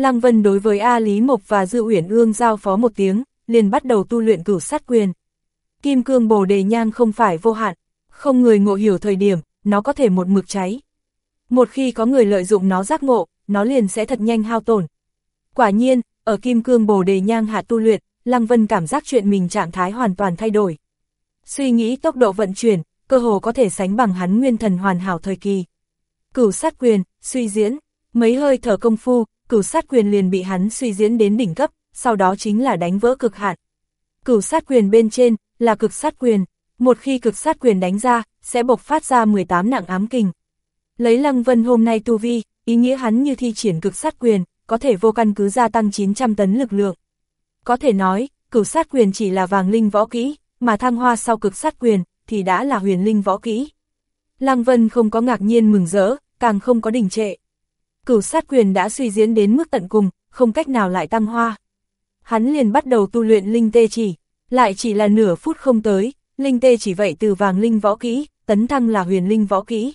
Lăng Vân đối với A Lý Mộc và Dư Uyển Ương giao phó một tiếng, liền bắt đầu tu luyện cửu sát quyền. Kim cương bồ đề nhang không phải vô hạn, không người ngộ hiểu thời điểm, nó có thể một mực cháy. Một khi có người lợi dụng nó giác ngộ, nó liền sẽ thật nhanh hao tổn. Quả nhiên, ở kim cương bồ đề nhang hạ tu luyện, Lăng Vân cảm giác chuyện mình trạng thái hoàn toàn thay đổi. Suy nghĩ tốc độ vận chuyển, cơ hồ có thể sánh bằng hắn nguyên thần hoàn hảo thời kỳ. Cửu sát quyền, suy diễn, mấy hơi thở công phu, cửu sát quyền liền bị hắn suy diễn đến đỉnh cấp, sau đó chính là đánh vỡ cực hạn. Cửu sát quyền bên trên, là cực sát quyền, một khi cực sát quyền đánh ra, sẽ bộc phát ra 18 nặng ám kình. Lấy Lăng Vân hôm nay tu vi, ý nghĩa hắn như thi triển cực sát quyền, có thể vô căn cứ gia tăng 900 tấn lực lượng. Có thể nói, cửu sát quyền chỉ là vàng linh võ kỹ, mà thăng hoa sau cực sát quyền, thì đã là huyền linh võ kỹ. Lăng Vân không có ngạc nhiên mừng rỡ, càng không có đình trệ. Cửu sát quyền đã suy diễn đến mức tận cùng, không cách nào lại tăng hoa. Hắn liền bắt đầu tu luyện linh tê chỉ, lại chỉ là nửa phút không tới, linh tê chỉ vậy từ vàng linh võ kỹ, tấn thăng là huyền linh võ kỹ.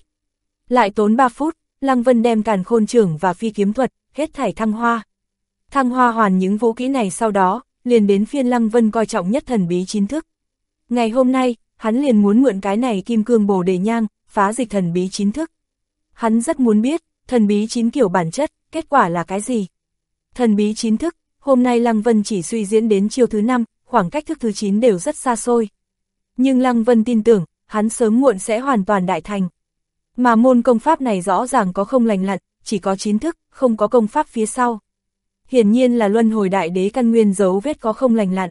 Lại tốn 3 phút, Lăng Vân đem càn khôn trưởng và phi kiếm thuật, hết thảy thăng hoa. Thăng hoa hoàn những vũ kỹ này sau đó, liền đến phiên Lăng Vân coi trọng nhất thần bí chính thức. Ngày hôm nay, hắn liền muốn mượn cái này kim cương bổ đề nhang, phá dịch thần bí chính thức. Hắn rất muốn biết, thần bí chín kiểu bản chất, kết quả là cái gì? Thần bí chín thức, hôm nay Lăng Vân chỉ suy diễn đến chiều thứ 5, khoảng cách thức thứ 9 đều rất xa xôi. Nhưng Lăng Vân tin tưởng, hắn sớm muộn sẽ hoàn toàn đại thành. Mà môn công pháp này rõ ràng có không lành lặn, chỉ có chín thức, không có công pháp phía sau. Hiển nhiên là luân hồi đại đế căn nguyên dấu vết có không lành lặn.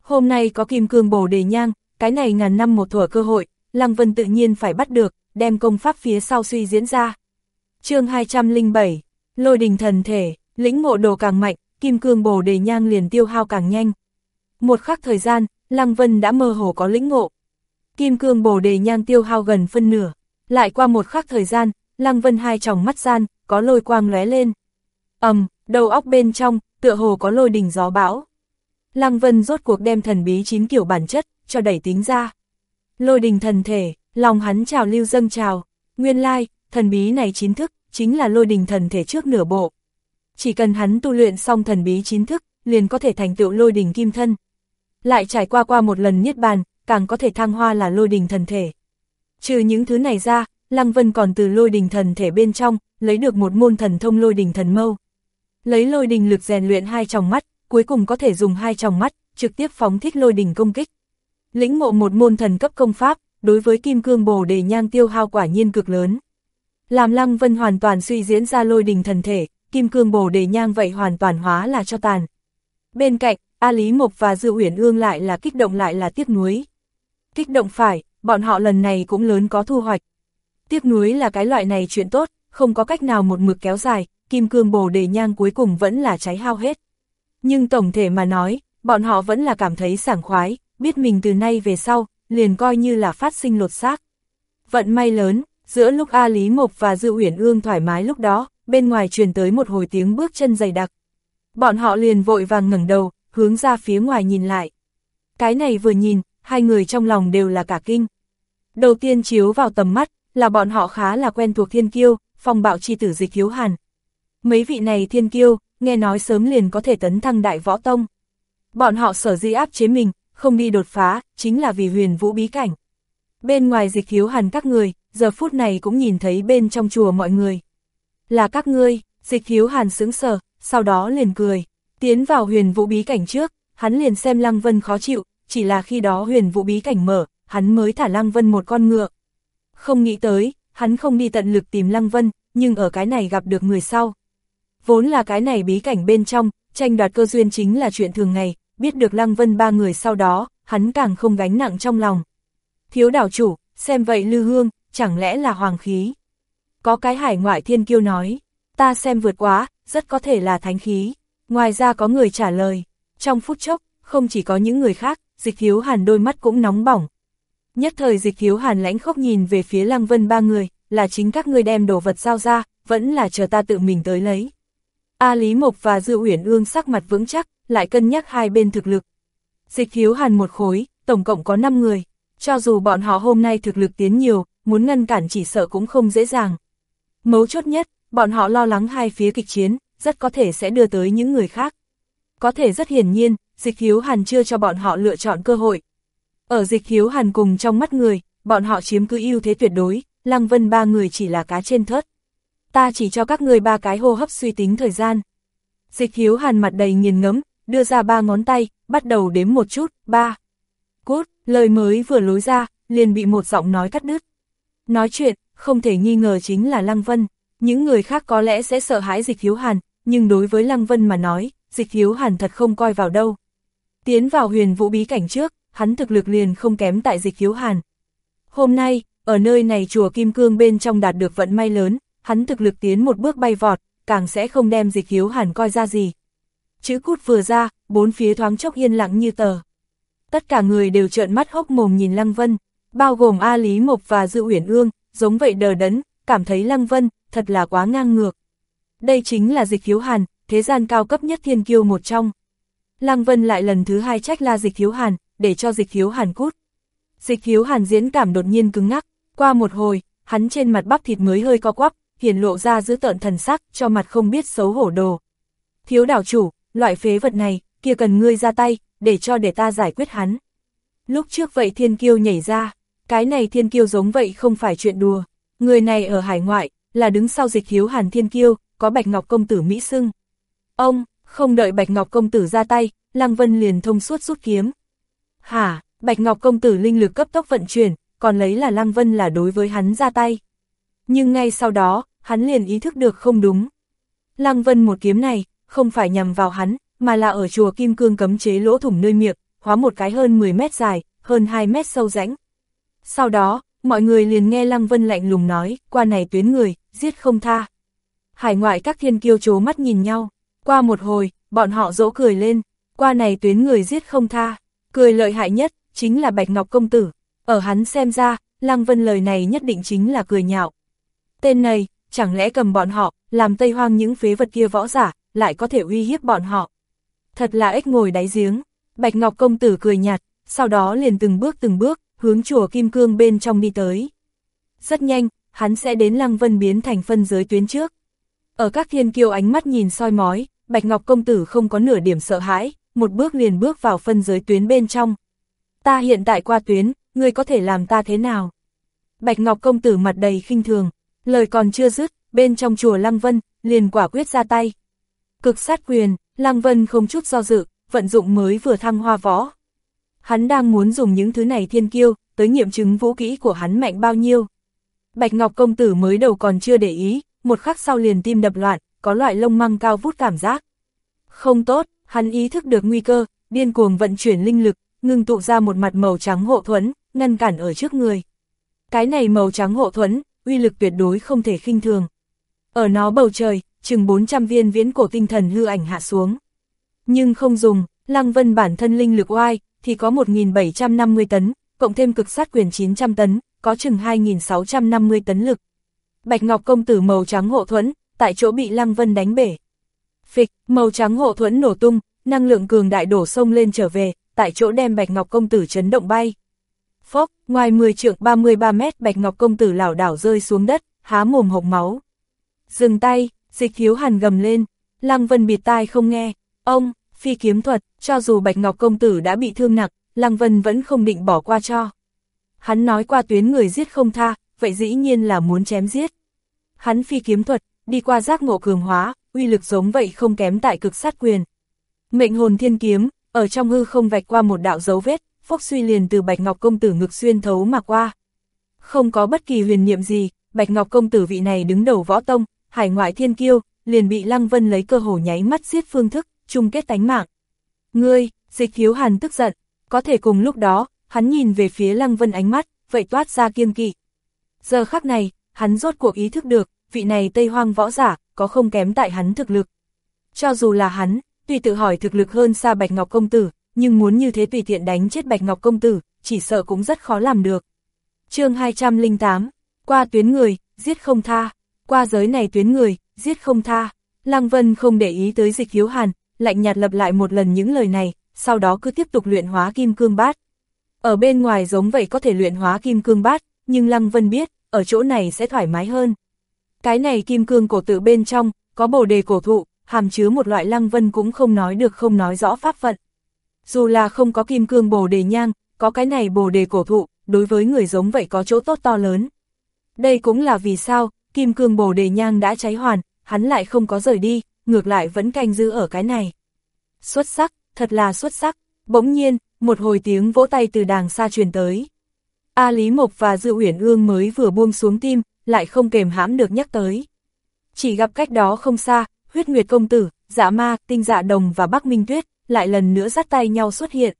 Hôm nay có kim cương bổ đề nhang, cái này ngàn năm một thuở cơ hội, Lăng Vân tự nhiên phải bắt được, đem công pháp phía sau suy diễn ra chương 207, lôi đình thần thể, lĩnh ngộ đồ càng mạnh, kim cương bổ đề nhang liền tiêu hao càng nhanh. Một khắc thời gian, Lăng Vân đã mơ hồ có lĩnh ngộ. Kim cương bổ đề nhang tiêu hao gần phân nửa. Lại qua một khắc thời gian, Lăng Vân hai tròng mắt gian, có lôi quang lóe lên. ầm, đầu óc bên trong, tựa hồ có lôi đình gió bão. Lăng Vân rốt cuộc đem thần bí chín kiểu bản chất, cho đẩy tính ra. Lôi đình thần thể, lòng hắn trào lưu dâng trào, nguyên lai, thần bí này chính thức, chính là lôi đình thần thể trước nửa bộ. Chỉ cần hắn tu luyện xong thần bí chính thức, liền có thể thành tựu lôi đình kim thân. Lại trải qua qua một lần niết bàn, càng có thể thăng hoa là lôi đình thần thể. Trừ những thứ này ra, Lăng Vân còn từ lôi đình thần thể bên trong, lấy được một môn thần thông lôi đình thần mâu. Lấy lôi đình lực rèn luyện hai tròng mắt, cuối cùng có thể dùng hai tròng mắt, trực tiếp phóng thích lôi đình công kích. Lĩnh ngộ một môn thần cấp công pháp, đối với kim cương bồ đề nhang tiêu hao quả nhiên cực lớn. Làm Lăng Vân hoàn toàn suy diễn ra lôi đình thần thể, kim cương bồ đề nhang vậy hoàn toàn hóa là cho tàn. Bên cạnh, A Lý Mộc và Dư Uyển Ương lại là kích động lại là tiếc nuối. Kích động phải, bọn họ lần này cũng lớn có thu hoạch. Tiếc nuối là cái loại này chuyện tốt, không có cách nào một mực kéo dài, kim cương bồ đề nhang cuối cùng vẫn là cháy hao hết. Nhưng tổng thể mà nói, bọn họ vẫn là cảm thấy sảng khoái, biết mình từ nay về sau, liền coi như là phát sinh lột xác. Vận may lớn, giữa lúc A Lý Mộc và Dư Uyển Ương thoải mái lúc đó, bên ngoài truyền tới một hồi tiếng bước chân dày đặc. Bọn họ liền vội vàng ngẩng đầu, hướng ra phía ngoài nhìn lại. Cái này vừa nhìn, hai người trong lòng đều là cả kinh. Đầu tiên chiếu vào tầm mắt, là bọn họ khá là quen thuộc thiên kiêu, phong bạo chi tử dịch hiếu hàn. Mấy vị này thiên kiêu, nghe nói sớm liền có thể tấn thăng đại võ tông. Bọn họ sở di áp chế mình, không đi đột phá, chính là vì huyền vũ bí cảnh. Bên ngoài dịch hiếu hàn các người, giờ phút này cũng nhìn thấy bên trong chùa mọi người. Là các ngươi, dịch hiếu hàn sướng sờ, sau đó liền cười. Tiến vào huyền vũ bí cảnh trước, hắn liền xem Lăng Vân khó chịu, chỉ là khi đó huyền vũ bí cảnh mở, hắn mới thả Lăng Vân một con ngựa. Không nghĩ tới, hắn không đi tận lực tìm Lăng Vân, nhưng ở cái này gặp được người sau. Vốn là cái này bí cảnh bên trong, tranh đoạt cơ duyên chính là chuyện thường ngày, biết được Lăng Vân ba người sau đó, hắn càng không gánh nặng trong lòng. Thiếu đảo chủ, xem vậy Lư Hương, chẳng lẽ là hoàng khí? Có cái hải ngoại thiên kiêu nói, ta xem vượt quá, rất có thể là thánh khí. Ngoài ra có người trả lời, trong phút chốc, không chỉ có những người khác, dịch thiếu hàn đôi mắt cũng nóng bỏng. Nhất thời dịch thiếu hàn lãnh khốc nhìn về phía Lăng Vân ba người, là chính các ngươi đem đồ vật giao ra, vẫn là chờ ta tự mình tới lấy. A Lý Mộc và Dư Uyển Ương sắc mặt vững chắc, lại cân nhắc hai bên thực lực. Dịch thiếu hàn một khối, tổng cộng có 5 người, cho dù bọn họ hôm nay thực lực tiến nhiều, muốn ngăn cản chỉ sợ cũng không dễ dàng. Mấu chốt nhất, bọn họ lo lắng hai phía kịch chiến, rất có thể sẽ đưa tới những người khác. Có thể rất hiển nhiên, dịch hiếu hàn chưa cho bọn họ lựa chọn cơ hội. Ở dịch hiếu hàn cùng trong mắt người, bọn họ chiếm cứ ưu thế tuyệt đối, Lăng Vân ba người chỉ là cá trên thớt. Ta chỉ cho các người ba cái hô hấp suy tính thời gian. Dịch hiếu hàn mặt đầy nghiền ngấm, đưa ra ba ngón tay, bắt đầu đếm một chút, ba. Cút, lời mới vừa lối ra, liền bị một giọng nói cắt đứt. Nói chuyện, không thể nghi ngờ chính là Lăng Vân. Những người khác có lẽ sẽ sợ hãi dịch hiếu hàn, nhưng đối với Lăng Vân mà nói, dịch hiếu hàn thật không coi vào đâu. Tiến vào huyền vũ bí cảnh trước, hắn thực lực liền không kém tại dịch hiếu hàn. Hôm nay, ở nơi này chùa Kim Cương bên trong đạt được vận may lớn, hắn thực lực tiến một bước bay vọt, càng sẽ không đem dịch hiếu hàn coi ra gì. Chữ cút vừa ra, bốn phía thoáng chốc yên lặng như tờ. Tất cả người đều trợn mắt hốc mồm nhìn Lăng Vân, bao gồm A Lý Mộc và Dư Uyển Ương, giống vậy đờ đẫn, cảm thấy Lăng Vân, thật là quá ngang ngược. Đây chính là dịch hiếu hàn, thế gian cao cấp nhất thiên kiêu một trong. Lăng Vân lại lần thứ hai trách la dịch hiếu hàn, để cho dịch hiếu hàn cút. Dịch hiếu hàn diễn cảm đột nhiên cứng ngắc, qua một hồi, hắn trên mặt bắp thịt mới hơi co quắp, hiển lộ ra giữ tợn thần sắc, cho mặt không biết xấu hổ đồ. Thiếu đảo chủ, loại phế vật này, kia cần ngươi ra tay, để cho để ta giải quyết hắn. Lúc trước vậy thiên kiêu nhảy ra, cái này thiên kiêu giống vậy không phải chuyện đùa. Người này ở hải ngoại, là đứng sau dịch hiếu hàn thiên kiêu, có Bạch Ngọc Công Tử Mỹ Sưng. Ông, không đợi Bạch Ngọc Công Tử ra tay, Lăng Vân liền thông suốt rút kiếm. Hả, Bạch Ngọc Công Tử linh lực cấp tốc vận chuyển, còn lấy là Lăng Vân là đối với hắn ra tay. Nhưng ngay sau đó, hắn liền ý thức được không đúng. Lăng Vân một kiếm này, không phải nhằm vào hắn, mà là ở chùa Kim Cương cấm chế lỗ thủng nơi miệng, hóa một cái hơn 10 mét dài, hơn 2 mét sâu rãnh. Sau đó, mọi người liền nghe Lăng Vân lạnh lùng nói, qua này tuyến người, giết không tha. Hải ngoại các thiên kiêu chố mắt nhìn nhau, qua một hồi, bọn họ dỗ cười lên, qua này tuyến người giết không tha, cười lợi hại nhất, chính là Bạch Ngọc Công Tử, ở hắn xem ra, Lăng Vân lời này nhất định chính là cười nhạo. Tên này, chẳng lẽ cầm bọn họ, làm tây hoang những phế vật kia võ giả, lại có thể uy hiếp bọn họ. Thật là ếch ngồi đáy giếng, Bạch Ngọc Công Tử cười nhạt, sau đó liền từng bước từng bước, hướng chùa Kim Cương bên trong đi tới. Rất nhanh, hắn sẽ đến Lăng Vân biến thành phân giới tuyến trước. Ở các thiên kiêu ánh mắt nhìn soi mói, Bạch Ngọc Công Tử không có nửa điểm sợ hãi, một bước liền bước vào phân giới tuyến bên trong. Ta hiện tại qua tuyến, ngươi có thể làm ta thế nào? Bạch Ngọc Công Tử mặt đầy khinh thường, lời còn chưa dứt, bên trong chùa Lăng Vân, liền quả quyết ra tay. Cực sát quyền, Lăng Vân không chút do dự, vận dụng mới vừa thăng hoa võ. Hắn đang muốn dùng những thứ này thiên kiêu, tới nghiệm chứng vũ kỹ của hắn mạnh bao nhiêu. Bạch Ngọc Công Tử mới đầu còn chưa để ý, một khắc sau liền tim đập loạn, có loại lông măng cao vút cảm giác. Không tốt, hắn ý thức được nguy cơ, điên cuồng vận chuyển linh lực, ngưng tụ ra một mặt màu trắng hộ thuẫn, ngăn cản ở trước người. Cái này màu trắng hộ thuẫn, uy lực tuyệt đối không thể khinh thường. Ở nó bầu trời, chừng 400 viên viễn cổ tinh thần hư ảnh hạ xuống. Nhưng không dùng, Lăng Vân bản thân linh lực oai, thì có 1.750 tấn, cộng thêm cực sát quyền 900 tấn, có chừng 2.650 tấn lực. Bạch Ngọc công tử màu trắng hộ thuẫn, tại chỗ bị Lăng Vân đánh bể. Phịch, màu trắng hộ thuẫn nổ tung, năng lượng cường đại đổ sông lên trở về, tại chỗ đem Bạch Ngọc công tử chấn động bay. Phốc, ngoài 10 trượng 33 mét Bạch Ngọc công tử lảo đảo rơi xuống đất, há mồm hộc máu. Dừng tay, dịch thiếu hàn gầm lên, Lăng Vân bịt tai không nghe, ông, phi kiếm thuật, cho dù Bạch Ngọc công tử đã bị thương nặng, Lăng Vân vẫn không định bỏ qua cho. Hắn nói qua tuyến người giết không tha, vậy dĩ nhiên là muốn chém giết. Hắn phi kiếm thuật, đi qua giác ngộ cường hóa, uy lực giống vậy không kém tại cực sát quyền. Mệnh hồn thiên kiếm, ở trong hư không vạch qua một đạo dấu vết, phốc suy liền từ Bạch Ngọc công tử ngực xuyên thấu mà qua. Không có bất kỳ huyền niệm gì, Bạch Ngọc công tử vị này đứng đầu võ tông, hải ngoại thiên kiêu, liền bị Lăng Vân lấy cơ hồ nháy mắt giết phương thức, chung kết tánh mạng. Ngươi, dịch thiếu hàn tức giận, có thể cùng lúc đó, hắn nhìn về phía Lăng Vân ánh mắt, vậy toát ra kiêng kỵ. Giờ khắc này, hắn rốt cuộc ý thức được, vị này Tây Hoang võ giả, có không kém tại hắn thực lực. Cho dù là hắn, tuy tự hỏi thực lực hơn xa Bạch Ngọc Công Tử, nhưng muốn như thế tùy tiện đánh chết Bạch Ngọc Công Tử, chỉ sợ cũng rất khó làm được. chương 208, qua tuyến người, giết không tha, qua giới này tuyến người, giết không tha. Lăng Vân không để ý tới dịch hiếu hàn, lạnh nhạt lập lại một lần những lời này, sau đó cứ tiếp tục luyện hóa kim cương bát. Ở bên ngoài giống vậy có thể luyện hóa kim cương bát, nhưng Lăng Vân biết, ở chỗ này sẽ thoải mái hơn. Cái này kim cương cổ tự bên trong, có bồ đề cổ thụ, hàm chứa một loại Lăng Vân cũng không nói được không nói rõ pháp phận. Dù là không có kim cương bồ đề nhang, có cái này bồ đề cổ thụ, đối với người giống vậy có chỗ tốt to lớn. Đây cũng là vì sao, kim cương bồ đề nhang đã cháy hoàn, hắn lại không có rời đi, ngược lại vẫn canh giữ ở cái này. Xuất sắc, thật là xuất sắc, bỗng nhiên, một hồi tiếng vỗ tay từ đàng xa truyền tới. A Lý Mộc và Dư Uyển Ương mới vừa buông xuống tim, lại không kềm hãm được nhắc tới. Chỉ gặp cách đó không xa, huyết nguyệt công tử, dạ ma, tinh dạ đồng và Bắc Minh Tuyết, lại lần nữa dắt tay nhau xuất hiện.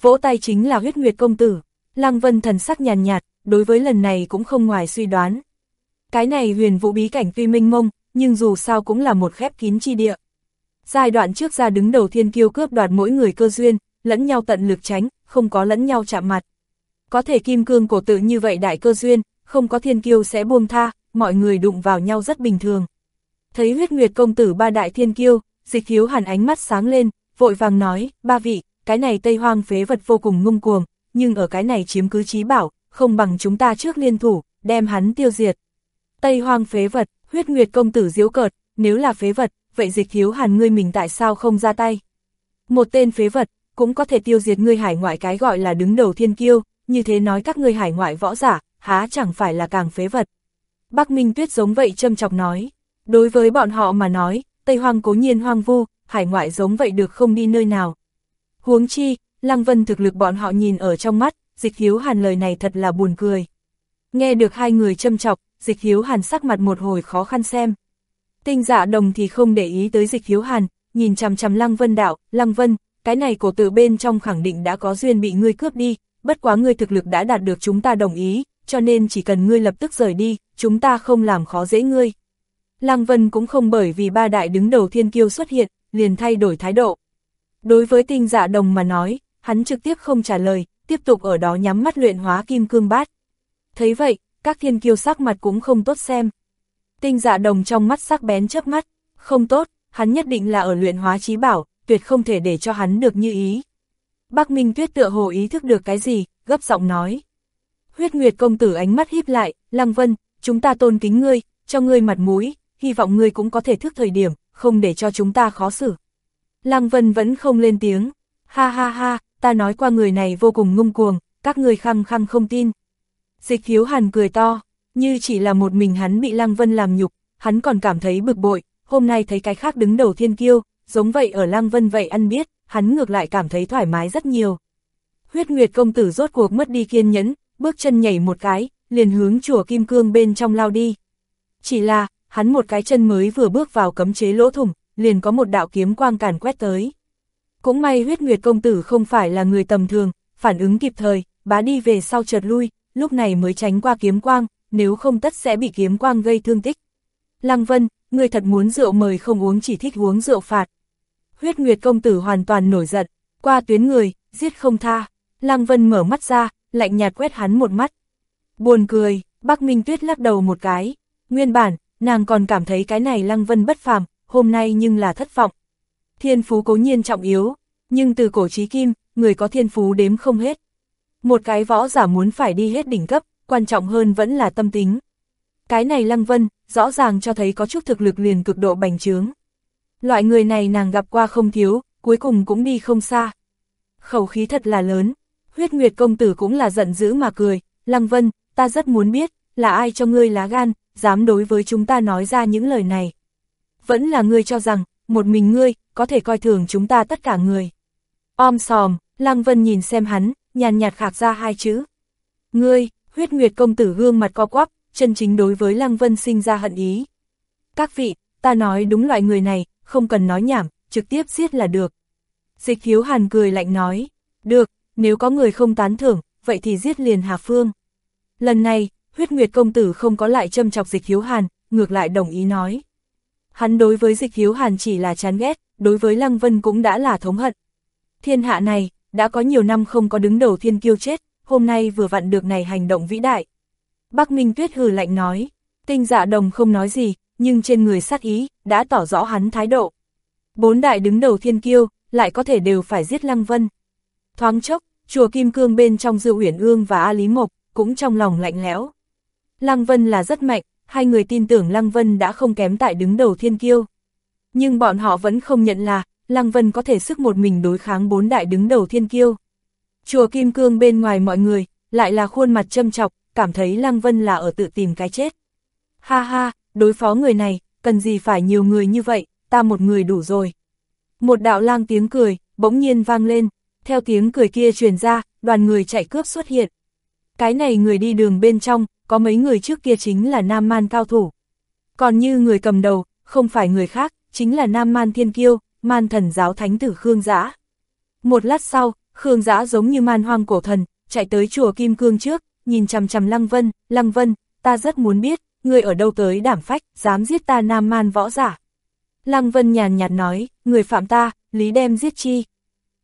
Vỗ tay chính là huyết nguyệt công tử, Lăng Vân thần sắc nhàn nhạt, đối với lần này cũng không ngoài suy đoán. Cái này huyền vũ bí cảnh tuy minh mông, nhưng dù sao cũng là một khép kín chi địa. Giai đoạn trước ra đứng đầu thiên kiêu cướp đoạt mỗi người cơ duyên, lẫn nhau tận lực tránh, không có lẫn nhau chạm mặt. Có thể kim cương cổ tự như vậy đại cơ duyên, không có thiên kiêu sẽ buông tha, mọi người đụng vào nhau rất bình thường. Thấy huyết nguyệt công tử ba đại thiên kiêu, dịch hiếu hẳn ánh mắt sáng lên, vội vàng nói, ba vị, cái này tây hoang phế vật vô cùng ngung cuồng, nhưng ở cái này chiếm cứ trí bảo, không bằng chúng ta trước liên thủ, đem hắn tiêu diệt. Tây hoang phế vật, huyết nguyệt công tử diếu cợt, nếu là phế vật, vậy dịch hiếu hàn ngươi mình tại sao không ra tay? Một tên phế vật, cũng có thể tiêu diệt ngươi hải ngoại cái gọi là đứng đầu thiên kiêu, như thế nói các ngươi hải ngoại võ giả, há chẳng phải là càng phế vật. Bắc Minh Tuyết giống vậy châm chọc nói, đối với bọn họ mà nói, Tây Hoang cố nhiên hoang vu, hải ngoại giống vậy được không đi nơi nào. Huống chi, Lăng Vân thực lực bọn họ nhìn ở trong mắt, dịch hiếu hàn lời này thật là buồn cười. Nghe được hai người châm chọc, dịch hiếu hàn sắc mặt một hồi khó khăn xem. Tinh dạ đồng thì không để ý tới dịch hiếu hàn, nhìn chằm chằm Lăng Vân đạo, Lăng Vân, cái này cổ tử bên trong khẳng định đã có duyên bị ngươi cướp đi, bất quá ngươi thực lực đã đạt được chúng ta đồng ý, cho nên chỉ cần ngươi lập tức rời đi, chúng ta không làm khó dễ ngươi. Lăng Vân cũng không bởi vì ba đại đứng đầu thiên kiêu xuất hiện, liền thay đổi thái độ. Đối với tinh dạ đồng mà nói, hắn trực tiếp không trả lời, tiếp tục ở đó nhắm mắt luyện hóa kim cương bát. Thấy vậy, các thiên kiêu sắc mặt cũng không tốt xem. Tinh dạ đồng trong mắt sắc bén chớp mắt, không tốt, hắn nhất định là ở luyện hóa trí bảo, tuyệt không thể để cho hắn được như ý. Bắc Minh Tuyết tựa hồ ý thức được cái gì, gấp giọng nói. Huyết Nguyệt công tử ánh mắt híp lại, Lăng Vân, chúng ta tôn kính ngươi, cho ngươi mặt mũi, hy vọng ngươi cũng có thể thức thời điểm, không để cho chúng ta khó xử. Lăng Vân vẫn không lên tiếng, ha ha ha, ta nói qua người này vô cùng ngông cuồng, các ngươi khăng khăng không tin. Dịch hiếu hàn cười to, như chỉ là một mình hắn bị Lăng Vân làm nhục, hắn còn cảm thấy bực bội, hôm nay thấy cái khác đứng đầu thiên kiêu, giống vậy ở Lăng Vân vậy ăn biết, hắn ngược lại cảm thấy thoải mái rất nhiều. Huyết Nguyệt công tử rốt cuộc mất đi kiên nhẫn, bước chân nhảy một cái, liền hướng chùa Kim Cương bên trong lao đi. Chỉ là, hắn một cái chân mới vừa bước vào cấm chế lỗ thủng, liền có một đạo kiếm quang càn quét tới. Cũng may huyết nguyệt công tử không phải là người tầm thường, phản ứng kịp thời, bá đi về sau chợt lui, lúc này mới tránh qua kiếm quang, nếu không tất sẽ bị kiếm quang gây thương tích. Lăng Vân, người thật muốn rượu mời không uống chỉ thích uống rượu phạt. Huyết nguyệt công tử hoàn toàn nổi giận, qua tuyến người, giết không tha. Lăng Vân mở mắt ra, lạnh nhạt quét hắn một mắt. Buồn cười, Bắc Minh Tuyết lắc đầu một cái. Nguyên bản, nàng còn cảm thấy cái này Lăng Vân bất phàm, hôm nay nhưng là thất vọng. Thiên phú cố nhiên trọng yếu, nhưng từ cổ trí kim, người có thiên phú đếm không hết. Một cái võ giả muốn phải đi hết đỉnh cấp, quan trọng hơn vẫn là tâm tính. Cái này Lăng Vân, rõ ràng cho thấy có chút thực lực liền cực độ bành trướng. Loại người này nàng gặp qua không thiếu, cuối cùng cũng đi không xa. Khẩu khí thật là lớn, huyết nguyệt công tử cũng là giận dữ mà cười, Lăng Vân, ta rất muốn biết, là ai cho ngươi lá gan, dám đối với chúng ta nói ra những lời này. Vẫn là ngươi cho rằng, một mình ngươi, có thể coi thường chúng ta tất cả người. Om sòm, Lăng Vân nhìn xem hắn, nhàn nhạt khạc ra hai chữ. Ngươi, huyết nguyệt công tử gương mặt co quắp, chân chính đối với Lăng Vân sinh ra hận ý. Các vị, ta nói đúng loại người này, không cần nói nhảm, trực tiếp giết là được. Dịch hiếu hàn cười lạnh nói, được, nếu có người không tán thưởng, vậy thì giết liền Hà Phương. Lần này, huyết nguyệt công tử không có lại châm chọc dịch hiếu hàn, ngược lại đồng ý nói. Hắn đối với dịch hiếu hàn chỉ là chán ghét, đối với Lăng Vân cũng đã là thống hận. Thiên hạ này, đã có nhiều năm không có đứng đầu thiên kiêu chết, hôm nay vừa vặn được này hành động vĩ đại. Bắc Minh Tuyết hừ lạnh nói, tinh dạ đồng không nói gì, nhưng trên người sát ý, đã tỏ rõ hắn thái độ. Bốn đại đứng đầu thiên kiêu, lại có thể đều phải giết Lăng Vân. Thoáng chốc, chùa Kim Cương bên trong Dư Uyển Ương và A Lý Mộc, cũng trong lòng lạnh lẽo. Lăng Vân là rất mạnh, hai người tin tưởng Lăng Vân đã không kém tại đứng đầu thiên kiêu. Nhưng bọn họ vẫn không nhận là, Lăng Vân có thể sức một mình đối kháng bốn đại đứng đầu thiên kiêu. Chùa Kim Cương bên ngoài mọi người, lại là khuôn mặt châm chọc, cảm thấy Lăng Vân là ở tự tìm cái chết. Ha ha, đối phó người này, cần gì phải nhiều người như vậy, ta một người đủ rồi. Một đạo lang tiếng cười, bỗng nhiên vang lên, theo tiếng cười kia truyền ra, đoàn người chạy cướp xuất hiện. Cái này người đi đường bên trong, có mấy người trước kia chính là Nam Man cao thủ. Còn như người cầm đầu, không phải người khác, chính là Nam Man Thiên Kiêu, man thần giáo thánh tử Khương Giã. Một lát sau, Khương Giã giống như man hoang cổ thần, chạy tới chùa Kim Cương trước, nhìn chằm chằm Lăng Vân, Lăng Vân, ta rất muốn biết, người ở đâu tới đảm phách, dám giết ta Nam Man võ giả. Lăng Vân nhàn nhạt nói, người phạm ta, lý đem giết chi.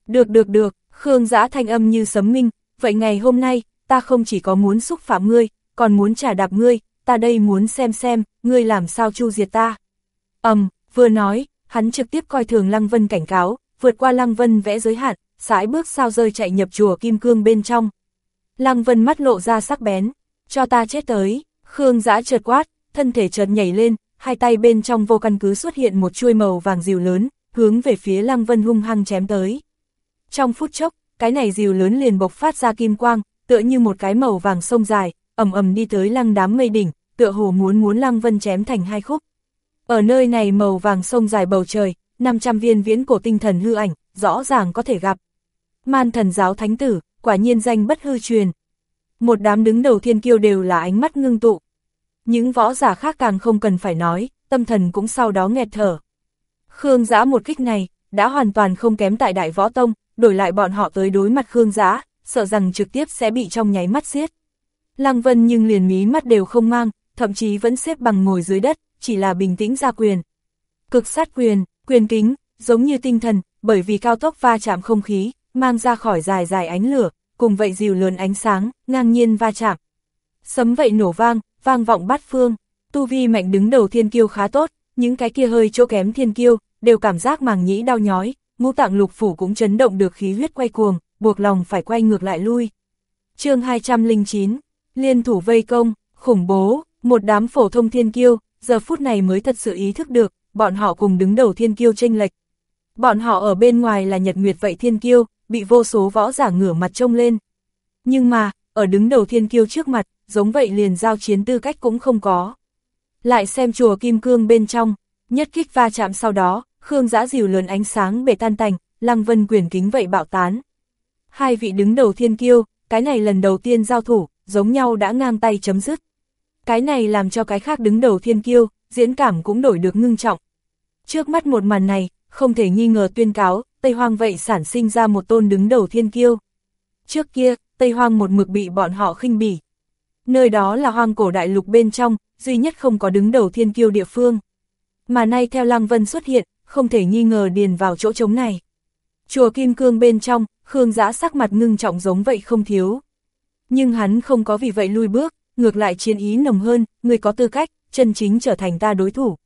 Được được được, Khương Giã thanh âm như sấm minh, vậy ngày hôm nay, ta không chỉ có muốn xúc phạm ngươi, còn muốn trả đạp ngươi, ta đây muốn xem xem, ngươi làm sao chu diệt ta. ầm, um, vừa nói, hắn trực tiếp coi thường Lăng Vân cảnh cáo, vượt qua Lăng Vân vẽ giới hạn, sải bước sao rơi chạy nhập chùa Kim Cương bên trong. Lăng Vân mắt lộ ra sắc bén, cho ta chết tới, Khương giã trượt quát, thân thể chợt nhảy lên, hai tay bên trong vô căn cứ xuất hiện một chuôi màu vàng dìu lớn, hướng về phía Lăng Vân hung hăng chém tới. Trong phút chốc, cái này dìu lớn liền bộc phát ra kim quang, tựa như một cái màu vàng sông dài, ầm ầm đi tới lăng đám mây đỉnh, tựa hồ muốn muốn Lăng Vân chém thành hai khúc. Ở nơi này màu vàng sông dài bầu trời, 500 viên viễn cổ tinh thần hư ảnh, rõ ràng có thể gặp. Man thần giáo thánh tử, quả nhiên danh bất hư truyền. Một đám đứng đầu thiên kiêu đều là ánh mắt ngưng tụ. Những võ giả khác càng không cần phải nói, tâm thần cũng sau đó nghẹt thở. Khương giã một kích này, đã hoàn toàn không kém tại đại võ tông, đổi lại bọn họ tới đối mặt Khương giã, sợ rằng trực tiếp sẽ bị trong nháy mắt xiết. Lăng Vân nhưng liền mí mắt đều không mang, thậm chí vẫn xếp bằng ngồi dưới đất, chỉ là bình tĩnh ra quyền. Cực sát quyền, quyền kính, giống như tinh thần, bởi vì cao tốc va chạm không khí, mang ra khỏi dài dài ánh lửa, cùng vậy dìu lườn ánh sáng, ngang nhiên va chạm. Sấm vậy nổ vang, vang vọng bát phương, tu vi mạnh đứng đầu thiên kiêu khá tốt, những cái kia hơi chỗ kém thiên kiêu, đều cảm giác màng nhĩ đau nhói, ngũ tạng lục phủ cũng chấn động được khí huyết quay cuồng, buộc lòng phải quay ngược lại lui. chương 209, liên thủ vây công, khủng bố, một đám phổ thông thiên kiêu, giờ phút này mới thật sự ý thức được, bọn họ cùng đứng đầu thiên kiêu tranh lệch. Bọn họ ở bên ngoài là nhật nguyệt vậy thiên kiêu, bị vô số võ giả ngửa mặt trông lên. Nhưng mà, ở đứng đầu thiên kiêu trước mặt, giống vậy liền giao chiến tư cách cũng không có. Lại xem chùa Kim Cương bên trong, nhất kích va chạm sau đó, Khương giã dìu lớn ánh sáng bể tan tành, Lăng Vân quyền kính vậy bạo tán. Hai vị đứng đầu thiên kiêu, cái này lần đầu tiên giao thủ, giống nhau đã ngang tay chấm dứt. Cái này làm cho cái khác đứng đầu thiên kiêu, diễn cảm cũng đổi được ngưng trọng. Trước mắt một màn này, không thể nghi ngờ tuyên cáo, Tây Hoang vậy sản sinh ra một tôn đứng đầu thiên kiêu. Trước kia, Tây Hoang một mực bị bọn họ khinh bỉ. Nơi đó là hoang cổ đại lục bên trong, duy nhất không có đứng đầu thiên kiêu địa phương. Mà nay theo Lăng Vân xuất hiện, không thể nghi ngờ điền vào chỗ trống này. Chùa Kim Cương bên trong, Khương Giã sắc mặt ngưng trọng giống vậy không thiếu. Nhưng hắn không có vì vậy lui bước, ngược lại chiến ý nồng hơn, người có tư cách, chân chính trở thành ta đối thủ.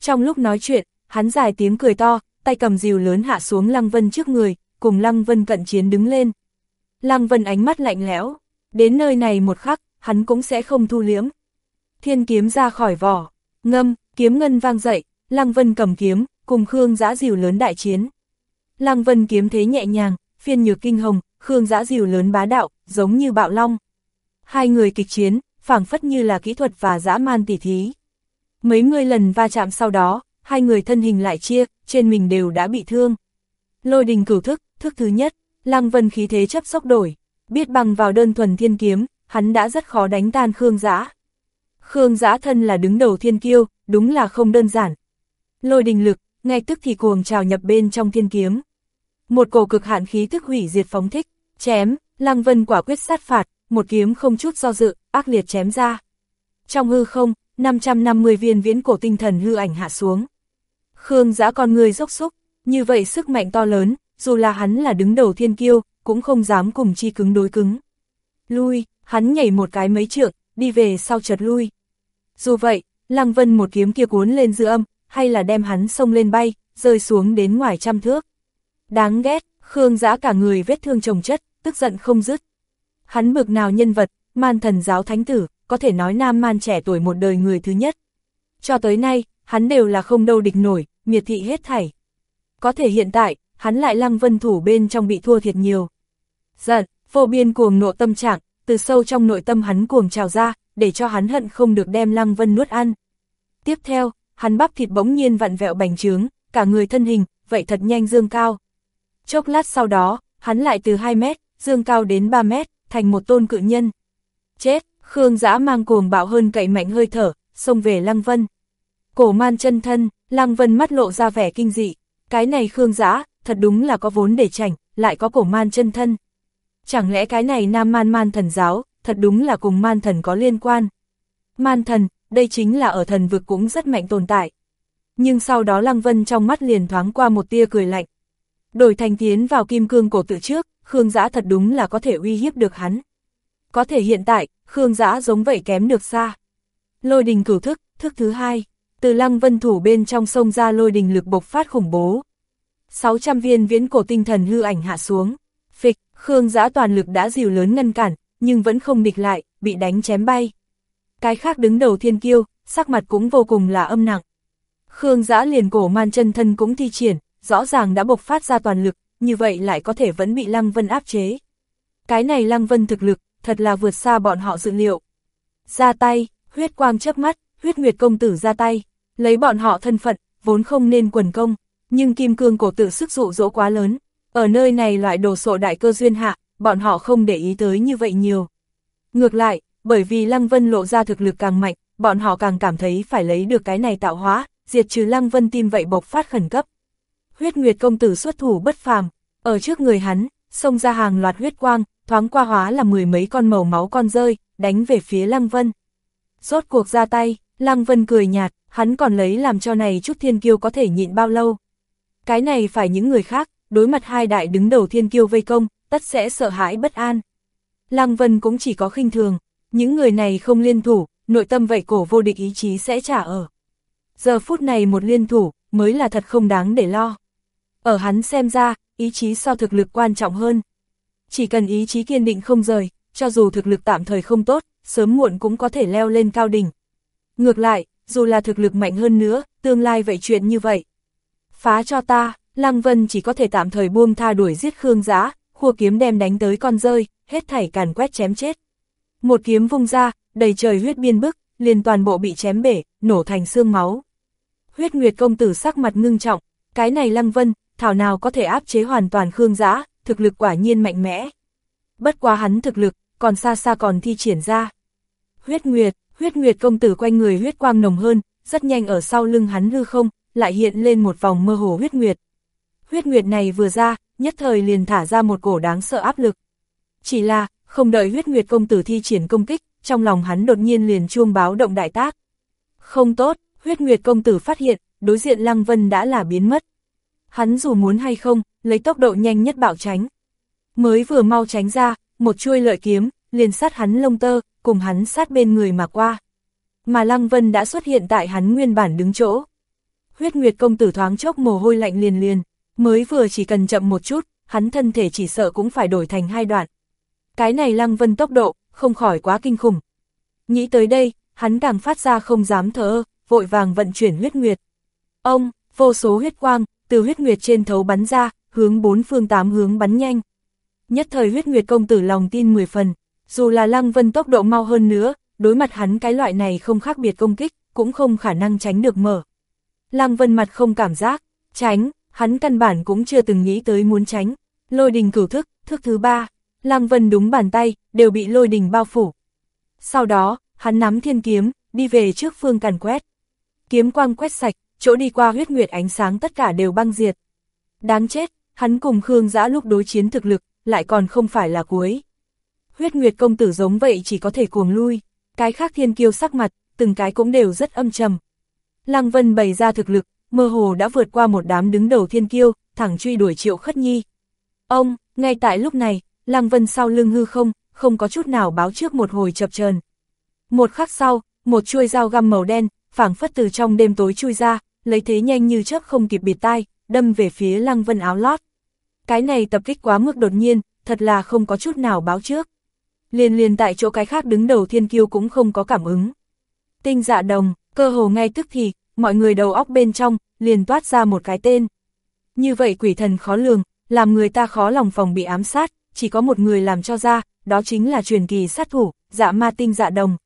Trong lúc nói chuyện, hắn dài tiếng cười to, tay cầm rìu lớn hạ xuống Lăng Vân trước người, cùng Lăng Vân cận chiến đứng lên. Lăng Vân ánh mắt lạnh lẽo, đến nơi này một khắc, hắn cũng sẽ không thu liếm. Thiên kiếm ra khỏi vỏ, ngâm, kiếm ngân vang dậy, Lăng Vân cầm kiếm, cùng Khương giã dìu lớn đại chiến. Lăng Vân kiếm thế nhẹ nhàng, phiên nhược kinh hồng, Khương giã dìu lớn bá đạo, giống như bạo long. Hai người kịch chiến, phảng phất như là kỹ thuật và dã man tỉ thí. Mấy người lần va chạm sau đó, hai người thân hình lại chia, trên mình đều đã bị thương. Lôi đình cửu thức, thức thứ nhất, Lăng Vân khí thế chấp sốc đổi, biết bằng vào đơn thuần thiên kiếm, hắn đã rất khó đánh tan Khương Giã. Khương Giã thân là đứng đầu thiên kiêu, đúng là không đơn giản. Lôi đình lực, ngay tức thì cuồng trào nhập bên trong thiên kiếm. Một cổ cực hạn khí tức hủy diệt phóng thích, chém, Lăng Vân quả quyết sát phạt, một kiếm không chút do dự, ác liệt chém ra. Trong hư không, 550 viên viễn cổ tinh thần hư ảnh hạ xuống. Khương giã con người dốc xúc, như vậy sức mạnh to lớn, dù là hắn là đứng đầu thiên kiêu, cũng không dám cùng chi cứng đối cứng. Lui, hắn nhảy một cái mấy trượng, đi về sau chợt lui. Dù vậy, Lăng Vân một kiếm kia cuốn lên dư âm, hay là đem hắn xông lên bay, rơi xuống đến ngoài trăm thước. Đáng ghét, Khương giã cả người vết thương chồng chất, tức giận không dứt. Hắn bực nào nhân vật, man thần giáo thánh tử, có thể nói nam man trẻ tuổi một đời người thứ nhất. Cho tới nay, hắn đều là không đâu địch nổi, miệt thị hết thảy. Có thể hiện tại, hắn lại lăng vân thủ bên trong bị thua thiệt nhiều. Giận, vô biên cuồng nộ tâm trạng, từ sâu trong nội tâm hắn cuồng trào ra, để cho hắn hận không được đem lăng vân nuốt ăn. Tiếp theo, hắn bắp thịt bỗng nhiên vặn vẹo bành trướng, cả người thân hình, vậy thật nhanh dương cao. Chốc lát sau đó, hắn lại từ 2 mét, dương cao đến 3 mét, thành một tôn cự nhân. Chết, Khương Giã mang cuồng bạo hơn cậy mạnh hơi thở, xông về Lăng Vân. Cổ man chân thân, Lăng Vân mắt lộ ra vẻ kinh dị. Cái này Khương Giã, thật đúng là có vốn để chảnh, lại có cổ man chân thân. Chẳng lẽ cái này nam man man thần giáo, thật đúng là cùng man thần có liên quan. Man thần, đây chính là ở thần vực cũng rất mạnh tồn tại. Nhưng sau đó Lăng Vân trong mắt liền thoáng qua một tia cười lạnh. Đổi thành tiến vào kim cương cổ tự trước, Khương Giã thật đúng là có thể uy hiếp được hắn. Có thể hiện tại, Khương Giã giống vậy kém được xa. Lôi đình cửu thức, thức thứ hai, từ Lăng Vân thủ bên trong sông ra lôi đình lực bộc phát khủng bố. 600 viên viễn cổ tinh thần hư ảnh hạ xuống. Phịch, Khương Giã toàn lực đã dìu lớn ngăn cản, nhưng vẫn không địch lại, bị đánh chém bay. Cái khác đứng đầu thiên kiêu, sắc mặt cũng vô cùng là âm nặng. Khương Giã liền cổ man chân thân cũng thi triển, rõ ràng đã bộc phát ra toàn lực, như vậy lại có thể vẫn bị Lăng Vân áp chế. Cái này Lăng Vân thực lực, thật là vượt xa bọn họ dự liệu. Ra tay, huyết quang chớp mắt, huyết nguyệt công tử ra tay, lấy bọn họ thân phận, vốn không nên quần công, nhưng kim cương cổ tử sức dụ dỗ quá lớn. Ở nơi này loại đồ sộ đại cơ duyên hạ, bọn họ không để ý tới như vậy nhiều. Ngược lại, bởi vì Lăng Vân lộ ra thực lực càng mạnh, bọn họ càng cảm thấy phải lấy được cái này tạo hóa, diệt trừ Lăng Vân tim vậy bộc phát khẩn cấp. Huyết Nguyệt công tử xuất thủ bất phàm, ở trước người hắn, xông ra hàng loạt huyết quang, thoáng qua hóa là mười mấy con màu máu con rơi, đánh về phía Lăng Vân. Rốt cuộc ra tay, Lăng Vân cười nhạt, hắn còn lấy làm cho này chút thiên kiêu có thể nhịn bao lâu. Cái này phải những người khác, đối mặt hai đại đứng đầu thiên kiêu vây công, tất sẽ sợ hãi bất an. Lăng Vân cũng chỉ có khinh thường, những người này không liên thủ, nội tâm vậy cổ vô địch ý chí sẽ trả ở. Giờ phút này một liên thủ, mới là thật không đáng để lo. Ở hắn xem ra, ý chí so thực lực quan trọng hơn. Chỉ cần ý chí kiên định không rời, cho dù thực lực tạm thời không tốt, sớm muộn cũng có thể leo lên cao đỉnh. Ngược lại, dù là thực lực mạnh hơn nữa, tương lai vậy chuyện như vậy. Phá cho ta, Lăng Vân chỉ có thể tạm thời buông tha đuổi giết Khương Giã, khua kiếm đem đánh tới con rơi, hết thảy càn quét chém chết. Một kiếm vung ra, đầy trời huyết biên bức, liền toàn bộ bị chém bể, nổ thành xương máu. Huyết Nguyệt công tử sắc mặt ngưng trọng, cái này Lăng Vân, thảo nào có thể áp chế hoàn toàn Khương Giã, thực lực quả nhiên mạnh mẽ. Bất quá hắn thực lực, còn xa xa còn thi triển ra. Huyết Nguyệt, huyết Nguyệt công tử quanh người huyết quang nồng hơn, rất nhanh ở sau lưng hắn hư không, lại hiện lên một vòng mơ hồ huyết Nguyệt. Huyết Nguyệt này vừa ra, nhất thời liền thả ra một cổ đáng sợ áp lực. Chỉ là, không đợi huyết Nguyệt công tử thi triển công kích, trong lòng hắn đột nhiên liền chuông báo động đại tác. Không tốt, huyết Nguyệt công tử phát hiện, đối diện Lăng Vân đã là biến mất. Hắn dù muốn hay không, lấy tốc độ nhanh nhất bảo tránh. Mới vừa mau tránh ra, một chuôi lợi kiếm, liền sát hắn lông tơ, cùng hắn sát bên người mà qua. Mà Lăng Vân đã xuất hiện tại hắn nguyên bản đứng chỗ. Huyết Nguyệt công tử thoáng chốc mồ hôi lạnh liền liền, mới vừa chỉ cần chậm một chút, hắn thân thể chỉ sợ cũng phải đổi thành hai đoạn. Cái này Lăng Vân tốc độ, không khỏi quá kinh khủng. Nghĩ tới đây, hắn càng phát ra không dám thở vội vàng vận chuyển huyết nguyệt. Ông, vô số huyết quang, từ huyết nguyệt trên thấu bắn ra, hướng bốn phương tám hướng bắn nhanh. Nhất thời huyết nguyệt công tử lòng tin 10 phần, dù là Lăng Vân tốc độ mau hơn nữa, đối mặt hắn cái loại này không khác biệt công kích, cũng không khả năng tránh được mở. Lăng Vân mặt không cảm giác, tránh, hắn căn bản cũng chưa từng nghĩ tới muốn tránh. Lôi đình cửu thức, thức thứ ba, Lăng Vân đúng bàn tay, đều bị lôi đình bao phủ. Sau đó, hắn nắm thiên kiếm, đi về trước phương càn quét. Kiếm quang quét sạch, chỗ đi qua huyết nguyệt ánh sáng tất cả đều băng diệt. Đáng chết, hắn cùng Khương Giã lúc đối chiến thực lực, lại còn không phải là cuối. Huyết nguyệt công tử giống vậy chỉ có thể cuồng lui, cái khác thiên kiêu sắc mặt, từng cái cũng đều rất âm trầm. Lăng Vân bày ra thực lực, mơ hồ đã vượt qua một đám đứng đầu thiên kiêu, thẳng truy đuổi triệu khất nhi. Ông, ngay tại lúc này, Lăng Vân sau lưng hư không, không có chút nào báo trước một hồi chập chờn. Một khắc sau, một chuôi dao găm màu đen, phảng phất từ trong đêm tối chui ra, lấy thế nhanh như chớp không kịp bịt tai, đâm về phía Lăng Vân áo lót. Cái này tập kích quá mức đột nhiên, thật là không có chút nào báo trước. Liền liền tại chỗ cái khác đứng đầu thiên kiêu cũng không có cảm ứng. Tinh dạ đồng, cơ hồ ngay tức thì, mọi người đầu óc bên trong, liền toát ra một cái tên. Như vậy quỷ thần khó lường, làm người ta khó lòng phòng bị ám sát, chỉ có một người làm cho ra, đó chính là truyền kỳ sát thủ, dạ ma tinh dạ đồng.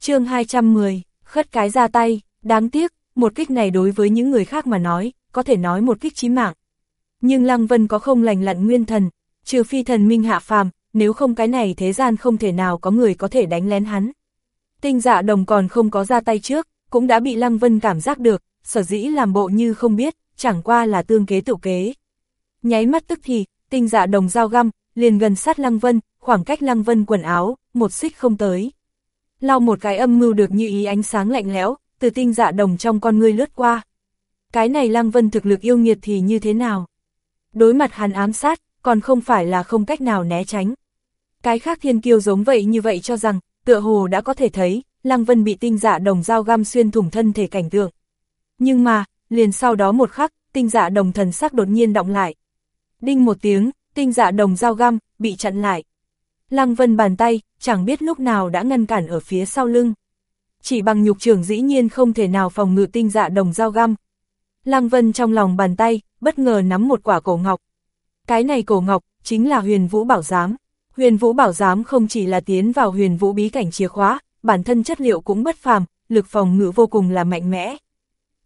chương 210, khất cái ra tay, đáng tiếc, một kích này đối với những người khác mà nói, có thể nói một kích chí mạng. Nhưng Lăng Vân có không lành lặn nguyên thần, trừ phi thần minh hạ phàm, nếu không cái này thế gian không thể nào có người có thể đánh lén hắn. Tinh dạ đồng còn không có ra tay trước, cũng đã bị Lăng Vân cảm giác được, sở dĩ làm bộ như không biết, chẳng qua là tương kế tự kế. Nháy mắt tức thì, tinh dạ đồng dao găm, liền gần sát Lăng Vân, khoảng cách Lăng Vân quần áo, một xích không tới. lao một cái âm mưu được như ý ánh sáng lạnh lẽo, từ tinh dạ đồng trong con ngươi lướt qua. Cái này Lăng Vân thực lực yêu nghiệt thì như thế nào? Đối mặt hắn ám sát, còn không phải là không cách nào né tránh. Cái khác thiên kiêu giống vậy như vậy cho rằng, tựa hồ đã có thể thấy, Lăng Vân bị tinh dạ đồng dao găm xuyên thủng thân thể cảnh tượng. Nhưng mà, liền sau đó một khắc, tinh dạ đồng thần sắc đột nhiên động lại. Đinh một tiếng, tinh dạ đồng dao găm, bị chặn lại. Lăng Vân bàn tay, chẳng biết lúc nào đã ngăn cản ở phía sau lưng. Chỉ bằng nhục trường dĩ nhiên không thể nào phòng ngự tinh dạ đồng dao găm. Lăng Vân trong lòng bàn tay, bất ngờ nắm một quả cổ ngọc. Cái này cổ ngọc, chính là huyền vũ bảo giám. Huyền vũ bảo giám không chỉ là tiến vào huyền vũ bí cảnh chìa khóa, bản thân chất liệu cũng bất phàm, lực phòng ngự vô cùng là mạnh mẽ.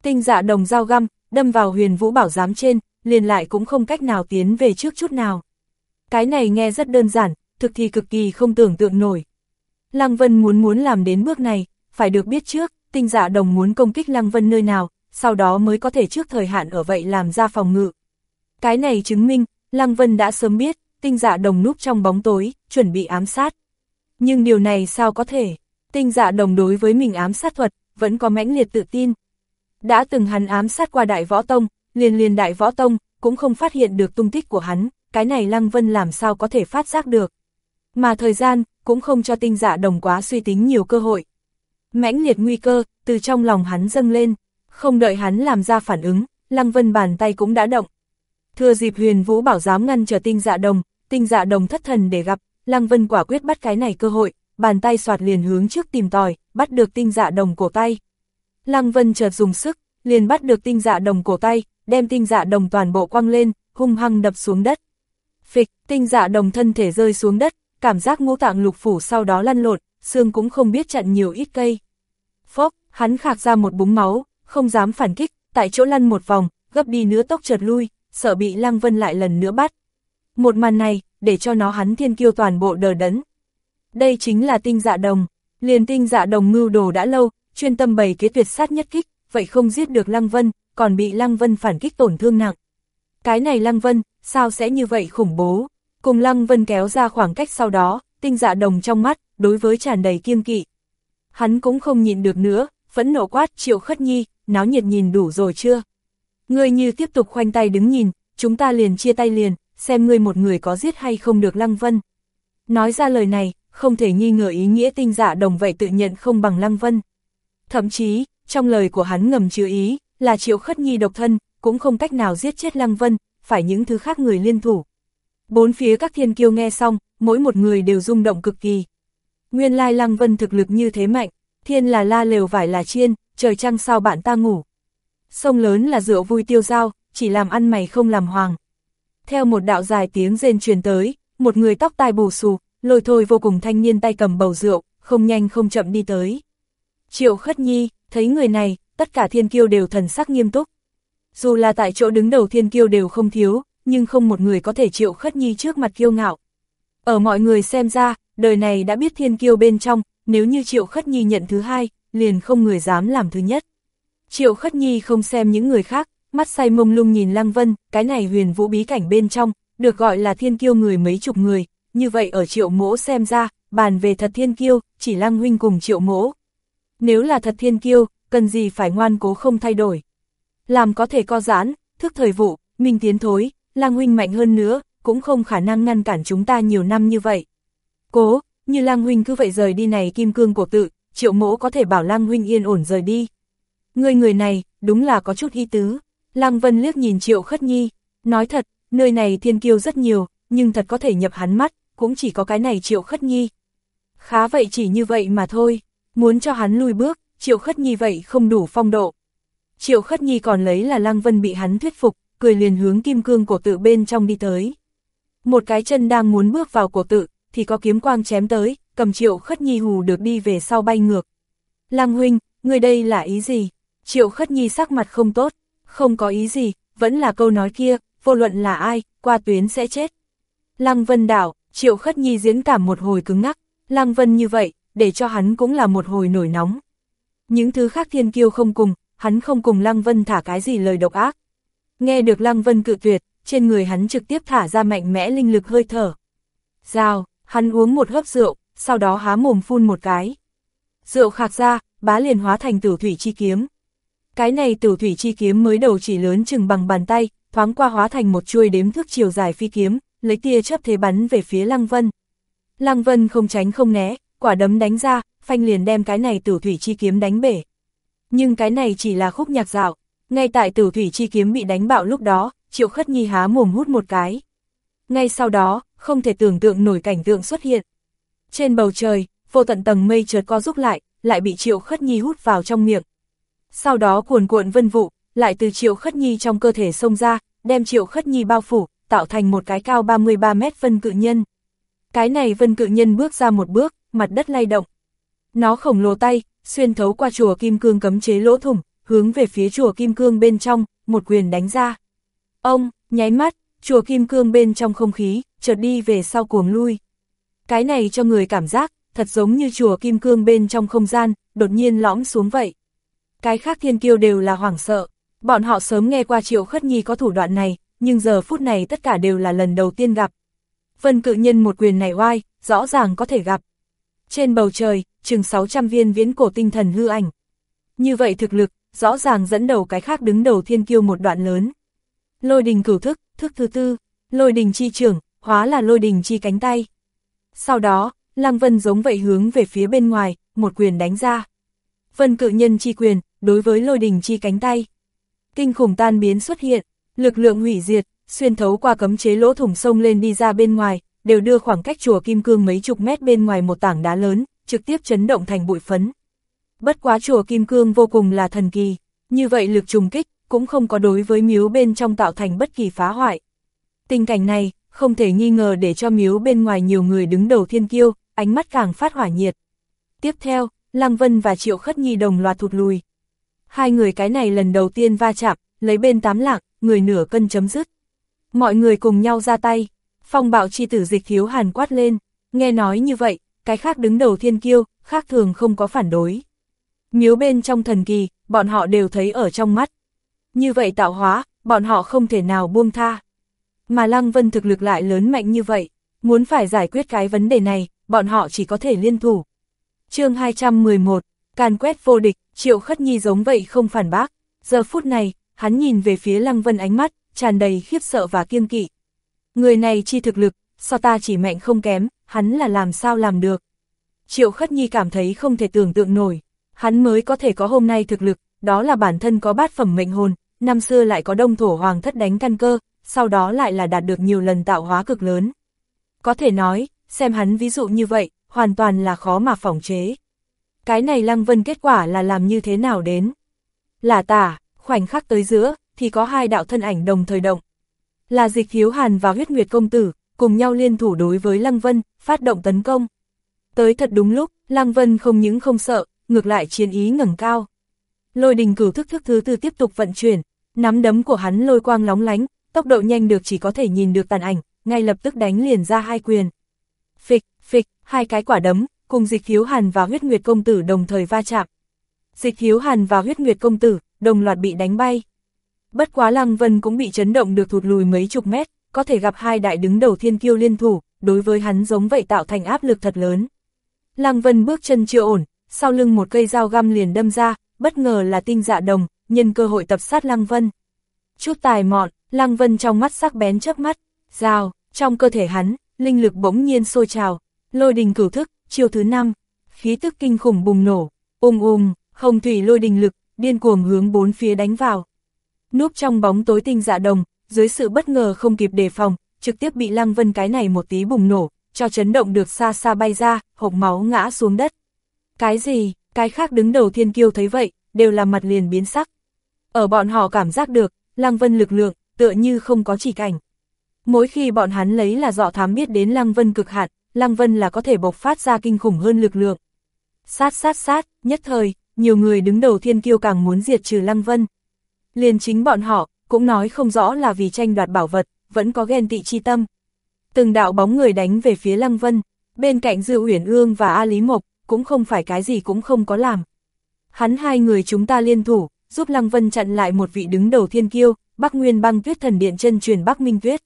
Tinh dạ đồng dao găm, đâm vào huyền vũ bảo giám trên, liền lại cũng không cách nào tiến về trước chút nào. Cái này nghe rất đơn giản, thực thì cực kỳ không tưởng tượng nổi. Lăng Vân muốn muốn làm đến bước này, phải được biết trước, tinh dạ đồng muốn công kích Lăng Vân nơi nào, sau đó mới có thể trước thời hạn ở vậy làm ra phòng ngự. Cái này chứng minh, Lăng Vân đã sớm biết, tinh dạ đồng núp trong bóng tối, chuẩn bị ám sát. Nhưng điều này sao có thể? Tinh dạ đồng đối với mình ám sát thuật, vẫn có mãnh liệt tự tin. Đã từng hắn ám sát qua đại võ tông, liền liền đại võ tông, cũng không phát hiện được tung tích của hắn, cái này Lăng Vân làm sao có thể phát giác được. Mà thời gian, cũng không cho tinh dạ đồng quá suy tính nhiều cơ hội. Mãnh liệt nguy cơ, từ trong lòng hắn dâng lên, không đợi hắn làm ra phản ứng, Lăng Vân bàn tay cũng đã động. Thừa dịp huyền vũ bảo dám ngăn trở tinh dạ đồng, tinh dạ đồng thất thần để gặp, Lăng Vân quả quyết bắt cái này cơ hội, bàn tay soạt liền hướng trước tìm tòi, bắt được tinh dạ đồng cổ tay. Lăng Vân chợt dùng sức, liền bắt được tinh dạ đồng cổ tay, đem tinh dạ đồng toàn bộ quăng lên, hung hăng đập xuống đất. Phịch, tinh dạ đồng thân thể rơi xuống đất, cảm giác ngũ tạng lục phủ sau đó lăn lộn, xương cũng không biết chặn nhiều ít cây. Phốc, hắn khạc ra một búng máu, không dám phản kích, tại chỗ lăn một vòng, gấp đi nữa tốc chợt lui, sợ bị Lăng Vân lại lần nữa bắt. Một màn này, để cho nó hắn thiên kiêu toàn bộ đờ đẫn. Đây chính là tinh dạ đồng, liền tinh dạ đồng mưu đồ đã lâu, chuyên tâm bày kế tuyệt sát nhất kích, vậy không giết được Lăng Vân, còn bị Lăng Vân phản kích tổn thương nặng. Cái này Lăng Vân, sao sẽ như vậy khủng bố? Cùng Lăng Vân kéo ra khoảng cách sau đó, tinh dạ đồng trong mắt, đối với tràn đầy kiêng kỵ. Hắn cũng không nhịn được nữa, phẫn nộ quát triệu khất nhi, náo nhiệt nhìn đủ rồi chưa? Ngươi như tiếp tục khoanh tay đứng nhìn, chúng ta liền chia tay liền, xem ngươi một người có giết hay không được Lăng Vân. Nói ra lời này, không thể nghi ngờ ý nghĩa tinh giả đồng vậy tự nhận không bằng Lăng Vân. Thậm chí, trong lời của hắn ngầm chứa ý, là triệu khất nhi độc thân, cũng không cách nào giết chết Lăng Vân, phải những thứ khác người liên thủ. Bốn phía các thiên kiêu nghe xong, mỗi một người đều rung động cực kỳ. Nguyên lai Lăng Vân thực lực như thế mạnh, thiên là la lều vải là chiên, trời trăng sao bạn ta ngủ. Sông lớn là rượu vui tiêu dao, chỉ làm ăn mày không làm hoàng. Theo một đạo dài tiếng rên truyền tới, một người tóc tai bù xù, lôi thôi vô cùng thanh niên tay cầm bầu rượu, không nhanh không chậm đi tới. Triệu khất nhi, thấy người này, tất cả thiên kiêu đều thần sắc nghiêm túc. Dù là tại chỗ đứng đầu thiên kiêu đều không thiếu, nhưng không một người có thể triệu khất nhi trước mặt kiêu ngạo. Ở mọi người xem ra, đời này đã biết thiên kiêu bên trong, nếu như triệu khất nhi nhận thứ hai, liền không người dám làm thứ nhất. Triệu khất nhi không xem những người khác, mắt say mông lung nhìn Lăng Vân, cái này huyền vũ bí cảnh bên trong, được gọi là thiên kiêu người mấy chục người, như vậy ở triệu mỗ xem ra, bàn về thật thiên kiêu, chỉ Lăng huynh cùng triệu mỗ. Nếu là thật thiên kiêu, cần gì phải ngoan cố không thay đổi. Làm có thể co giãn, thức thời vụ, minh tiến thối, Lăng huynh mạnh hơn nữa, cũng không khả năng ngăn cản chúng ta nhiều năm như vậy. Cố, như Lang huynh cứ vậy rời đi này kim cương cổ tự, triệu mỗ có thể bảo Lang huynh yên ổn rời đi. Người người này, đúng là có chút y tứ. Lăng Vân liếc nhìn triệu khất nhi, nói thật, nơi này thiên kiêu rất nhiều, nhưng thật có thể nhập hắn mắt, cũng chỉ có cái này triệu khất nhi. Khá vậy chỉ như vậy mà thôi, muốn cho hắn lui bước, triệu khất nhi vậy không đủ phong độ. Triệu Khất Nhi còn lấy là Lăng Vân bị hắn thuyết phục, cười liền hướng kim cương cổ tự bên trong đi tới. Một cái chân đang muốn bước vào cổ tự, thì có kiếm quang chém tới, cầm Triệu Khất Nhi hù được đi về sau bay ngược. Lăng huynh, người đây là ý gì? Triệu Khất Nhi sắc mặt không tốt, không có ý gì, vẫn là câu nói kia, vô luận là ai, qua tuyến sẽ chết. Lăng Vân đảo, Triệu Khất Nhi diễn cảm một hồi cứng ngắc, Lăng Vân như vậy, để cho hắn cũng là một hồi nổi nóng. Những thứ khác thiên kiêu không cùng, hắn không cùng Lăng Vân thả cái gì lời độc ác. Nghe được Lăng Vân cự tuyệt, trên người hắn trực tiếp thả ra mạnh mẽ linh lực hơi thở. Giao, hắn uống một hớp rượu, sau đó há mồm phun một cái. Rượu khạc ra, bá liền hóa thành tử thủy chi kiếm. Cái này tử thủy chi kiếm mới đầu chỉ lớn chừng bằng bàn tay, thoáng qua hóa thành một chuôi đếm thước chiều dài phi kiếm, lấy tia chớp thế bắn về phía Lăng Vân. Lăng Vân không tránh không né, quả đấm đánh ra, phanh liền đem cái này tử thủy chi kiếm đánh bể. Nhưng cái này chỉ là khúc nhạc dạo, ngay tại tử thủy chi kiếm bị đánh bạo lúc đó, Triệu Khất Nhi há mồm hút một cái. Ngay sau đó, không thể tưởng tượng nổi cảnh tượng xuất hiện. Trên bầu trời, vô tận tầng mây chợt co rút lại, lại bị Triệu Khất Nhi hút vào trong miệng. Sau đó cuồn cuộn vân vụ, lại từ Triệu Khất Nhi trong cơ thể xông ra, đem Triệu Khất Nhi bao phủ, tạo thành một cái cao 33 mét vân cự nhân. Cái này vân cự nhân bước ra một bước, mặt đất lay động. Nó khổng lồ tay, xuyên thấu qua chùa Kim Cương cấm chế lỗ thủng, hướng về phía chùa Kim Cương bên trong, một quyền đánh ra. Ông, nháy mắt, chùa Kim Cương bên trong không khí, chợt đi về sau cuồng lui. Cái này cho người cảm giác, thật giống như chùa Kim Cương bên trong không gian, đột nhiên lõm xuống vậy. Cái khác thiên kiêu đều là hoảng sợ, bọn họ sớm nghe qua triệu khất nhi có thủ đoạn này, nhưng giờ phút này tất cả đều là lần đầu tiên gặp. Vân cự nhân một quyền này oai, rõ ràng có thể gặp. Trên bầu trời, chừng 600 viên viễn cổ tinh thần hư ảnh. Như vậy thực lực, rõ ràng dẫn đầu cái khác đứng đầu thiên kiêu một đoạn lớn. Lôi đình cửu thức, thức thứ tư, lôi đình chi trưởng, hóa là lôi đình chi cánh tay. Sau đó, Lăng Vân giống vậy hướng về phía bên ngoài, một quyền đánh ra. Vân cự nhân chi quyền, đối với lôi đình chi cánh tay. Kinh khủng tan biến xuất hiện, lực lượng hủy diệt, xuyên thấu qua cấm chế lỗ thủng sông lên đi ra bên ngoài, đều đưa khoảng cách chùa Kim Cương mấy chục mét bên ngoài một tảng đá lớn, trực tiếp chấn động thành bụi phấn. Bất quá chùa Kim Cương vô cùng là thần kỳ, như vậy lực trùng kích, cũng không có đối với miếu bên trong tạo thành bất kỳ phá hoại. Tình cảnh này, không thể nghi ngờ để cho miếu bên ngoài nhiều người đứng đầu thiên kiêu, ánh mắt càng phát hỏa nhiệt. Tiếp theo, Lăng Vân và Triệu Khất Nhi đồng loạt thụt lùi. Hai người cái này lần đầu tiên va chạm, lấy bên tám lạc, người nửa cân chấm dứt. Mọi người cùng nhau ra tay, phong bạo chi tử dịch thiếu hàn quát lên, nghe nói như vậy, cái khác đứng đầu thiên kiêu, khác thường không có phản đối. Miếu bên trong thần kỳ, bọn họ đều thấy ở trong mắt. Như vậy tạo hóa, bọn họ không thể nào buông tha. Mà Lăng Vân thực lực lại lớn mạnh như vậy, muốn phải giải quyết cái vấn đề này, bọn họ chỉ có thể liên thủ. chương 211, càn quét vô địch, triệu khất nhi giống vậy không phản bác. Giờ phút này, hắn nhìn về phía Lăng Vân ánh mắt, tràn đầy khiếp sợ và kiêng kỵ. Người này chi thực lực, so ta chỉ mạnh không kém, hắn là làm sao làm được. Triệu khất nhi cảm thấy không thể tưởng tượng nổi, hắn mới có thể có hôm nay thực lực, đó là bản thân có bát phẩm mệnh hồn, năm xưa lại có đông thổ hoàng thất đánh căn cơ, sau đó lại là đạt được nhiều lần tạo hóa cực lớn. Có thể nói, xem hắn ví dụ như vậy, hoàn toàn là khó mà phỏng chế. Cái này Lăng Vân kết quả là làm như thế nào đến? Là tả, khoảnh khắc tới giữa, thì có hai đạo thân ảnh đồng thời động. Là dịch thiếu hàn và huyết nguyệt công tử, cùng nhau liên thủ đối với Lăng Vân, phát động tấn công. Tới thật đúng lúc, Lăng Vân không những không sợ, ngược lại chiến ý ngẩng cao. Lôi đình cửu thức thức thứ tư tiếp tục vận chuyển, nắm đấm của hắn lôi quang lóng lánh, tốc độ nhanh được chỉ có thể nhìn được tàn ảnh, ngay lập tức đánh liền ra hai quyền. Phịch, phịch, hai cái quả đấm, cùng dịch thiếu hàn và huyết nguyệt công tử đồng thời va chạm. Dịch thiếu hàn và huyết nguyệt công tử, đồng loạt bị đánh bay. Bất quá Lăng Vân cũng bị chấn động được thụt lùi mấy chục mét, có thể gặp hai đại đứng đầu thiên kiêu liên thủ, đối với hắn giống vậy tạo thành áp lực thật lớn. Lăng Vân bước chân chưa ổn, sau lưng một cây dao găm liền đâm ra, bất ngờ là tinh dạ đồng, nhân cơ hội tập sát Lăng Vân. Chút tài mọn, Lăng Vân trong mắt sắc bén chớp mắt, rào, trong cơ thể hắn, linh lực bỗng nhiên sôi trào, lôi đình cửu thức, chiều thứ năm, khí tức kinh khủng bùng nổ, ung ung, không thủy lôi đình lực, điên cuồng hướng bốn phía đánh vào. Núp trong bóng tối tinh dạ đồng, dưới sự bất ngờ không kịp đề phòng, trực tiếp bị Lăng Vân cái này một tí bùng nổ, cho chấn động được xa xa bay ra, hộc máu ngã xuống đất. Cái gì, cái khác đứng đầu thiên kiêu thấy vậy, đều là mặt liền biến sắc. Ở bọn họ cảm giác được, Lăng Vân lực lượng, tựa như không có chỉ cảnh. Mỗi khi bọn hắn lấy là dọ thám biết đến Lăng Vân cực hạn, Lăng Vân là có thể bộc phát ra kinh khủng hơn lực lượng. Sát sát sát, nhất thời, nhiều người đứng đầu thiên kiêu càng muốn diệt trừ Lăng Vân. Liền chính bọn họ, cũng nói không rõ là vì tranh đoạt bảo vật, vẫn có ghen tị chi tâm. Từng đạo bóng người đánh về phía Lăng Vân, bên cạnh Dư Uyển Ương và A Lý Mộc, cũng không phải cái gì cũng không có làm. Hắn hai người chúng ta liên thủ, giúp Lăng Vân chặn lại một vị đứng đầu thiên kiêu, Bắc Nguyên băng tuyết thần điện chân truyền Bắc Minh Tuyết.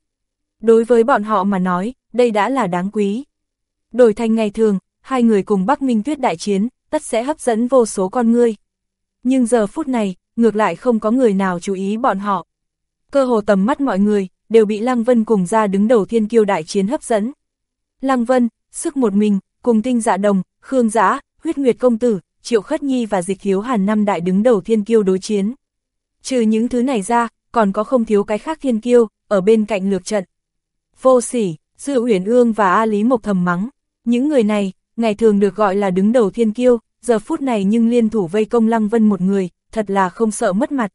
Đối với bọn họ mà nói, đây đã là đáng quý. Đổi thành ngày thường, hai người cùng Bắc Minh Tuyết đại chiến, tất sẽ hấp dẫn vô số con ngươi. Nhưng giờ phút này, ngược lại không có người nào chú ý bọn họ. Cơ hồ tầm mắt mọi người, đều bị Lăng Vân cùng ra đứng đầu thiên kiêu đại chiến hấp dẫn. Lăng Vân, sức một mình, cùng tinh dạ đồng, Khương Giã, huyết nguyệt công tử, Triệu Khất Nhi và Dịch Thiếu Hàn năm đại đứng đầu thiên kiêu đối chiến. Trừ những thứ này ra, còn có không thiếu cái khác thiên kiêu, ở bên cạnh lược trận. Vô sỉ, Dư Uyển Ương và A Lý Mộc thầm mắng, những người này, ngày thường được gọi là đứng đầu thiên kiêu, giờ phút này nhưng liên thủ vây công Lăng Vân một người, thật là không sợ mất mặt.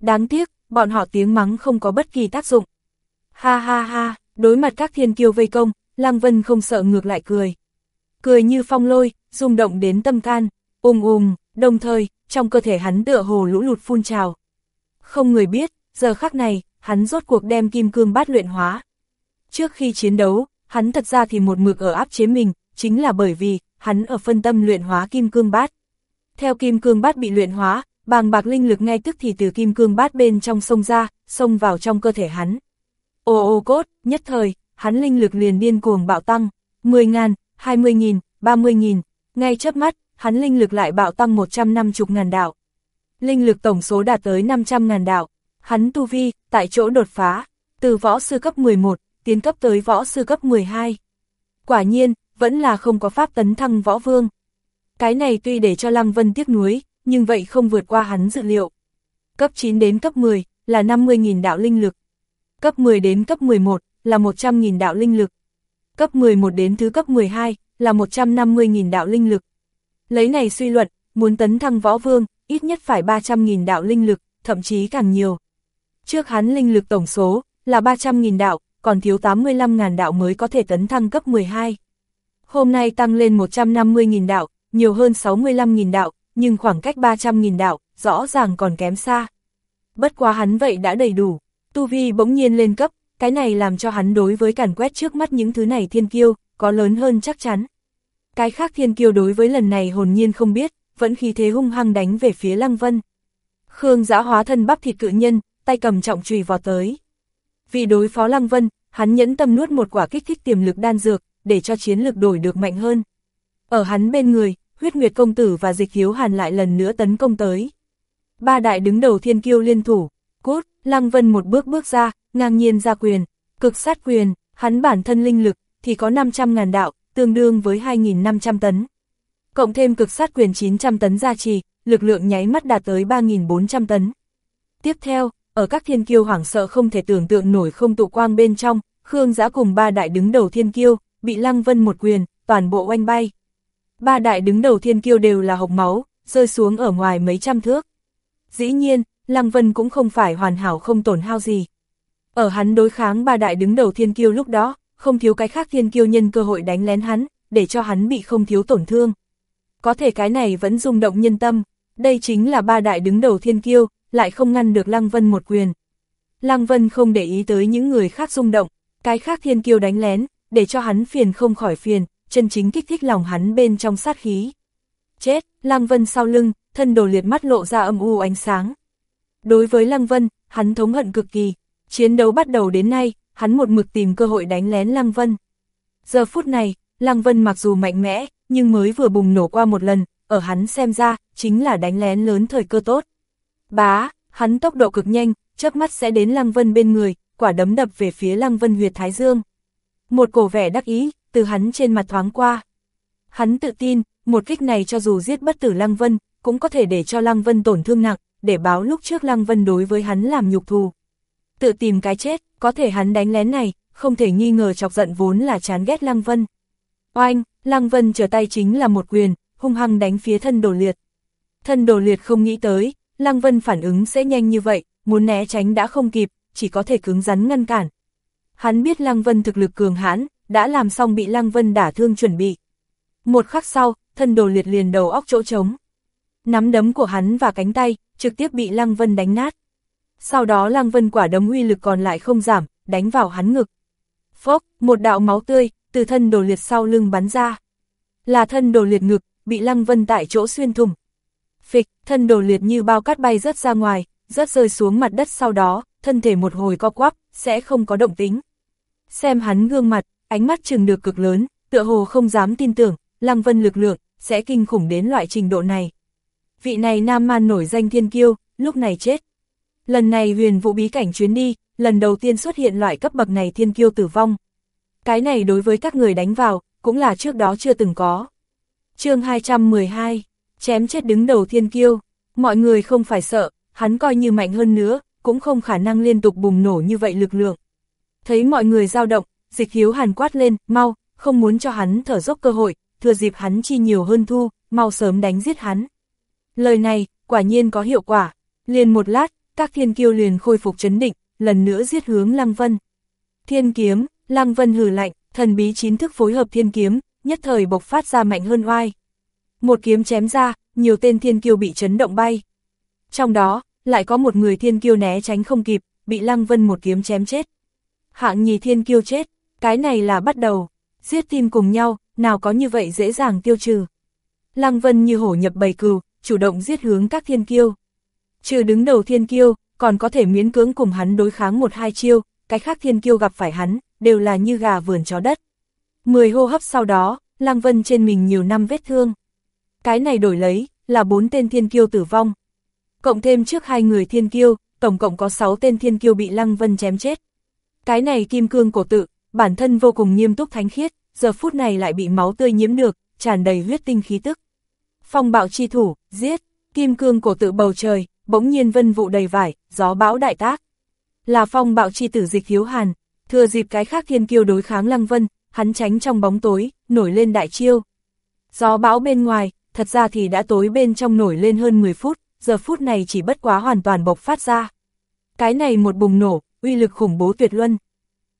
Đáng tiếc, bọn họ tiếng mắng không có bất kỳ tác dụng. Ha ha ha, đối mặt các thiên kiêu vây công, Lăng Vân không sợ ngược lại cười cười như phong lôi, rung động đến tâm can, ùm ùm, đồng thời, trong cơ thể hắn tựa hồ lũ lụt phun trào. Không người biết, giờ khắc này, hắn rốt cuộc đem kim cương bát luyện hóa. Trước khi chiến đấu, hắn thật ra thì một mực ở áp chế mình, chính là bởi vì, hắn ở phân tâm luyện hóa kim cương bát. Theo kim cương bát bị luyện hóa, bàng bạc linh lực ngay tức thì từ kim cương bát bên trong sông ra, sông vào trong cơ thể hắn. Ô ô cốt, nhất thời, hắn linh lực liền điên cuồng bạo tăng, 10.000, 20.000, 30.000, ngay chớp mắt, hắn linh lực lại bạo tăng 150 ngàn đạo. Linh lực tổng số đạt tới 500 ngàn đạo. Hắn tu vi, tại chỗ đột phá, từ võ sư cấp 11, tiến cấp tới võ sư cấp 12. Quả nhiên, vẫn là không có pháp tấn thăng võ vương. Cái này tuy để cho Lăng Vân tiếc nuối, nhưng vậy không vượt qua hắn dự liệu. Cấp 9 đến cấp 10 là 50.000 đạo linh lực. Cấp 10 đến cấp 11 là 100.000 đạo linh lực. Cấp 11 đến thứ cấp 12 là 150.000 đạo linh lực. Lấy này suy luận, muốn tấn thăng võ vương, ít nhất phải 300.000 đạo linh lực, thậm chí càng nhiều. Trước hắn linh lực tổng số là 300.000 đạo, còn thiếu 85.000 đạo mới có thể tấn thăng cấp 12. Hôm nay tăng lên 150.000 đạo, nhiều hơn 65.000 đạo, nhưng khoảng cách 300.000 đạo, rõ ràng còn kém xa. Bất quá hắn vậy đã đầy đủ, tu vi bỗng nhiên lên cấp, cái này làm cho hắn đối với cản quét trước mắt những thứ này thiên kiêu, có lớn hơn chắc chắn. Cái khác thiên kiêu đối với lần này hồn nhiên không biết, vẫn khí thế hung hăng đánh về phía Lăng Vân. Khương giã hóa thân bắp thịt cự nhân, tay cầm trọng trùy vào tới. Vì đối phó Lăng Vân, hắn nhẫn tâm nuốt một quả kích thích tiềm lực đan dược, để cho chiến lực đổi được mạnh hơn. Ở hắn bên người, huyết nguyệt công tử và dịch hiếu hàn lại lần nữa tấn công tới. Ba đại đứng đầu thiên kiêu liên thủ, cốt, Lăng Vân một bước bước ra, ngang nhiên ra quyền, cực sát quyền, hắn bản thân linh lực, thì có 500 ngàn đạo, tương đương với 2.500 tấn. Cộng thêm cực sát quyền 900 tấn gia trì, lực lượng nháy mắt đạt tới 3.400 tấn. Tiếp theo, ở các thiên kiêu hoảng sợ không thể tưởng tượng nổi không tụ quang bên trong, Khương Giã cùng ba đại đứng đầu thiên kiêu, bị Lăng Vân một quyền, toàn bộ oanh bay. Ba đại đứng đầu thiên kiêu đều là hộc máu, rơi xuống ở ngoài mấy trăm thước. Dĩ nhiên, Lăng Vân cũng không phải hoàn hảo không tổn hao gì. Ở hắn đối kháng ba đại đứng đầu thiên kiêu lúc đó, không thiếu cái khác thiên kiêu nhân cơ hội đánh lén hắn, để cho hắn bị không thiếu tổn thương. Có thể cái này vẫn rung động nhân tâm, đây chính là ba đại đứng đầu thiên kiêu, lại không ngăn được Lăng Vân một quyền. Lăng Vân không để ý tới những người khác rung động, cái khác thiên kiêu đánh lén, để cho hắn phiền không khỏi phiền, chân chính kích thích lòng hắn bên trong sát khí. Chết, Lăng Vân sau lưng, thân đồ liệt mắt lộ ra âm u ánh sáng. Đối với Lăng Vân, hắn thống hận cực kỳ, chiến đấu bắt đầu đến nay, hắn một mực tìm cơ hội đánh lén Lăng Vân. Giờ phút này, Lăng Vân mặc dù mạnh mẽ, nhưng mới vừa bùng nổ qua một lần, ở hắn xem ra, chính là đánh lén lớn thời cơ tốt. Bá, hắn tốc độ cực nhanh, chớp mắt sẽ đến Lăng Vân bên người, quả đấm đập về phía Lăng Vân huyệt Thái Dương. Một cổ vẻ đắc ý, từ hắn trên mặt thoáng qua. Hắn tự tin, một kích này cho dù giết bất tử Lăng Vân, cũng có thể để cho Lăng Vân tổn thương nặng, để báo lúc trước Lăng Vân đối với hắn làm nhục thù. Tự tìm cái chết, có thể hắn đánh lén này, không thể nghi ngờ chọc giận vốn là chán ghét Lăng Vân. Oanh, Lăng Vân trở tay chính là một quyền, hung hăng đánh phía thân đồ liệt. Thân đồ liệt không nghĩ tới, Lăng Vân phản ứng sẽ nhanh như vậy, muốn né tránh đã không kịp, chỉ có thể cứng rắn ngăn cản. Hắn biết Lăng Vân thực lực cường hãn, đã làm xong bị Lăng Vân đả thương chuẩn bị. Một khắc sau, thân đồ liệt liền đầu óc chỗ trống. Nắm đấm của hắn và cánh tay, trực tiếp bị Lăng Vân đánh nát. Sau đó Lăng Vân quả đấm uy lực còn lại không giảm, đánh vào hắn ngực. Phốc, một đạo máu tươi, từ thân đồ liệt sau lưng bắn ra. Là thân đồ liệt ngực, bị Lăng Vân tại chỗ xuyên thủng. Phịch, thân đồ liệt như bao cát bay rớt ra ngoài, rớt rơi xuống mặt đất sau đó, thân thể một hồi co quắp, sẽ không có động tính. Xem hắn gương mặt, ánh mắt chừng được cực lớn, tựa hồ không dám tin tưởng, Lăng Vân lực lượng, sẽ kinh khủng đến loại trình độ này. Vị này nam man nổi danh thiên kiêu, lúc này chết. Lần này huyền vũ bí cảnh chuyến đi, lần đầu tiên xuất hiện loại cấp bậc này thiên kiêu tử vong. Cái này đối với các người đánh vào, cũng là trước đó chưa từng có. chương 212, chém chết đứng đầu thiên kiêu, mọi người không phải sợ, hắn coi như mạnh hơn nữa, cũng không khả năng liên tục bùng nổ như vậy lực lượng. Thấy mọi người dao động, dịch hiếu hàn quát lên, mau, không muốn cho hắn thở dốc cơ hội, thừa dịp hắn chi nhiều hơn thu, mau sớm đánh giết hắn. Lời này, quả nhiên có hiệu quả, liền một lát, các thiên kiêu liền khôi phục chấn định, lần nữa giết hướng Lăng Vân. Thiên kiếm, Lăng Vân hử lạnh, thần bí chín thức phối hợp thiên kiếm, nhất thời bộc phát ra mạnh hơn oai. Một kiếm chém ra, nhiều tên thiên kiêu bị chấn động bay. Trong đó, lại có một người thiên kiêu né tránh không kịp, bị Lăng Vân một kiếm chém chết. Hạng nhì thiên kiêu chết, cái này là bắt đầu, giết tim cùng nhau, nào có như vậy dễ dàng tiêu trừ. Lăng Vân như hổ nhập bầy cừu, chủ động giết hướng các thiên kiêu. Trừ đứng đầu thiên kiêu, còn có thể miễn cưỡng cùng hắn đối kháng một hai chiêu, cái khác thiên kiêu gặp phải hắn, đều là như gà vườn chó đất. Mười hô hấp sau đó, Lăng Vân trên mình nhiều năm vết thương. Cái này đổi lấy, là bốn tên thiên kiêu tử vong. Cộng thêm trước hai người thiên kiêu, tổng cộng có sáu tên thiên kiêu bị Lăng Vân chém chết. Cái này kim cương cổ tự, bản thân vô cùng nghiêm túc thánh khiết, giờ phút này lại bị máu tươi nhiễm được, tràn đầy huyết tinh khí tức. Phong bạo chi thủ, giết, kim cương cổ tự bầu trời, bỗng nhiên vân vụ đầy vải, gió bão đại tác. Là phong bạo chi tử dịch hiếu hàn, thừa dịp cái khác thiên kiêu đối kháng lăng vân, hắn tránh trong bóng tối, nổi lên đại chiêu. Gió bão bên ngoài, thật ra thì đã tối bên trong nổi lên hơn 10 phút, giờ phút này chỉ bất quá hoàn toàn bộc phát ra. Cái này một bùng nổ, uy lực khủng bố tuyệt luân.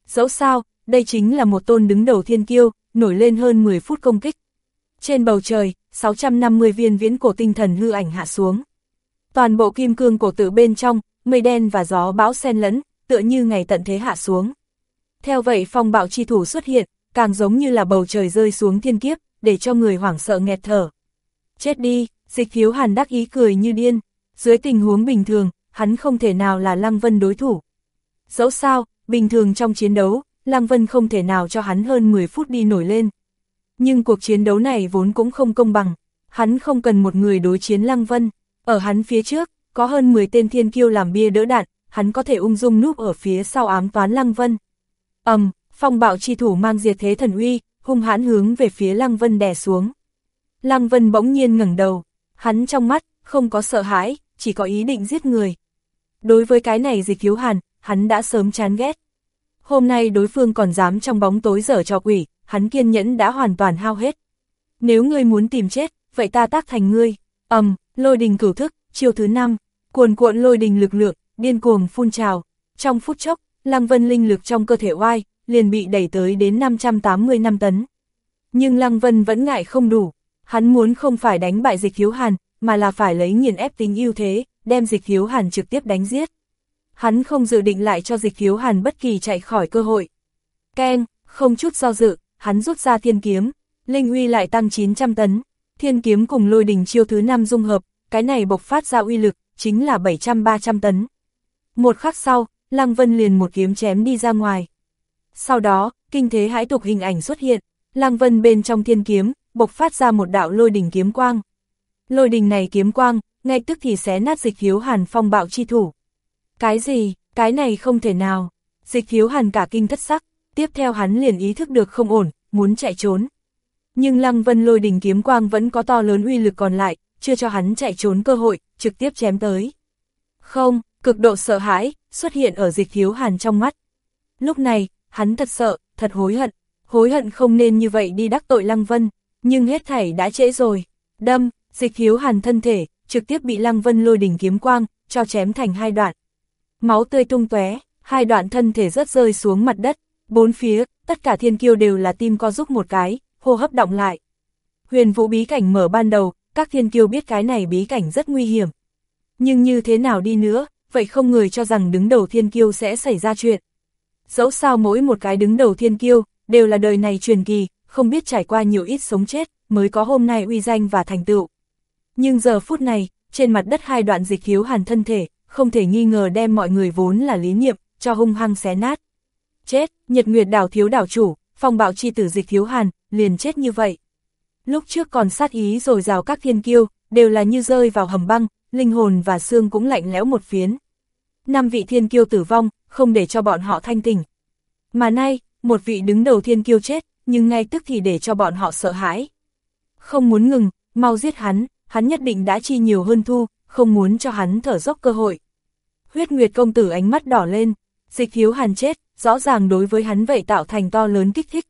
Dẫu sao, đây chính là một tôn đứng đầu thiên kiêu, nổi lên hơn 10 phút công kích. Trên bầu trời, 650 viên viễn cổ tinh thần hư ảnh hạ xuống. Toàn bộ kim cương cổ tự bên trong, mây đen và gió bão xen lẫn, tựa như ngày tận thế hạ xuống. Theo vậy phong bạo chi thủ xuất hiện, càng giống như là bầu trời rơi xuống thiên kiếp, để cho người hoảng sợ nghẹt thở. Chết đi, dịch thiếu hàn đắc ý cười như điên, dưới tình huống bình thường, hắn không thể nào là Lăng Vân đối thủ. Dẫu sao, bình thường trong chiến đấu, Lăng Vân không thể nào cho hắn hơn 10 phút đi nổi lên. Nhưng cuộc chiến đấu này vốn cũng không công bằng, hắn không cần một người đối chiến Lăng Vân, ở hắn phía trước, có hơn 10 tên thiên kiêu làm bia đỡ đạn, hắn có thể ung dung núp ở phía sau ám toán Lăng Vân. ầm, um, phong bạo chi thủ mang diệt thế thần uy, hung hãn hướng về phía Lăng Vân đè xuống. Lăng Vân bỗng nhiên ngẩng đầu, hắn trong mắt, không có sợ hãi, chỉ có ý định giết người. Đối với cái này dịch thiếu hàn, hắn đã sớm chán ghét. Hôm nay đối phương còn dám trong bóng tối dở cho quỷ, hắn kiên nhẫn đã hoàn toàn hao hết. Nếu ngươi muốn tìm chết, vậy ta tác thành ngươi ầm, um, lôi đình cửu thức, chiều thứ năm cuồn cuộn lôi đình lực lượng, điên cuồng phun trào. Trong phút chốc, Lăng Vân linh lực trong cơ thể oai, liền bị đẩy tới đến 580 năm tấn. Nhưng Lăng Vân vẫn ngại không đủ, hắn muốn không phải đánh bại dịch hiếu hàn, mà là phải lấy nghiền ép tính ưu thế, đem dịch hiếu hàn trực tiếp đánh giết. Hắn không dự định lại cho dịch hiếu hàn bất kỳ chạy khỏi cơ hội. Ken, không chút do dự, hắn rút ra thiên kiếm, linh uy lại tăng 900 tấn, thiên kiếm cùng lôi đình chiêu thứ năm dung hợp, cái này bộc phát ra uy lực, chính là 700-300 tấn. Một khắc sau, Lăng Vân liền một kiếm chém đi ra ngoài. Sau đó, kinh thế hãi tục hình ảnh xuất hiện, Lăng Vân bên trong thiên kiếm, bộc phát ra một đạo lôi đỉnh kiếm quang. Lôi đỉnh này kiếm quang, ngay tức thì xé nát dịch hiếu hàn phong bạo chi thủ. Cái gì, cái này không thể nào. Dịch hiếu hàn cả kinh thất sắc, tiếp theo hắn liền ý thức được không ổn, muốn chạy trốn. Nhưng Lăng Vân lôi đỉnh kiếm quang vẫn có to lớn uy lực còn lại, chưa cho hắn chạy trốn cơ hội, trực tiếp chém tới. Không, cực độ sợ hãi, xuất hiện ở dịch hiếu hàn trong mắt. Lúc này, hắn thật sợ, thật hối hận, hối hận không nên như vậy đi đắc tội Lăng Vân, nhưng hết thảy đã trễ rồi. Đâm, dịch hiếu hàn thân thể, trực tiếp bị Lăng Vân lôi đỉnh kiếm quang, cho chém thành hai đoạn. Máu tươi tung tóe, hai đoạn thân thể rớt rơi xuống mặt đất, bốn phía, tất cả thiên kiêu đều là tim co giúp một cái, hô hấp động lại. Huyền vũ bí cảnh mở ban đầu, các thiên kiêu biết cái này bí cảnh rất nguy hiểm. Nhưng như thế nào đi nữa, vậy không người cho rằng đứng đầu thiên kiêu sẽ xảy ra chuyện. Dẫu sao mỗi một cái đứng đầu thiên kiêu, đều là đời này truyền kỳ, không biết trải qua nhiều ít sống chết, mới có hôm nay uy danh và thành tựu. Nhưng giờ phút này, trên mặt đất hai đoạn dịch hiếu hàn thân thể, không thể nghi ngờ đem mọi người vốn là lý niệm, cho hung hăng xé nát. Chết, Nhật Nguyệt đảo thiếu đảo chủ, phong bạo chi tử dịch thiếu hàn, liền chết như vậy. Lúc trước còn sát ý rồi rào các thiên kiêu, đều là như rơi vào hầm băng, linh hồn và xương cũng lạnh lẽo một phiến. Năm vị thiên kiêu tử vong, không để cho bọn họ thanh tỉnh. Mà nay, một vị đứng đầu thiên kiêu chết, nhưng ngay tức thì để cho bọn họ sợ hãi. Không muốn ngừng, mau giết hắn, hắn nhất định đã chi nhiều hơn thu, không muốn cho hắn thở dốc cơ hội. Huyết Nguyệt công tử ánh mắt đỏ lên, dịch thiếu hàn chết, rõ ràng đối với hắn vậy tạo thành to lớn kích thích.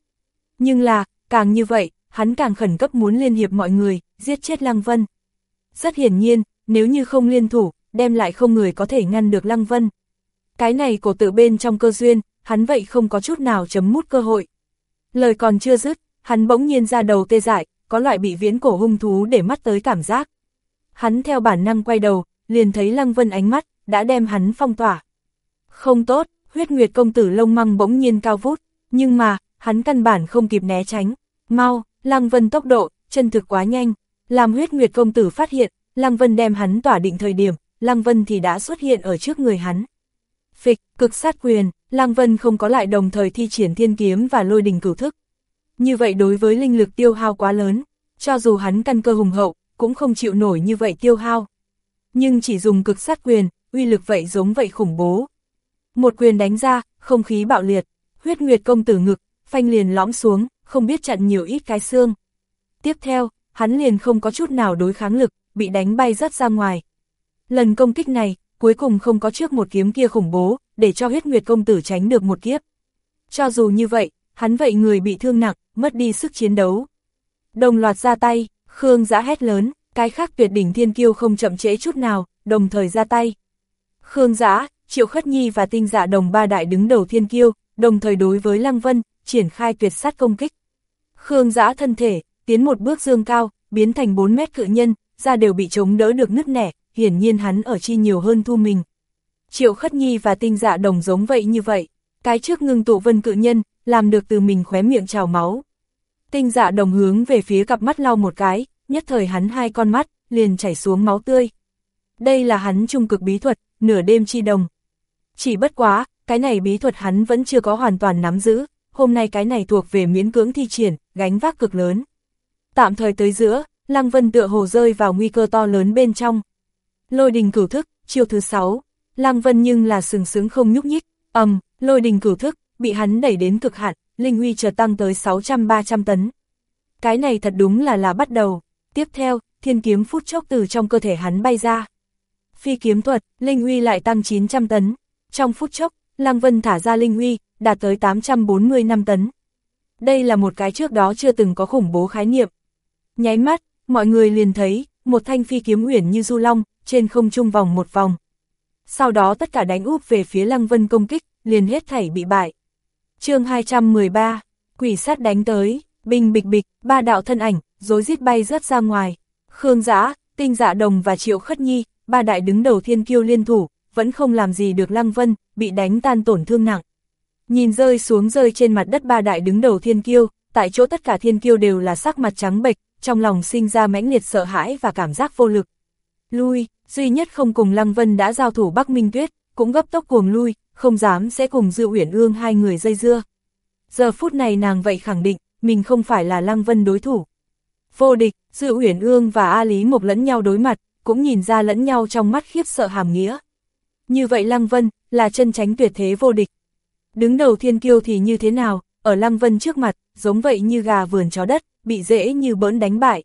Nhưng là, càng như vậy, hắn càng khẩn cấp muốn liên hiệp mọi người, giết chết Lăng Vân. Rất hiển nhiên, nếu như không liên thủ, đem lại không người có thể ngăn được Lăng Vân. Cái này cổ tự bên trong cơ duyên, hắn vậy không có chút nào chấm mút cơ hội. Lời còn chưa dứt, hắn bỗng nhiên ra đầu tê dại, có loại bị viễn cổ hung thú để mắt tới cảm giác. Hắn theo bản năng quay đầu, liền thấy Lăng Vân ánh mắt, đã đem hắn phong tỏa. Không tốt, huyết nguyệt công tử lông măng bỗng nhiên cao vút, nhưng mà, hắn căn bản không kịp né tránh. Mau, Lăng Vân tốc độ, chân thực quá nhanh, làm huyết nguyệt công tử phát hiện, Lăng Vân đem hắn tỏa định thời điểm, Lăng Vân thì đã xuất hiện ở trước người hắn. Phịch, cực sát quyền, Lăng Vân không có lại đồng thời thi triển thiên kiếm và lôi đình cửu thức. Như vậy đối với linh lực tiêu hao quá lớn, cho dù hắn căn cơ hùng hậu, cũng không chịu nổi như vậy tiêu hao. Nhưng chỉ dùng cực sát quyền, uy lực vậy giống vậy khủng bố. Một quyền đánh ra, không khí bạo liệt, huyết nguyệt công tử ngực, phanh liền lõm xuống, không biết chặn nhiều ít cái xương. Tiếp theo, hắn liền không có chút nào đối kháng lực, bị đánh bay rất ra ngoài. Lần công kích này, cuối cùng không có trước một kiếm kia khủng bố, để cho huyết nguyệt công tử tránh được một kiếp. Cho dù như vậy, hắn vậy người bị thương nặng, mất đi sức chiến đấu. Đồng loạt ra tay, Khương giã hét lớn, cái khác tuyệt đỉnh thiên kiêu không chậm trễ chút nào, đồng thời ra tay. Khương giã, Triệu Khất Nhi và tinh dạ đồng ba đại đứng đầu thiên kiêu, đồng thời đối với Lăng Vân, triển khai tuyệt sát công kích. Khương giã thân thể, tiến một bước dương cao, biến thành 4 mét cự nhân, ra đều bị chống đỡ được nứt nẻ, hiển nhiên hắn ở chi nhiều hơn thu mình. Triệu Khất Nhi và tinh dạ đồng giống vậy như vậy, cái trước ngưng tụ vân cự nhân, làm được từ mình khóe miệng trào máu. Tinh dạ đồng hướng về phía cặp mắt lau một cái, nhất thời hắn hai con mắt, liền chảy xuống máu tươi. Đây là hắn trung cực bí thuật, nửa đêm chi đồng. Chỉ bất quá, cái này bí thuật hắn vẫn chưa có hoàn toàn nắm giữ, hôm nay cái này thuộc về miễn cưỡng thi triển, gánh vác cực lớn. Tạm thời tới giữa, Lăng Vân tựa hồ rơi vào nguy cơ to lớn bên trong. Lôi đình cửu thức, chiêu thứ 6. Lăng Vân nhưng là sừng sướng không nhúc nhích, ầm, um, lôi đình cửu thức, bị hắn đẩy đến cực hạn, linh uy chợt tăng tới 600-300 tấn. Cái này thật đúng là là bắt đầu. Tiếp theo, thiên kiếm phút chốc từ trong cơ thể hắn bay ra. Phi kiếm thuật, linh uy lại tăng 900 tấn. Trong phút chốc, Lăng Vân thả ra linh huy đạt tới 840 năm tấn. Đây là một cái trước đó chưa từng có khủng bố khái niệm. Nháy mắt, mọi người liền thấy, một thanh phi kiếm uyển như du long, trên không trung vòng một vòng. Sau đó tất cả đánh úp về phía Lăng Vân công kích, liền hết thảy bị bại. chương 213, quỷ sát đánh tới, bình bịch bịch, ba đạo thân ảnh, dối rít bay rớt ra ngoài. Khương Giã, Tinh Dạ Đồng và Triệu Khất Nhi, ba đại đứng đầu thiên kiêu liên thủ, vẫn không làm gì được Lăng Vân, bị đánh tan tổn thương nặng. Nhìn rơi xuống rơi trên mặt đất ba đại đứng đầu thiên kiêu, tại chỗ tất cả thiên kiêu đều là sắc mặt trắng bệch, trong lòng sinh ra mãnh liệt sợ hãi và cảm giác vô lực. Lui, duy nhất không cùng Lăng Vân đã giao thủ Bắc Minh Tuyết, cũng gấp tốc cuồng lui, không dám sẽ cùng Dư Uyển Ương hai người dây dưa. Giờ phút này nàng vậy khẳng định, mình không phải là Lăng Vân đối thủ. Vô địch, Dư Uyển Ương và A Lý mộc lẫn nhau đối mặt, cũng nhìn ra lẫn nhau trong mắt khiếp sợ hàm nghĩa. Như vậy Lăng Vân, là chân tránh tuyệt thế vô địch. Đứng đầu thiên kiêu thì như thế nào, ở Lăng Vân trước mặt, giống vậy như gà vườn chó đất, bị dễ như bỡn đánh bại.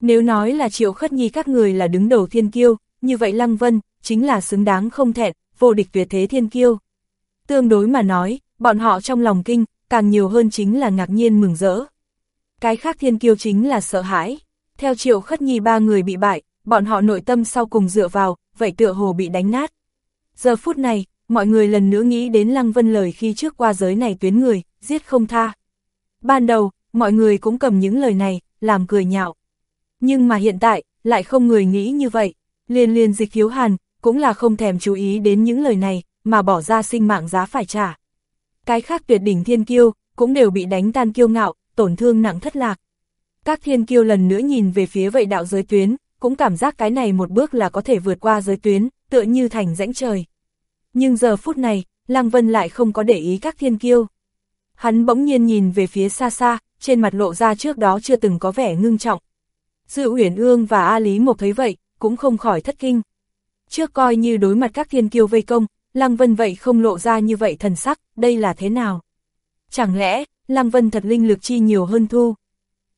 Nếu nói là triệu khất nhi các người là đứng đầu thiên kiêu, như vậy Lăng Vân, chính là xứng đáng không thẹn, vô địch tuyệt thế thiên kiêu. Tương đối mà nói, bọn họ trong lòng kinh, càng nhiều hơn chính là ngạc nhiên mừng rỡ. Cái khác thiên kiêu chính là sợ hãi. Theo triệu khất nhi ba người bị bại, bọn họ nội tâm sau cùng dựa vào, vậy tựa hồ bị đánh nát. Giờ phút này, mọi người lần nữa nghĩ đến Lăng Vân lời khi trước qua giới này tuyến người, giết không tha. Ban đầu, mọi người cũng cầm những lời này, làm cười nhạo. Nhưng mà hiện tại, lại không người nghĩ như vậy. Liên liên dịch hiếu hàn, cũng là không thèm chú ý đến những lời này, mà bỏ ra sinh mạng giá phải trả. Cái khác tuyệt đỉnh thiên kiêu, cũng đều bị đánh tan kiêu ngạo, tổn thương nặng thất lạc. Các thiên kiêu lần nữa nhìn về phía vậy đạo giới tuyến, cũng cảm giác cái này một bước là có thể vượt qua giới tuyến, tựa như thành rãnh trời. Nhưng giờ phút này, Lăng Vân lại không có để ý các thiên kiêu. Hắn bỗng nhiên nhìn về phía xa xa, trên mặt lộ ra trước đó chưa từng có vẻ ngưng trọng. Dự Uyển Ương và A Lý Mộc thấy vậy, cũng không khỏi thất kinh. Trước coi như đối mặt các thiên kiêu vây công, Lăng Vân vậy không lộ ra như vậy thần sắc, đây là thế nào? Chẳng lẽ, Lăng Vân thật linh lực chi nhiều hơn Thu?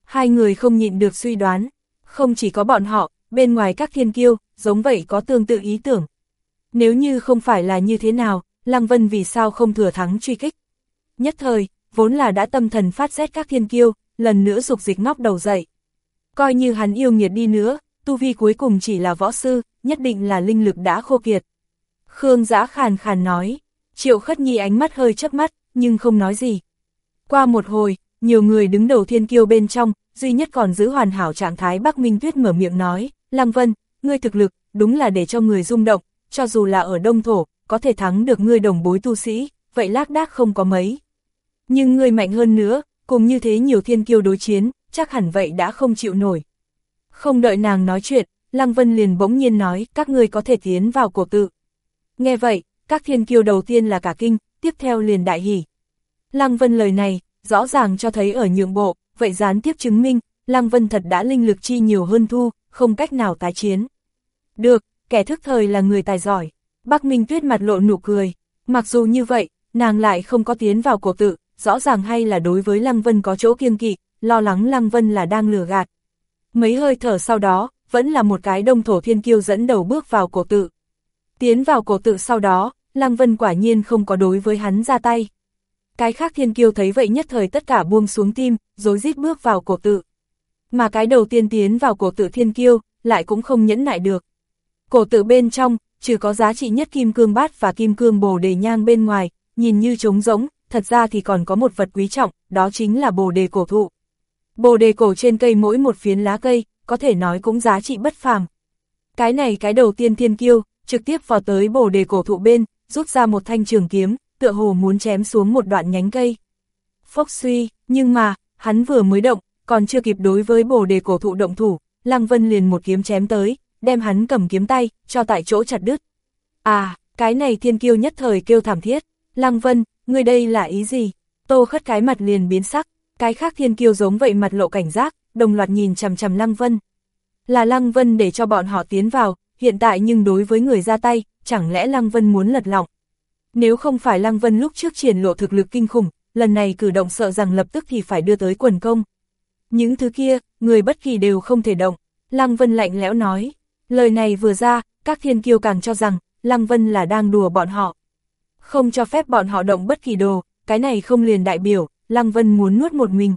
Hai người không nhịn được suy đoán, không chỉ có bọn họ, bên ngoài các thiên kiêu, giống vậy có tương tự ý tưởng. Nếu như không phải là như thế nào, Lăng Vân vì sao không thừa thắng truy kích? Nhất thời, vốn là đã tâm thần phát rét các thiên kiêu, lần nữa dục dịch ngóc đầu dậy. Coi như hắn yêu nghiệt đi nữa, tu vi cuối cùng chỉ là võ sư, nhất định là linh lực đã khô kiệt. Khương giã khàn khàn nói, triệu khất nhi ánh mắt hơi chớp mắt, nhưng không nói gì. Qua một hồi, nhiều người đứng đầu thiên kiêu bên trong, duy nhất còn giữ hoàn hảo trạng thái Bắc Minh Tuyết mở miệng nói, Lăng Vân, ngươi thực lực, đúng là để cho người rung động, cho dù là ở đông thổ, có thể thắng được ngươi đồng bối tu sĩ, vậy lác đác không có mấy. Nhưng ngươi mạnh hơn nữa, cùng như thế nhiều thiên kiêu đối chiến, chắc hẳn vậy đã không chịu nổi. Không đợi nàng nói chuyện, Lăng Vân liền bỗng nhiên nói, các ngươi có thể tiến vào cổ tự. Nghe vậy, các thiên kiêu đầu tiên là cả kinh, tiếp theo liền đại hỉ. Lăng Vân lời này, rõ ràng cho thấy ở nhượng bộ, vậy gián tiếp chứng minh, Lăng Vân thật đã linh lực chi nhiều hơn thu, không cách nào tái chiến. Được, kẻ thức thời là người tài giỏi. Bắc Minh Tuyết mặt lộ nụ cười. Mặc dù như vậy, nàng lại không có tiến vào cổ tự, rõ ràng hay là đối với Lăng Vân có chỗ kiêng kỵ, lo lắng Lăng Vân là đang lừa gạt. Mấy hơi thở sau đó, vẫn là một cái đông thổ thiên kiêu dẫn đầu bước vào cổ tự. Tiến vào cổ tự sau đó, Lăng Vân quả nhiên không có đối với hắn ra tay. Cái khác thiên kiêu thấy vậy nhất thời tất cả buông xuống tim, dối rít bước vào cổ tự. Mà cái đầu tiên tiến vào cổ tự thiên kiêu, lại cũng không nhẫn nại được. Cổ tự bên trong, trừ có giá trị nhất kim cương bát và kim cương bồ đề nhang bên ngoài, nhìn như trống rỗng, thật ra thì còn có một vật quý trọng, đó chính là bồ đề cổ thụ. Bồ đề cổ trên cây mỗi một phiến lá cây, có thể nói cũng giá trị bất phàm. Cái này cái đầu tiên thiên kiêu, trực tiếp vào tới bồ đề cổ thụ bên, rút ra một thanh trường kiếm, tựa hồ muốn chém xuống một đoạn nhánh cây. Phốc suy, nhưng mà, hắn vừa mới động, còn chưa kịp đối với bồ đề cổ thụ động thủ, Lăng Vân liền một kiếm chém tới, đem hắn cầm kiếm tay, cho tại chỗ chặt đứt. À, cái này thiên kiêu nhất thời kêu thảm thiết, Lăng Vân, người đây là ý gì? Tô khất cái mặt liền biến sắc, cái khác thiên kiêu giống vậy mặt lộ cảnh giác, đồng loạt nhìn chằm chằm Lăng Vân. Là Lăng Vân để cho bọn họ tiến vào, hiện tại nhưng đối với người ra tay, chẳng lẽ Lăng Vân muốn lật lọng? Nếu không phải Lăng Vân lúc trước triển lộ thực lực kinh khủng, lần này cử động sợ rằng lập tức thì phải đưa tới quần công. Những thứ kia, người bất kỳ đều không thể động, Lăng Vân lạnh lẽo nói. Lời này vừa ra, các thiên kiêu càng cho rằng, Lăng Vân là đang đùa bọn họ. Không cho phép bọn họ động bất kỳ đồ, cái này không liền đại biểu, Lăng Vân muốn nuốt một mình.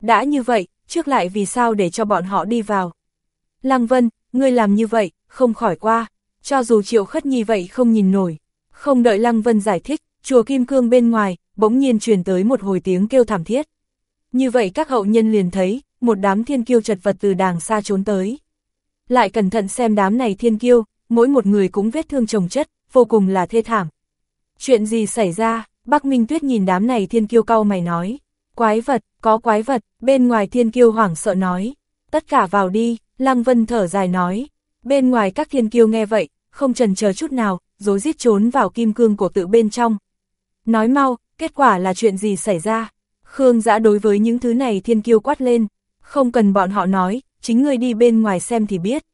Đã như vậy, trước lại vì sao để cho bọn họ đi vào. Lăng Vân, ngươi làm như vậy, không khỏi qua, cho dù triệu khất nhi vậy không nhìn nổi. Không đợi Lăng Vân giải thích, chùa Kim Cương bên ngoài, bỗng nhiên truyền tới một hồi tiếng kêu thảm thiết. Như vậy các hậu nhân liền thấy, một đám thiên kiêu chật vật từ đàng xa trốn tới. Lại cẩn thận xem đám này thiên kiêu, mỗi một người cũng vết thương chồng chất, vô cùng là thê thảm. Chuyện gì xảy ra, Bắc Minh Tuyết nhìn đám này thiên kiêu cau mày nói. Quái vật, có quái vật, bên ngoài thiên kiêu hoảng sợ nói. Tất cả vào đi, Lăng Vân thở dài nói. Bên ngoài các thiên kiêu nghe vậy, không trần chờ chút nào, dối rít trốn vào kim cương của tự bên trong. Nói mau, kết quả là chuyện gì xảy ra? Khương giã đối với những thứ này thiên kiêu quát lên, không cần bọn họ nói, chính người đi bên ngoài xem thì biết.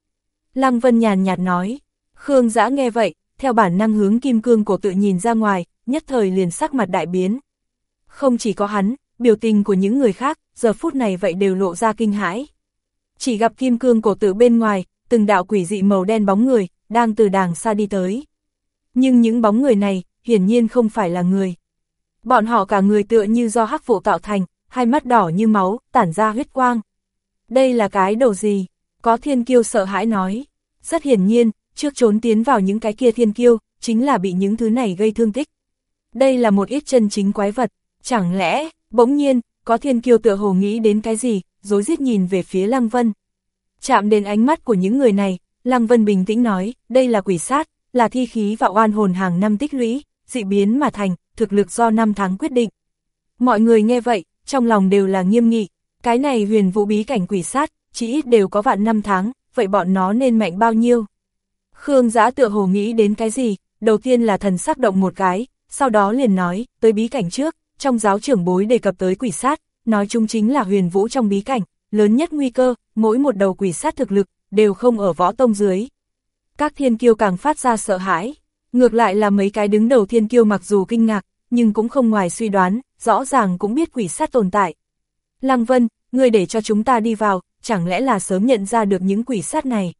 Lăng Vân nhàn nhạt nói, Khương giã nghe vậy, theo bản năng hướng kim cương cổ tự nhìn ra ngoài, nhất thời liền sắc mặt đại biến. Không chỉ có hắn, biểu tình của những người khác, giờ phút này vậy đều lộ ra kinh hãi. Chỉ gặp kim cương cổ tự bên ngoài, từng đạo quỷ dị màu đen bóng người, đang từ đàng xa đi tới. Nhưng những bóng người này, hiển nhiên không phải là người. Bọn họ cả người tựa như do hắc vụ tạo thành, hai mắt đỏ như máu, tản ra huyết quang. Đây là cái đầu gì? Có thiên kiêu sợ hãi nói. Rất hiển nhiên, trước trốn tiến vào những cái kia thiên kiêu, chính là bị những thứ này gây thương tích. Đây là một ít chân chính quái vật, chẳng lẽ, bỗng nhiên, có thiên kiêu tựa hồ nghĩ đến cái gì, dối rít nhìn về phía Lăng Vân. Chạm đến ánh mắt của những người này, Lăng Vân bình tĩnh nói, đây là quỷ sát, là thi khí và oan hồn hàng năm tích lũy, dị biến mà thành, thực lực do năm tháng quyết định. Mọi người nghe vậy, trong lòng đều là nghiêm nghị, cái này huyền vũ bí cảnh quỷ sát, chỉ ít đều có vạn năm tháng, vậy bọn nó nên mạnh bao nhiêu? Khương giã tựa hồ nghĩ đến cái gì, đầu tiên là thần sắc động một cái, sau đó liền nói, tới bí cảnh trước, trong giáo trưởng bối đề cập tới quỷ sát, nói chung chính là huyền vũ trong bí cảnh, lớn nhất nguy cơ, mỗi một đầu quỷ sát thực lực, đều không ở võ tông dưới. Các thiên kiêu càng phát ra sợ hãi, ngược lại là mấy cái đứng đầu thiên kiêu mặc dù kinh ngạc, nhưng cũng không ngoài suy đoán, rõ ràng cũng biết quỷ sát tồn tại. Lăng Vân, người để cho chúng ta đi vào, chẳng lẽ là sớm nhận ra được những quỷ sát này?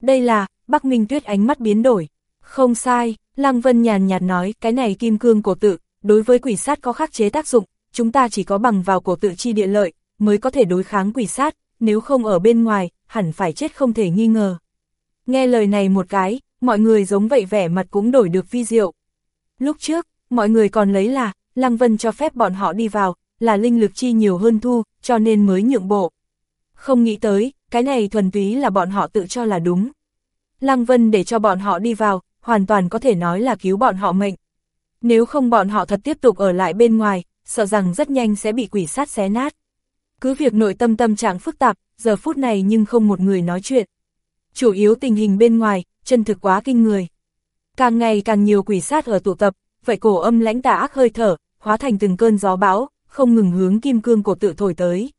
Đây là, Bắc Minh Tuyết ánh mắt biến đổi. Không sai, Lăng Vân nhàn nhạt nói, cái này kim cương cổ tự, đối với quỷ sát có khắc chế tác dụng, chúng ta chỉ có bằng vào cổ tự chi địa lợi, mới có thể đối kháng quỷ sát, nếu không ở bên ngoài, hẳn phải chết không thể nghi ngờ. Nghe lời này một cái, mọi người giống vậy vẻ mặt cũng đổi được vi diệu. Lúc trước, mọi người còn lấy là, Lăng Vân cho phép bọn họ đi vào, là linh lực chi nhiều hơn thu, cho nên mới nhượng bộ. Không nghĩ tới, cái này thuần túy là bọn họ tự cho là đúng. Lăng Vân để cho bọn họ đi vào, hoàn toàn có thể nói là cứu bọn họ mệnh. Nếu không bọn họ thật tiếp tục ở lại bên ngoài, sợ rằng rất nhanh sẽ bị quỷ sát xé nát. Cứ việc nội tâm tâm trạng phức tạp, giờ phút này nhưng không một người nói chuyện. Chủ yếu tình hình bên ngoài, chân thực quá kinh người. Càng ngày càng nhiều quỷ sát ở tụ tập, vậy cổ âm lãnh tà ác hơi thở, hóa thành từng cơn gió bão, không ngừng hướng kim cương cổ tự thổi tới.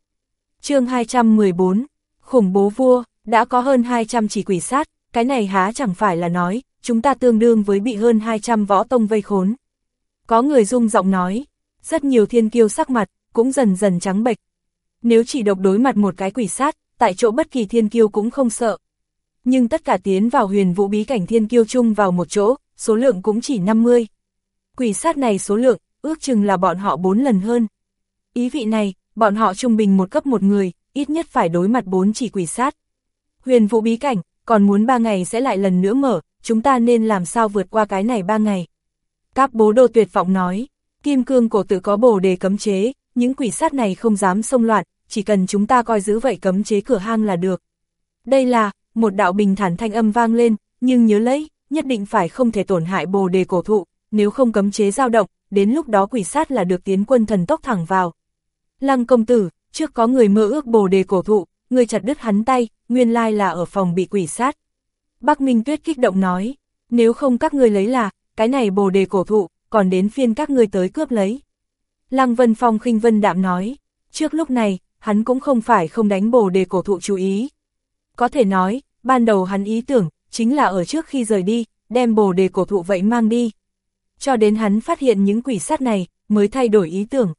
chương 214, khủng bố vua, đã có hơn 200 chỉ quỷ sát, cái này há chẳng phải là nói, chúng ta tương đương với bị hơn 200 võ tông vây khốn. Có người rung giọng nói, rất nhiều thiên kiêu sắc mặt, cũng dần dần trắng bệch. Nếu chỉ độc đối mặt một cái quỷ sát, tại chỗ bất kỳ thiên kiêu cũng không sợ. Nhưng tất cả tiến vào huyền vũ bí cảnh thiên kiêu chung vào một chỗ, số lượng cũng chỉ 50. Quỷ sát này số lượng, ước chừng là bọn họ 4 lần hơn. Ý vị này, bọn họ trung bình một cấp một người, ít nhất phải đối mặt bốn chỉ quỷ sát. Huyền vũ bí cảnh, còn muốn ba ngày sẽ lại lần nữa mở, chúng ta nên làm sao vượt qua cái này ba ngày. Các bố đồ tuyệt vọng nói, kim cương cổ tự có bổ đề cấm chế, những quỷ sát này không dám xông loạn, chỉ cần chúng ta coi giữ vậy cấm chế cửa hang là được. Đây là, một đạo bình thản thanh âm vang lên, nhưng nhớ lấy, nhất định phải không thể tổn hại bồ đề cổ thụ, nếu không cấm chế dao động, đến lúc đó quỷ sát là được tiến quân thần tốc thẳng vào. Lăng công tử, trước có người mơ ước bồ đề cổ thụ, người chặt đứt hắn tay, nguyên lai là ở phòng bị quỷ sát. Bắc Minh Tuyết kích động nói, nếu không các người lấy là, cái này bồ đề cổ thụ, còn đến phiên các người tới cướp lấy. Lăng Vân Phong khinh vân đạm nói, trước lúc này, hắn cũng không phải không đánh bồ đề cổ thụ chú ý. Có thể nói, ban đầu hắn ý tưởng, chính là ở trước khi rời đi, đem bồ đề cổ thụ vậy mang đi. Cho đến hắn phát hiện những quỷ sát này, mới thay đổi ý tưởng.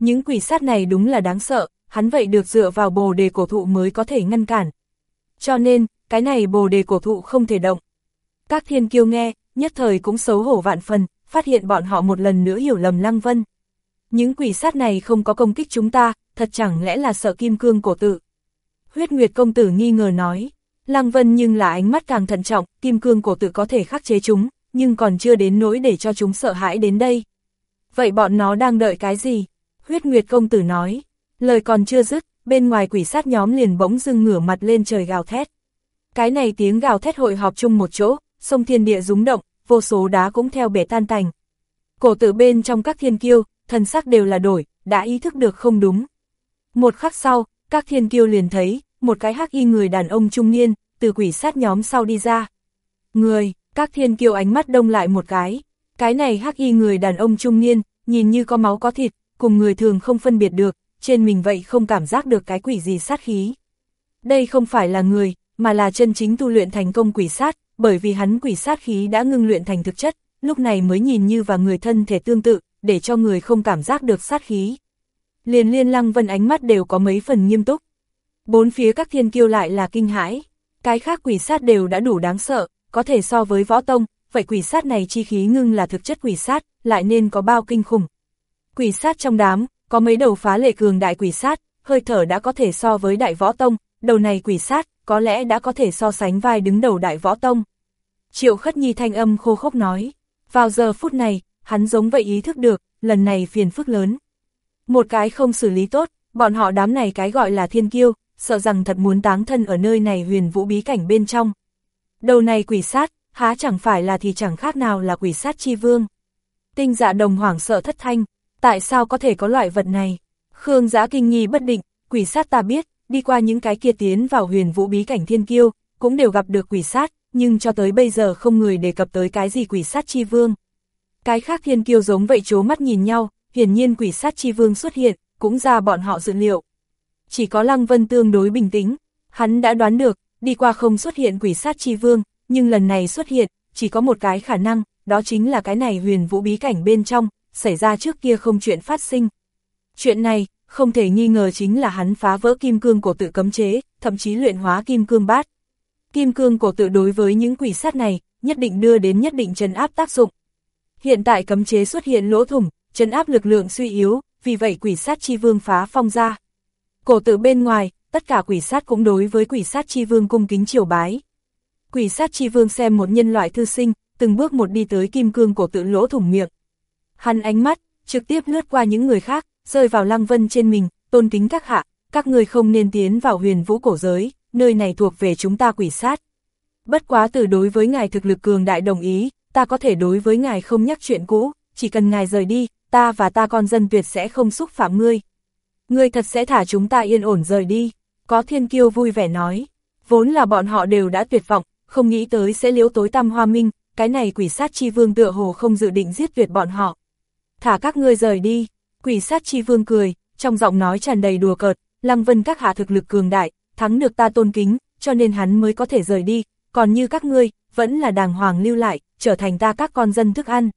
Những quỷ sát này đúng là đáng sợ, hắn vậy được dựa vào bồ đề cổ thụ mới có thể ngăn cản. Cho nên, cái này bồ đề cổ thụ không thể động. Các thiên kiêu nghe, nhất thời cũng xấu hổ vạn phần, phát hiện bọn họ một lần nữa hiểu lầm Lăng Vân. Những quỷ sát này không có công kích chúng ta, thật chẳng lẽ là sợ kim cương cổ tự. Huyết Nguyệt công tử nghi ngờ nói, Lăng Vân nhưng là ánh mắt càng thận trọng, kim cương cổ tự có thể khắc chế chúng, nhưng còn chưa đến nỗi để cho chúng sợ hãi đến đây. Vậy bọn nó đang đợi cái gì? Huyết Nguyệt công tử nói, lời còn chưa dứt, bên ngoài quỷ sát nhóm liền bỗng dưng ngửa mặt lên trời gào thét. Cái này tiếng gào thét hội họp chung một chỗ, sông thiên địa rúng động, vô số đá cũng theo bể tan tành. Cổ tử bên trong các thiên kiêu, thần sắc đều là đổi, đã ý thức được không đúng. Một khắc sau, các thiên kiêu liền thấy, một cái hắc y người đàn ông trung niên, từ quỷ sát nhóm sau đi ra. Người, các thiên kiêu ánh mắt đông lại một cái, cái này hắc y người đàn ông trung niên, nhìn như có máu có thịt, cùng người thường không phân biệt được, trên mình vậy không cảm giác được cái quỷ gì sát khí. Đây không phải là người, mà là chân chính tu luyện thành công quỷ sát, bởi vì hắn quỷ sát khí đã ngưng luyện thành thực chất, lúc này mới nhìn như và người thân thể tương tự, để cho người không cảm giác được sát khí. Liền liên lăng vân ánh mắt đều có mấy phần nghiêm túc. Bốn phía các thiên kiêu lại là kinh hãi, cái khác quỷ sát đều đã đủ đáng sợ, có thể so với võ tông, vậy quỷ sát này chi khí ngưng là thực chất quỷ sát, lại nên có bao kinh khủng. Quỷ sát trong đám, có mấy đầu phá lệ cường đại quỷ sát, hơi thở đã có thể so với đại võ tông, đầu này quỷ sát, có lẽ đã có thể so sánh vai đứng đầu đại võ tông. Triệu khất nhi thanh âm khô khốc nói, vào giờ phút này, hắn giống vậy ý thức được, lần này phiền phức lớn. Một cái không xử lý tốt, bọn họ đám này cái gọi là thiên kiêu, sợ rằng thật muốn táng thân ở nơi này huyền vũ bí cảnh bên trong. Đầu này quỷ sát, há chẳng phải là thì chẳng khác nào là quỷ sát chi vương. Tinh dạ đồng hoảng sợ thất thanh, tại sao có thể có loại vật này? Khương giã kinh nghi bất định, quỷ sát ta biết, đi qua những cái kia tiến vào huyền vũ bí cảnh thiên kiêu, cũng đều gặp được quỷ sát, nhưng cho tới bây giờ không người đề cập tới cái gì quỷ sát chi vương. Cái khác thiên kiêu giống vậy chố mắt nhìn nhau, hiển nhiên quỷ sát chi vương xuất hiện, cũng ra bọn họ dự liệu. Chỉ có Lăng Vân tương đối bình tĩnh, hắn đã đoán được, đi qua không xuất hiện quỷ sát chi vương, nhưng lần này xuất hiện, chỉ có một cái khả năng, đó chính là cái này huyền vũ bí cảnh bên trong, xảy ra trước kia không chuyện phát sinh. Chuyện này, không thể nghi ngờ chính là hắn phá vỡ kim cương cổ tự cấm chế, thậm chí luyện hóa kim cương bát. Kim cương cổ tự đối với những quỷ sát này, nhất định đưa đến nhất định trấn áp tác dụng. Hiện tại cấm chế xuất hiện lỗ thủng, trấn áp lực lượng suy yếu, vì vậy quỷ sát chi vương phá phong ra. Cổ tự bên ngoài, tất cả quỷ sát cũng đối với quỷ sát chi vương cung kính triều bái. Quỷ sát chi vương xem một nhân loại thư sinh, từng bước một đi tới kim cương cổ tự lỗ thủng miệng. Hắn ánh mắt, trực tiếp lướt qua những người khác, rơi vào lăng vân trên mình, tôn kính các hạ, các người không nên tiến vào huyền vũ cổ giới, nơi này thuộc về chúng ta quỷ sát. Bất quá từ đối với ngài thực lực cường đại đồng ý, ta có thể đối với ngài không nhắc chuyện cũ, chỉ cần ngài rời đi, ta và ta con dân tuyệt sẽ không xúc phạm ngươi. Ngươi thật sẽ thả chúng ta yên ổn rời đi, có thiên kiêu vui vẻ nói. Vốn là bọn họ đều đã tuyệt vọng, không nghĩ tới sẽ liễu tối tăm hoa minh, cái này quỷ sát chi vương tựa hồ không dự định giết tuyệt bọn họ. Thả các ngươi rời đi, quỷ sát chi vương cười, trong giọng nói tràn đầy đùa cợt, lăng vân các hạ thực lực cường đại, thắng được ta tôn kính, cho nên hắn mới có thể rời đi, còn như các ngươi, vẫn là đàng hoàng lưu lại, trở thành ta các con dân thức ăn.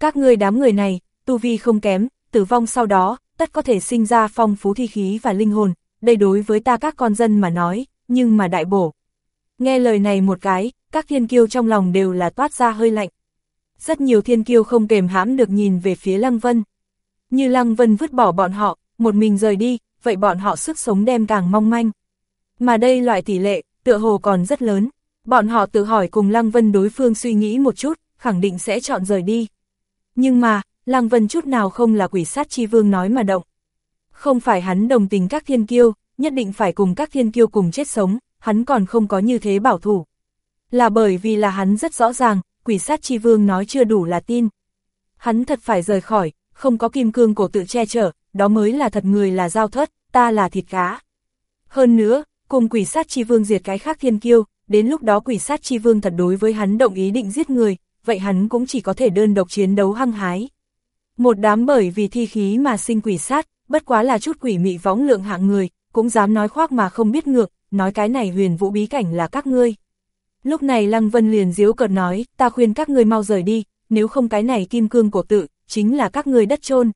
Các ngươi đám người này, tu vi không kém, tử vong sau đó, tất có thể sinh ra phong phú thi khí và linh hồn, đây đối với ta các con dân mà nói, nhưng mà đại bổ. Nghe lời này một cái, các thiên kiêu trong lòng đều là toát ra hơi lạnh. Rất nhiều thiên kiêu không kềm hãm được nhìn về phía Lăng Vân. Như Lăng Vân vứt bỏ bọn họ, một mình rời đi, vậy bọn họ sức sống đem càng mong manh. Mà đây loại tỷ lệ, tựa hồ còn rất lớn. Bọn họ tự hỏi cùng Lăng Vân đối phương suy nghĩ một chút, khẳng định sẽ chọn rời đi. Nhưng mà, Lăng Vân chút nào không là quỷ sát chi vương nói mà động. Không phải hắn đồng tình các thiên kiêu, nhất định phải cùng các thiên kiêu cùng chết sống, hắn còn không có như thế bảo thủ. Là bởi vì là hắn rất rõ ràng, quỷ sát chi vương nói chưa đủ là tin. Hắn thật phải rời khỏi, không có kim cương cổ tự che chở, đó mới là thật người là giao thất, ta là thịt cá. Hơn nữa, cùng quỷ sát chi vương diệt cái khác thiên kiêu, đến lúc đó quỷ sát chi vương thật đối với hắn động ý định giết người, vậy hắn cũng chỉ có thể đơn độc chiến đấu hăng hái. Một đám bởi vì thi khí mà sinh quỷ sát, bất quá là chút quỷ mị võng lượng hạng người, cũng dám nói khoác mà không biết ngược, nói cái này huyền vũ bí cảnh là các ngươi. Lúc này Lăng Vân liền diếu cợt nói, ta khuyên các người mau rời đi, nếu không cái này kim cương của tự, chính là các người đất trôn.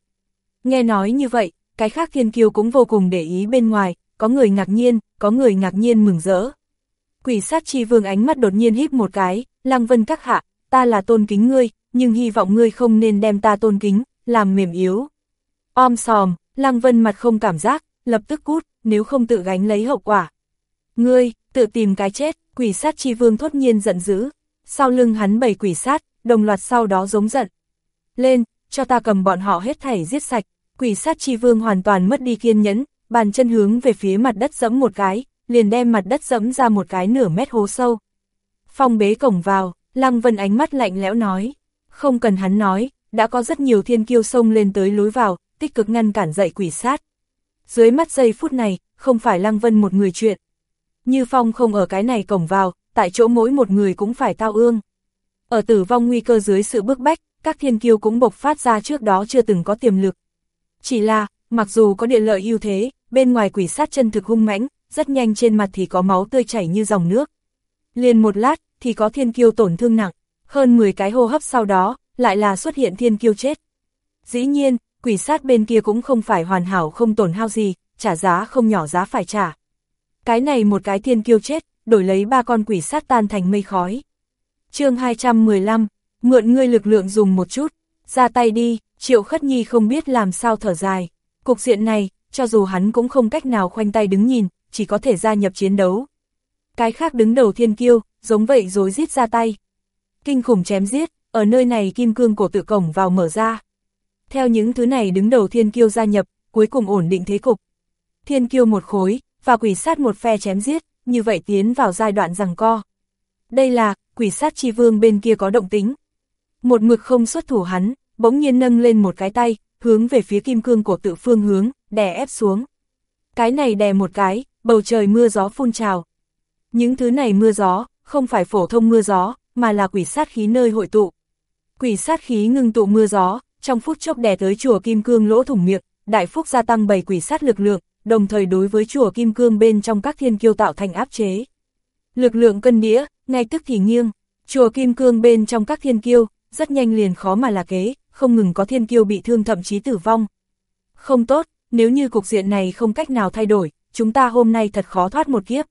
Nghe nói như vậy, cái khác thiên kiêu cũng vô cùng để ý bên ngoài, có người ngạc nhiên, có người ngạc nhiên mừng rỡ. Quỷ sát chi vương ánh mắt đột nhiên híp một cái, Lăng Vân các hạ, ta là tôn kính ngươi, nhưng hy vọng ngươi không nên đem ta tôn kính, làm mềm yếu. Om sòm, Lăng Vân mặt không cảm giác, lập tức cút, nếu không tự gánh lấy hậu quả. Ngươi, tự tìm cái chết, quỷ sát chi vương thốt nhiên giận dữ. Sau lưng hắn bảy quỷ sát, đồng loạt sau đó giống giận. Lên, cho ta cầm bọn họ hết thảy giết sạch. Quỷ sát chi vương hoàn toàn mất đi kiên nhẫn, bàn chân hướng về phía mặt đất dẫm một cái, liền đem mặt đất dẫm ra một cái nửa mét hố sâu. Phong bế cổng vào, Lăng Vân ánh mắt lạnh lẽo nói. Không cần hắn nói, đã có rất nhiều thiên kiêu sông lên tới lối vào, tích cực ngăn cản dậy quỷ sát. Dưới mắt giây phút này, không phải Lăng Vân một người chuyện. Như Phong không ở cái này cổng vào, tại chỗ mỗi một người cũng phải tao ương. Ở tử vong nguy cơ dưới sự bức bách, các thiên kiêu cũng bộc phát ra trước đó chưa từng có tiềm lực. Chỉ là, mặc dù có địa lợi ưu thế, bên ngoài quỷ sát chân thực hung mãnh, rất nhanh trên mặt thì có máu tươi chảy như dòng nước. Liền một lát, thì có thiên kiêu tổn thương nặng, hơn 10 cái hô hấp sau đó, lại là xuất hiện thiên kiêu chết. Dĩ nhiên, quỷ sát bên kia cũng không phải hoàn hảo không tổn hao gì, trả giá không nhỏ giá phải trả. Cái này một cái thiên kiêu chết, đổi lấy ba con quỷ sát tan thành mây khói. chương 215, mượn ngươi lực lượng dùng một chút, ra tay đi, triệu khất nhi không biết làm sao thở dài. Cục diện này, cho dù hắn cũng không cách nào khoanh tay đứng nhìn, chỉ có thể gia nhập chiến đấu. Cái khác đứng đầu thiên kiêu, giống vậy dối rít ra tay. Kinh khủng chém giết, ở nơi này kim cương cổ tự cổng vào mở ra. Theo những thứ này đứng đầu thiên kiêu gia nhập, cuối cùng ổn định thế cục. Thiên kiêu một khối, và quỷ sát một phe chém giết, như vậy tiến vào giai đoạn rằng co. Đây là, quỷ sát chi vương bên kia có động tính. Một mực không xuất thủ hắn, bỗng nhiên nâng lên một cái tay, hướng về phía kim cương của tự phương hướng, đè ép xuống. Cái này đè một cái, bầu trời mưa gió phun trào. Những thứ này mưa gió, không phải phổ thông mưa gió, mà là quỷ sát khí nơi hội tụ. Quỷ sát khí ngưng tụ mưa gió, trong phút chốc đè tới chùa Kim Cương lỗ thủng miệng, đại phúc gia tăng bầy quỷ sát lực lượng, đồng thời đối với chùa Kim Cương bên trong các thiên kiêu tạo thành áp chế. Lực lượng cân đĩa, ngay tức thì nghiêng, chùa Kim Cương bên trong các thiên kiêu, rất nhanh liền khó mà là kế, không ngừng có thiên kiêu bị thương thậm chí tử vong. Không tốt, nếu như cục diện này không cách nào thay đổi, chúng ta hôm nay thật khó thoát một kiếp.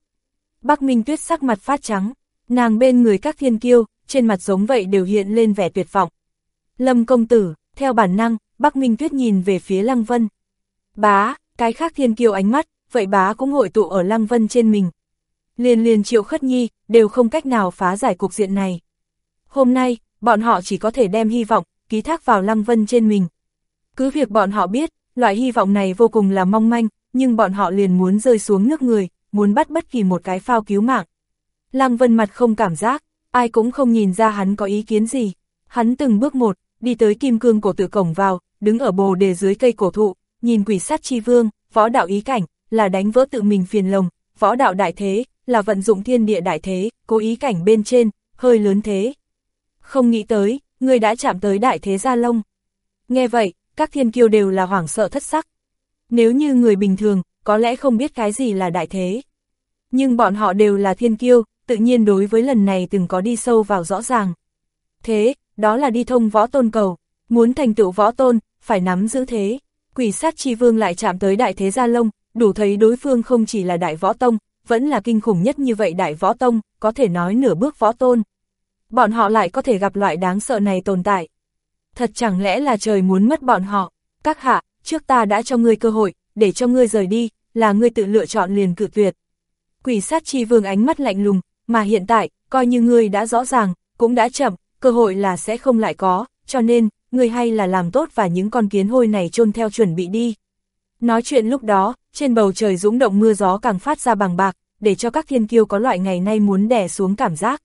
Bắc Minh Tuyết sắc mặt phát trắng, nàng bên người các thiên kiêu, trên mặt giống vậy đều hiện lên vẻ tuyệt vọng. Lâm công tử, theo bản năng, Bắc Minh Tuyết nhìn về phía Lăng Vân. Bá, cái khác thiên kiêu ánh mắt, vậy bá cũng hội tụ ở Lăng Vân trên mình. Liền liền triệu khất nhi, đều không cách nào phá giải cục diện này. Hôm nay, bọn họ chỉ có thể đem hy vọng, ký thác vào Lăng Vân trên mình. Cứ việc bọn họ biết, loại hy vọng này vô cùng là mong manh, nhưng bọn họ liền muốn rơi xuống nước người, muốn bắt bất kỳ một cái phao cứu mạng. Lăng Vân mặt không cảm giác, ai cũng không nhìn ra hắn có ý kiến gì. Hắn từng bước một, đi tới kim cương cổ tự cổng vào, đứng ở bồ đề dưới cây cổ thụ, nhìn quỷ sát chi vương, võ đạo ý cảnh, là đánh vỡ tự mình phiền lồng, võ đạo đại thế, là vận dụng thiên địa đại thế, cố ý cảnh bên trên, hơi lớn thế. Không nghĩ tới, người đã chạm tới đại thế gia lông. Nghe vậy, các thiên kiêu đều là hoảng sợ thất sắc. Nếu như người bình thường, có lẽ không biết cái gì là đại thế. Nhưng bọn họ đều là thiên kiêu, tự nhiên đối với lần này từng có đi sâu vào rõ ràng. Thế, đó là đi thông võ tôn cầu, muốn thành tựu võ tôn, phải nắm giữ thế. Quỷ sát chi vương lại chạm tới đại thế gia lông, đủ thấy đối phương không chỉ là đại võ tông, vẫn là kinh khủng nhất như vậy đại võ tông, có thể nói nửa bước võ tôn. Bọn họ lại có thể gặp loại đáng sợ này tồn tại. Thật chẳng lẽ là trời muốn mất bọn họ. Các hạ, trước ta đã cho ngươi cơ hội, để cho ngươi rời đi, là ngươi tự lựa chọn liền cự tuyệt. Quỷ sát chi vương ánh mắt lạnh lùng, mà hiện tại, coi như ngươi đã rõ ràng, cũng đã chậm, cơ hội là sẽ không lại có, cho nên, ngươi hay là làm tốt và những con kiến hôi này chôn theo chuẩn bị đi. Nói chuyện lúc đó, trên bầu trời dũng động mưa gió càng phát ra bằng bạc, để cho các thiên kiêu có loại ngày nay muốn đè xuống cảm giác.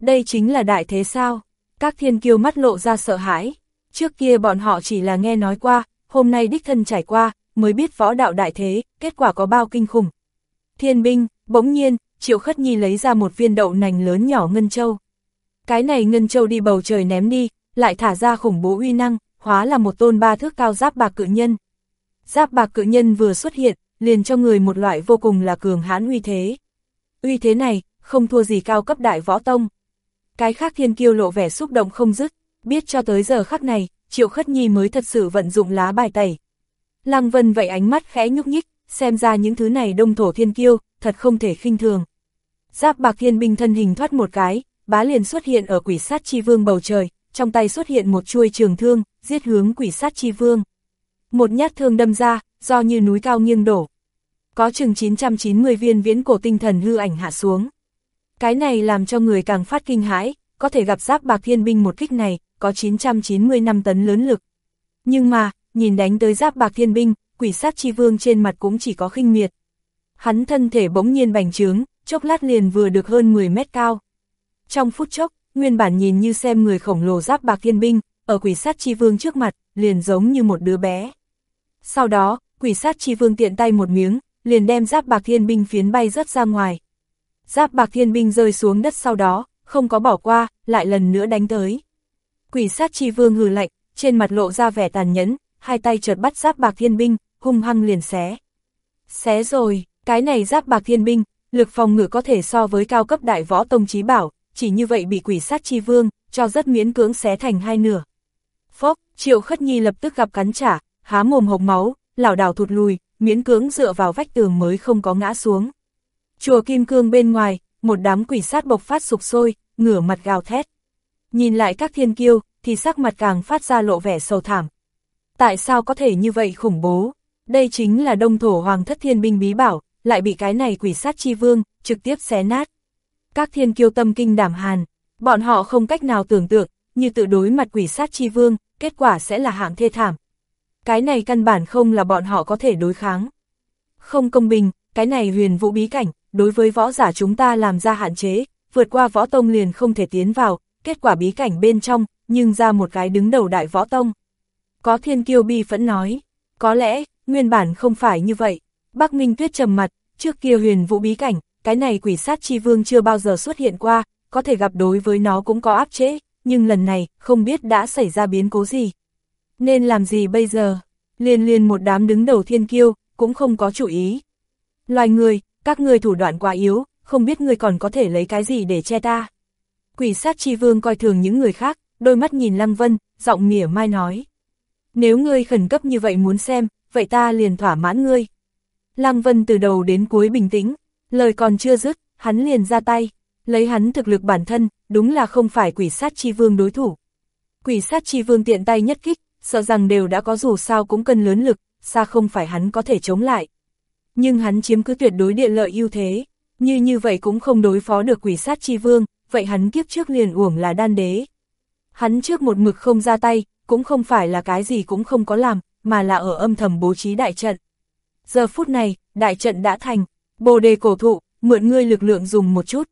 Đây chính là đại thế sao? Các thiên kiêu mắt lộ ra sợ hãi. Trước kia bọn họ chỉ là nghe nói qua, hôm nay đích thân trải qua, mới biết võ đạo đại thế, kết quả có bao kinh khủng. Thiên binh, bỗng nhiên, Triệu Khất Nhi lấy ra một viên đậu nành lớn nhỏ Ngân Châu. Cái này Ngân Châu đi bầu trời ném đi, lại thả ra khủng bố uy năng, hóa là một tôn ba thước cao giáp bạc cự nhân. Giáp bạc cự nhân vừa xuất hiện, liền cho người một loại vô cùng là cường hãn uy thế. Uy thế này, không thua gì cao cấp đại võ tông. Cái khác thiên kiêu lộ vẻ xúc động không dứt, biết cho tới giờ khắc này, Triệu Khất Nhi mới thật sự vận dụng lá bài tẩy. Lăng Vân vậy ánh mắt khẽ nhúc nhích, xem ra những thứ này đông thổ thiên kiêu, thật không thể khinh thường. Giáp bạc thiên binh thân hình thoát một cái, bá liền xuất hiện ở quỷ sát chi vương bầu trời, trong tay xuất hiện một chuôi trường thương, giết hướng quỷ sát chi vương. Một nhát thương đâm ra, do như núi cao nghiêng đổ. Có chừng 990 viên viễn cổ tinh thần hư ảnh hạ xuống. Cái này làm cho người càng phát kinh hãi, có thể gặp giáp bạc thiên binh một kích này, có 990 năm tấn lớn lực. Nhưng mà, nhìn đánh tới giáp bạc thiên binh, quỷ sát chi vương trên mặt cũng chỉ có khinh miệt. Hắn thân thể bỗng nhiên bành trướng, chốc lát liền vừa được hơn 10 mét cao. Trong phút chốc, nguyên bản nhìn như xem người khổng lồ giáp bạc thiên binh, ở quỷ sát chi vương trước mặt, liền giống như một đứa bé. Sau đó, quỷ sát chi vương tiện tay một miếng, liền đem giáp bạc thiên binh phiến bay rớt ra ngoài. Giáp bạc thiên binh rơi xuống đất sau đó, không có bỏ qua, lại lần nữa đánh tới. Quỷ sát chi vương hừ lạnh, trên mặt lộ ra vẻ tàn nhẫn, hai tay chợt bắt giáp bạc thiên binh, hung hăng liền xé. Xé rồi, cái này giáp bạc thiên binh, lực phòng ngự có thể so với cao cấp đại võ tông trí bảo, chỉ như vậy bị quỷ sát chi vương, cho rất miễn cưỡng xé thành hai nửa. Phốc, triệu khất nhi lập tức gặp cắn trả, há mồm hộc máu, lảo đảo thụt lùi, miễn cưỡng dựa vào vách tường mới không có ngã xuống. Chùa Kim Cương bên ngoài, một đám quỷ sát bộc phát sục sôi, ngửa mặt gào thét. Nhìn lại các thiên kiêu, thì sắc mặt càng phát ra lộ vẻ sầu thảm. Tại sao có thể như vậy khủng bố? Đây chính là đông thổ hoàng thất thiên binh bí bảo, lại bị cái này quỷ sát chi vương, trực tiếp xé nát. Các thiên kiêu tâm kinh đảm hàn, bọn họ không cách nào tưởng tượng, như tự đối mặt quỷ sát chi vương, kết quả sẽ là hạng thê thảm. Cái này căn bản không là bọn họ có thể đối kháng. Không công bình, cái này huyền vũ bí cảnh, đối với võ giả chúng ta làm ra hạn chế, vượt qua võ tông liền không thể tiến vào, kết quả bí cảnh bên trong, nhưng ra một cái đứng đầu đại võ tông. Có thiên kiêu bi phẫn nói, có lẽ, nguyên bản không phải như vậy. Bắc Minh Tuyết trầm mặt, trước kia huyền vũ bí cảnh, cái này quỷ sát chi vương chưa bao giờ xuất hiện qua, có thể gặp đối với nó cũng có áp chế, nhưng lần này, không biết đã xảy ra biến cố gì. Nên làm gì bây giờ? Liên liên một đám đứng đầu thiên kiêu, cũng không có chủ ý. Loài người, các người thủ đoạn quá yếu, không biết người còn có thể lấy cái gì để che ta. Quỷ sát chi vương coi thường những người khác, đôi mắt nhìn Lăng Vân, giọng mỉa mai nói. Nếu ngươi khẩn cấp như vậy muốn xem, vậy ta liền thỏa mãn ngươi. Lăng Vân từ đầu đến cuối bình tĩnh, lời còn chưa dứt, hắn liền ra tay, lấy hắn thực lực bản thân, đúng là không phải quỷ sát chi vương đối thủ. Quỷ sát chi vương tiện tay nhất kích, sợ rằng đều đã có dù sao cũng cần lớn lực, xa không phải hắn có thể chống lại. Nhưng hắn chiếm cứ tuyệt đối địa lợi ưu thế, như như vậy cũng không đối phó được quỷ sát chi vương, vậy hắn kiếp trước liền uổng là đan đế. Hắn trước một mực không ra tay, cũng không phải là cái gì cũng không có làm, mà là ở âm thầm bố trí đại trận. Giờ phút này, đại trận đã thành, bồ đề cổ thụ, mượn ngươi lực lượng dùng một chút.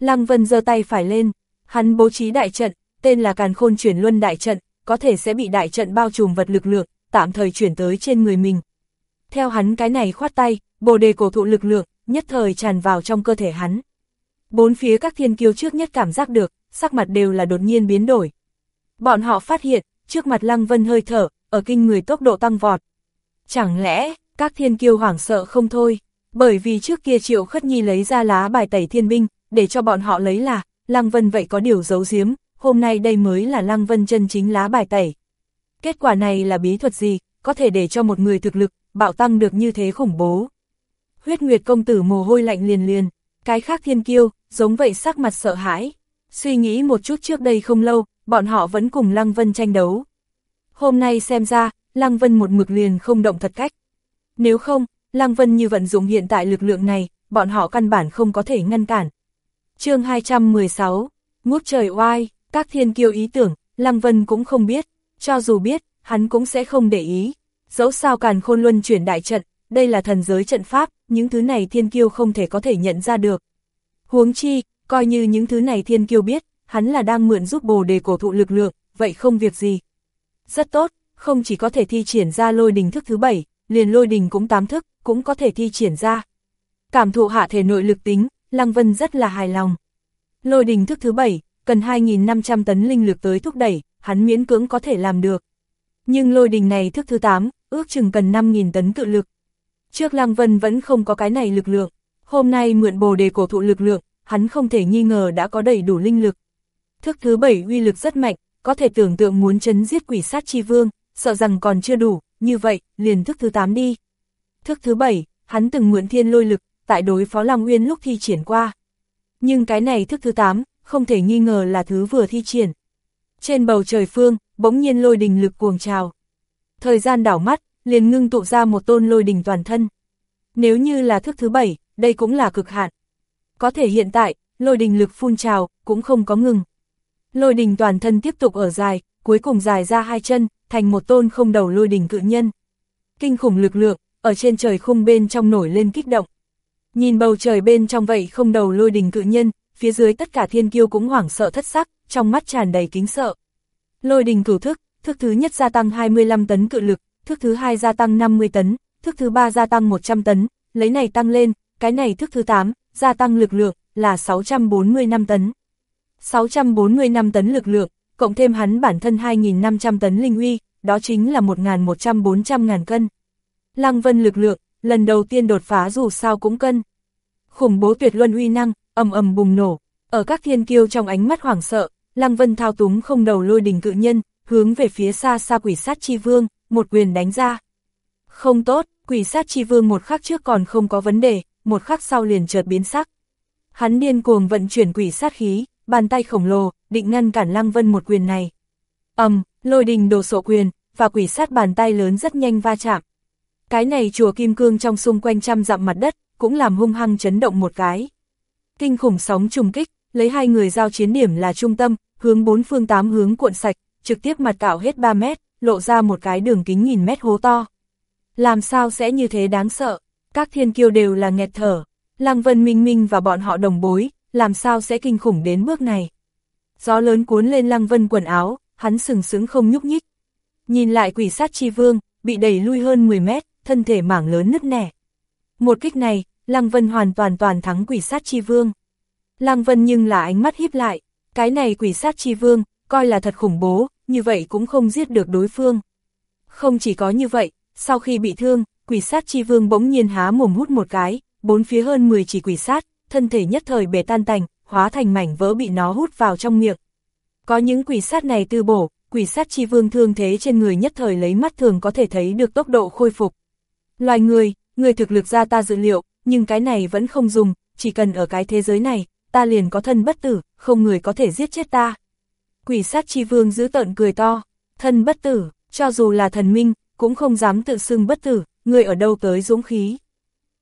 Lăng Vân giơ tay phải lên, hắn bố trí đại trận, tên là Càn Khôn chuyển luân đại trận, có thể sẽ bị đại trận bao trùm vật lực lượng, tạm thời chuyển tới trên người mình. Theo hắn cái này khoát tay, bồ đề cổ thụ lực lượng, nhất thời tràn vào trong cơ thể hắn. Bốn phía các thiên kiêu trước nhất cảm giác được, sắc mặt đều là đột nhiên biến đổi. Bọn họ phát hiện, trước mặt Lăng Vân hơi thở, ở kinh người tốc độ tăng vọt. Chẳng lẽ, các thiên kiêu hoảng sợ không thôi, bởi vì trước kia Triệu Khất Nhi lấy ra lá bài tẩy thiên binh, để cho bọn họ lấy là, Lăng Vân vậy có điều giấu giếm, hôm nay đây mới là Lăng Vân chân chính lá bài tẩy. Kết quả này là bí thuật gì, có thể để cho một người thực lực, bạo tăng được như thế khủng bố. Huyết Nguyệt công tử mồ hôi lạnh liền liền, cái khác thiên kiêu, giống vậy sắc mặt sợ hãi. Suy nghĩ một chút trước đây không lâu, bọn họ vẫn cùng Lăng Vân tranh đấu. Hôm nay xem ra, Lăng Vân một mực liền không động thật cách. Nếu không, Lăng Vân như vận dụng hiện tại lực lượng này, bọn họ căn bản không có thể ngăn cản. chương 216, ngút trời oai, các thiên kiêu ý tưởng, Lăng Vân cũng không biết, cho dù biết, hắn cũng sẽ không để ý. Dẫu sao càn khôn luân chuyển đại trận, đây là thần giới trận pháp, những thứ này thiên kiêu không thể có thể nhận ra được. Huống chi, coi như những thứ này thiên kiêu biết, hắn là đang mượn giúp bồ đề cổ thụ lực lượng, vậy không việc gì. Rất tốt, không chỉ có thể thi triển ra lôi đình thức thứ bảy, liền lôi đình cũng tám thức, cũng có thể thi triển ra. Cảm thụ hạ thể nội lực tính, Lăng Vân rất là hài lòng. Lôi đình thức thứ bảy, cần 2.500 tấn linh lực tới thúc đẩy, hắn miễn cưỡng có thể làm được. Nhưng lôi đình này thức thứ 8, ước chừng cần 5.000 tấn cự lực. Trước Lăng Vân vẫn không có cái này lực lượng, hôm nay mượn bồ đề cổ thụ lực lượng, hắn không thể nghi ngờ đã có đầy đủ linh lực. Thức thứ 7 uy lực rất mạnh, có thể tưởng tượng muốn chấn giết quỷ sát chi vương, sợ rằng còn chưa đủ, như vậy, liền thức thứ 8 đi. Thức thứ bảy hắn từng mượn thiên lôi lực, tại đối phó Long Nguyên lúc thi triển qua. Nhưng cái này thức thứ 8, không thể nghi ngờ là thứ vừa thi triển. Trên bầu trời phương, bỗng nhiên lôi đình lực cuồng trào. Thời gian đảo mắt, liền ngưng tụ ra một tôn lôi đình toàn thân. Nếu như là thức thứ bảy đây cũng là cực hạn. Có thể hiện tại, lôi đình lực phun trào, cũng không có ngừng. Lôi đình toàn thân tiếp tục ở dài, cuối cùng dài ra hai chân, thành một tôn không đầu lôi đình cự nhân. Kinh khủng lực lượng, ở trên trời khung bên trong nổi lên kích động. Nhìn bầu trời bên trong vậy không đầu lôi đình cự nhân, phía dưới tất cả thiên kiêu cũng hoảng sợ thất sắc, trong mắt tràn đầy kính sợ. Lôi đình cửu thức, thức thứ nhất gia tăng 25 tấn cự lực, thức thứ hai gia tăng 50 tấn, thức thứ ba gia tăng 100 tấn, lấy này tăng lên, cái này thức thứ 8, gia tăng lực lượng, là 645 tấn. 645 tấn lực lượng, cộng thêm hắn bản thân 2.500 tấn linh uy, đó chính là 1.100-400 ngàn cân. Lăng Vân lực lượng, lần đầu tiên đột phá dù sao cũng cân. Khủng bố tuyệt luân uy năng, ầm ầm bùng nổ, ở các thiên kiêu trong ánh mắt hoảng sợ, Lăng Vân thao túng không đầu lôi đình cự nhân, hướng về phía xa xa quỷ sát chi vương, một quyền đánh ra. Không tốt, quỷ sát chi vương một khắc trước còn không có vấn đề, một khắc sau liền chợt biến sắc. Hắn điên cuồng vận chuyển quỷ sát khí, bàn tay khổng lồ, định ngăn cản Lăng Vân một quyền này. ầm, lôi đình đồ sộ quyền, và quỷ sát bàn tay lớn rất nhanh va chạm. Cái này chùa Kim Cương trong xung quanh trăm dặm mặt đất, cũng làm hung hăng chấn động một cái. Kinh khủng sóng trùng kích, lấy hai người giao chiến điểm là trung tâm, hướng bốn phương tám hướng cuộn sạch, trực tiếp mặt cạo hết 3 mét, lộ ra một cái đường kính nghìn mét hố to. Làm sao sẽ như thế đáng sợ? Các thiên kiêu đều là nghẹt thở. Lăng Vân Minh Minh và bọn họ đồng bối, làm sao sẽ kinh khủng đến bước này? Gió lớn cuốn lên Lăng Vân quần áo, hắn sừng sững không nhúc nhích. Nhìn lại quỷ sát chi vương, bị đẩy lui hơn 10 mét, thân thể mảng lớn nứt nẻ. Một kích này, Lăng Vân hoàn toàn toàn thắng quỷ sát chi vương. Lăng Vân nhưng là ánh mắt híp lại, cái này quỷ sát chi vương, coi là thật khủng bố, như vậy cũng không giết được đối phương. Không chỉ có như vậy, sau khi bị thương, quỷ sát chi vương bỗng nhiên há mồm hút một cái, bốn phía hơn 10 chỉ quỷ sát, thân thể nhất thời bể tan tành, hóa thành mảnh vỡ bị nó hút vào trong miệng. Có những quỷ sát này tư bổ, quỷ sát chi vương thương thế trên người nhất thời lấy mắt thường có thể thấy được tốc độ khôi phục. Loài người, người thực lực ra ta dự liệu, nhưng cái này vẫn không dùng, chỉ cần ở cái thế giới này, ta liền có thân bất tử, không người có thể giết chết ta. Quỷ sát chi vương giữ tợn cười to, thân bất tử, cho dù là thần minh, cũng không dám tự xưng bất tử, người ở đâu tới dũng khí.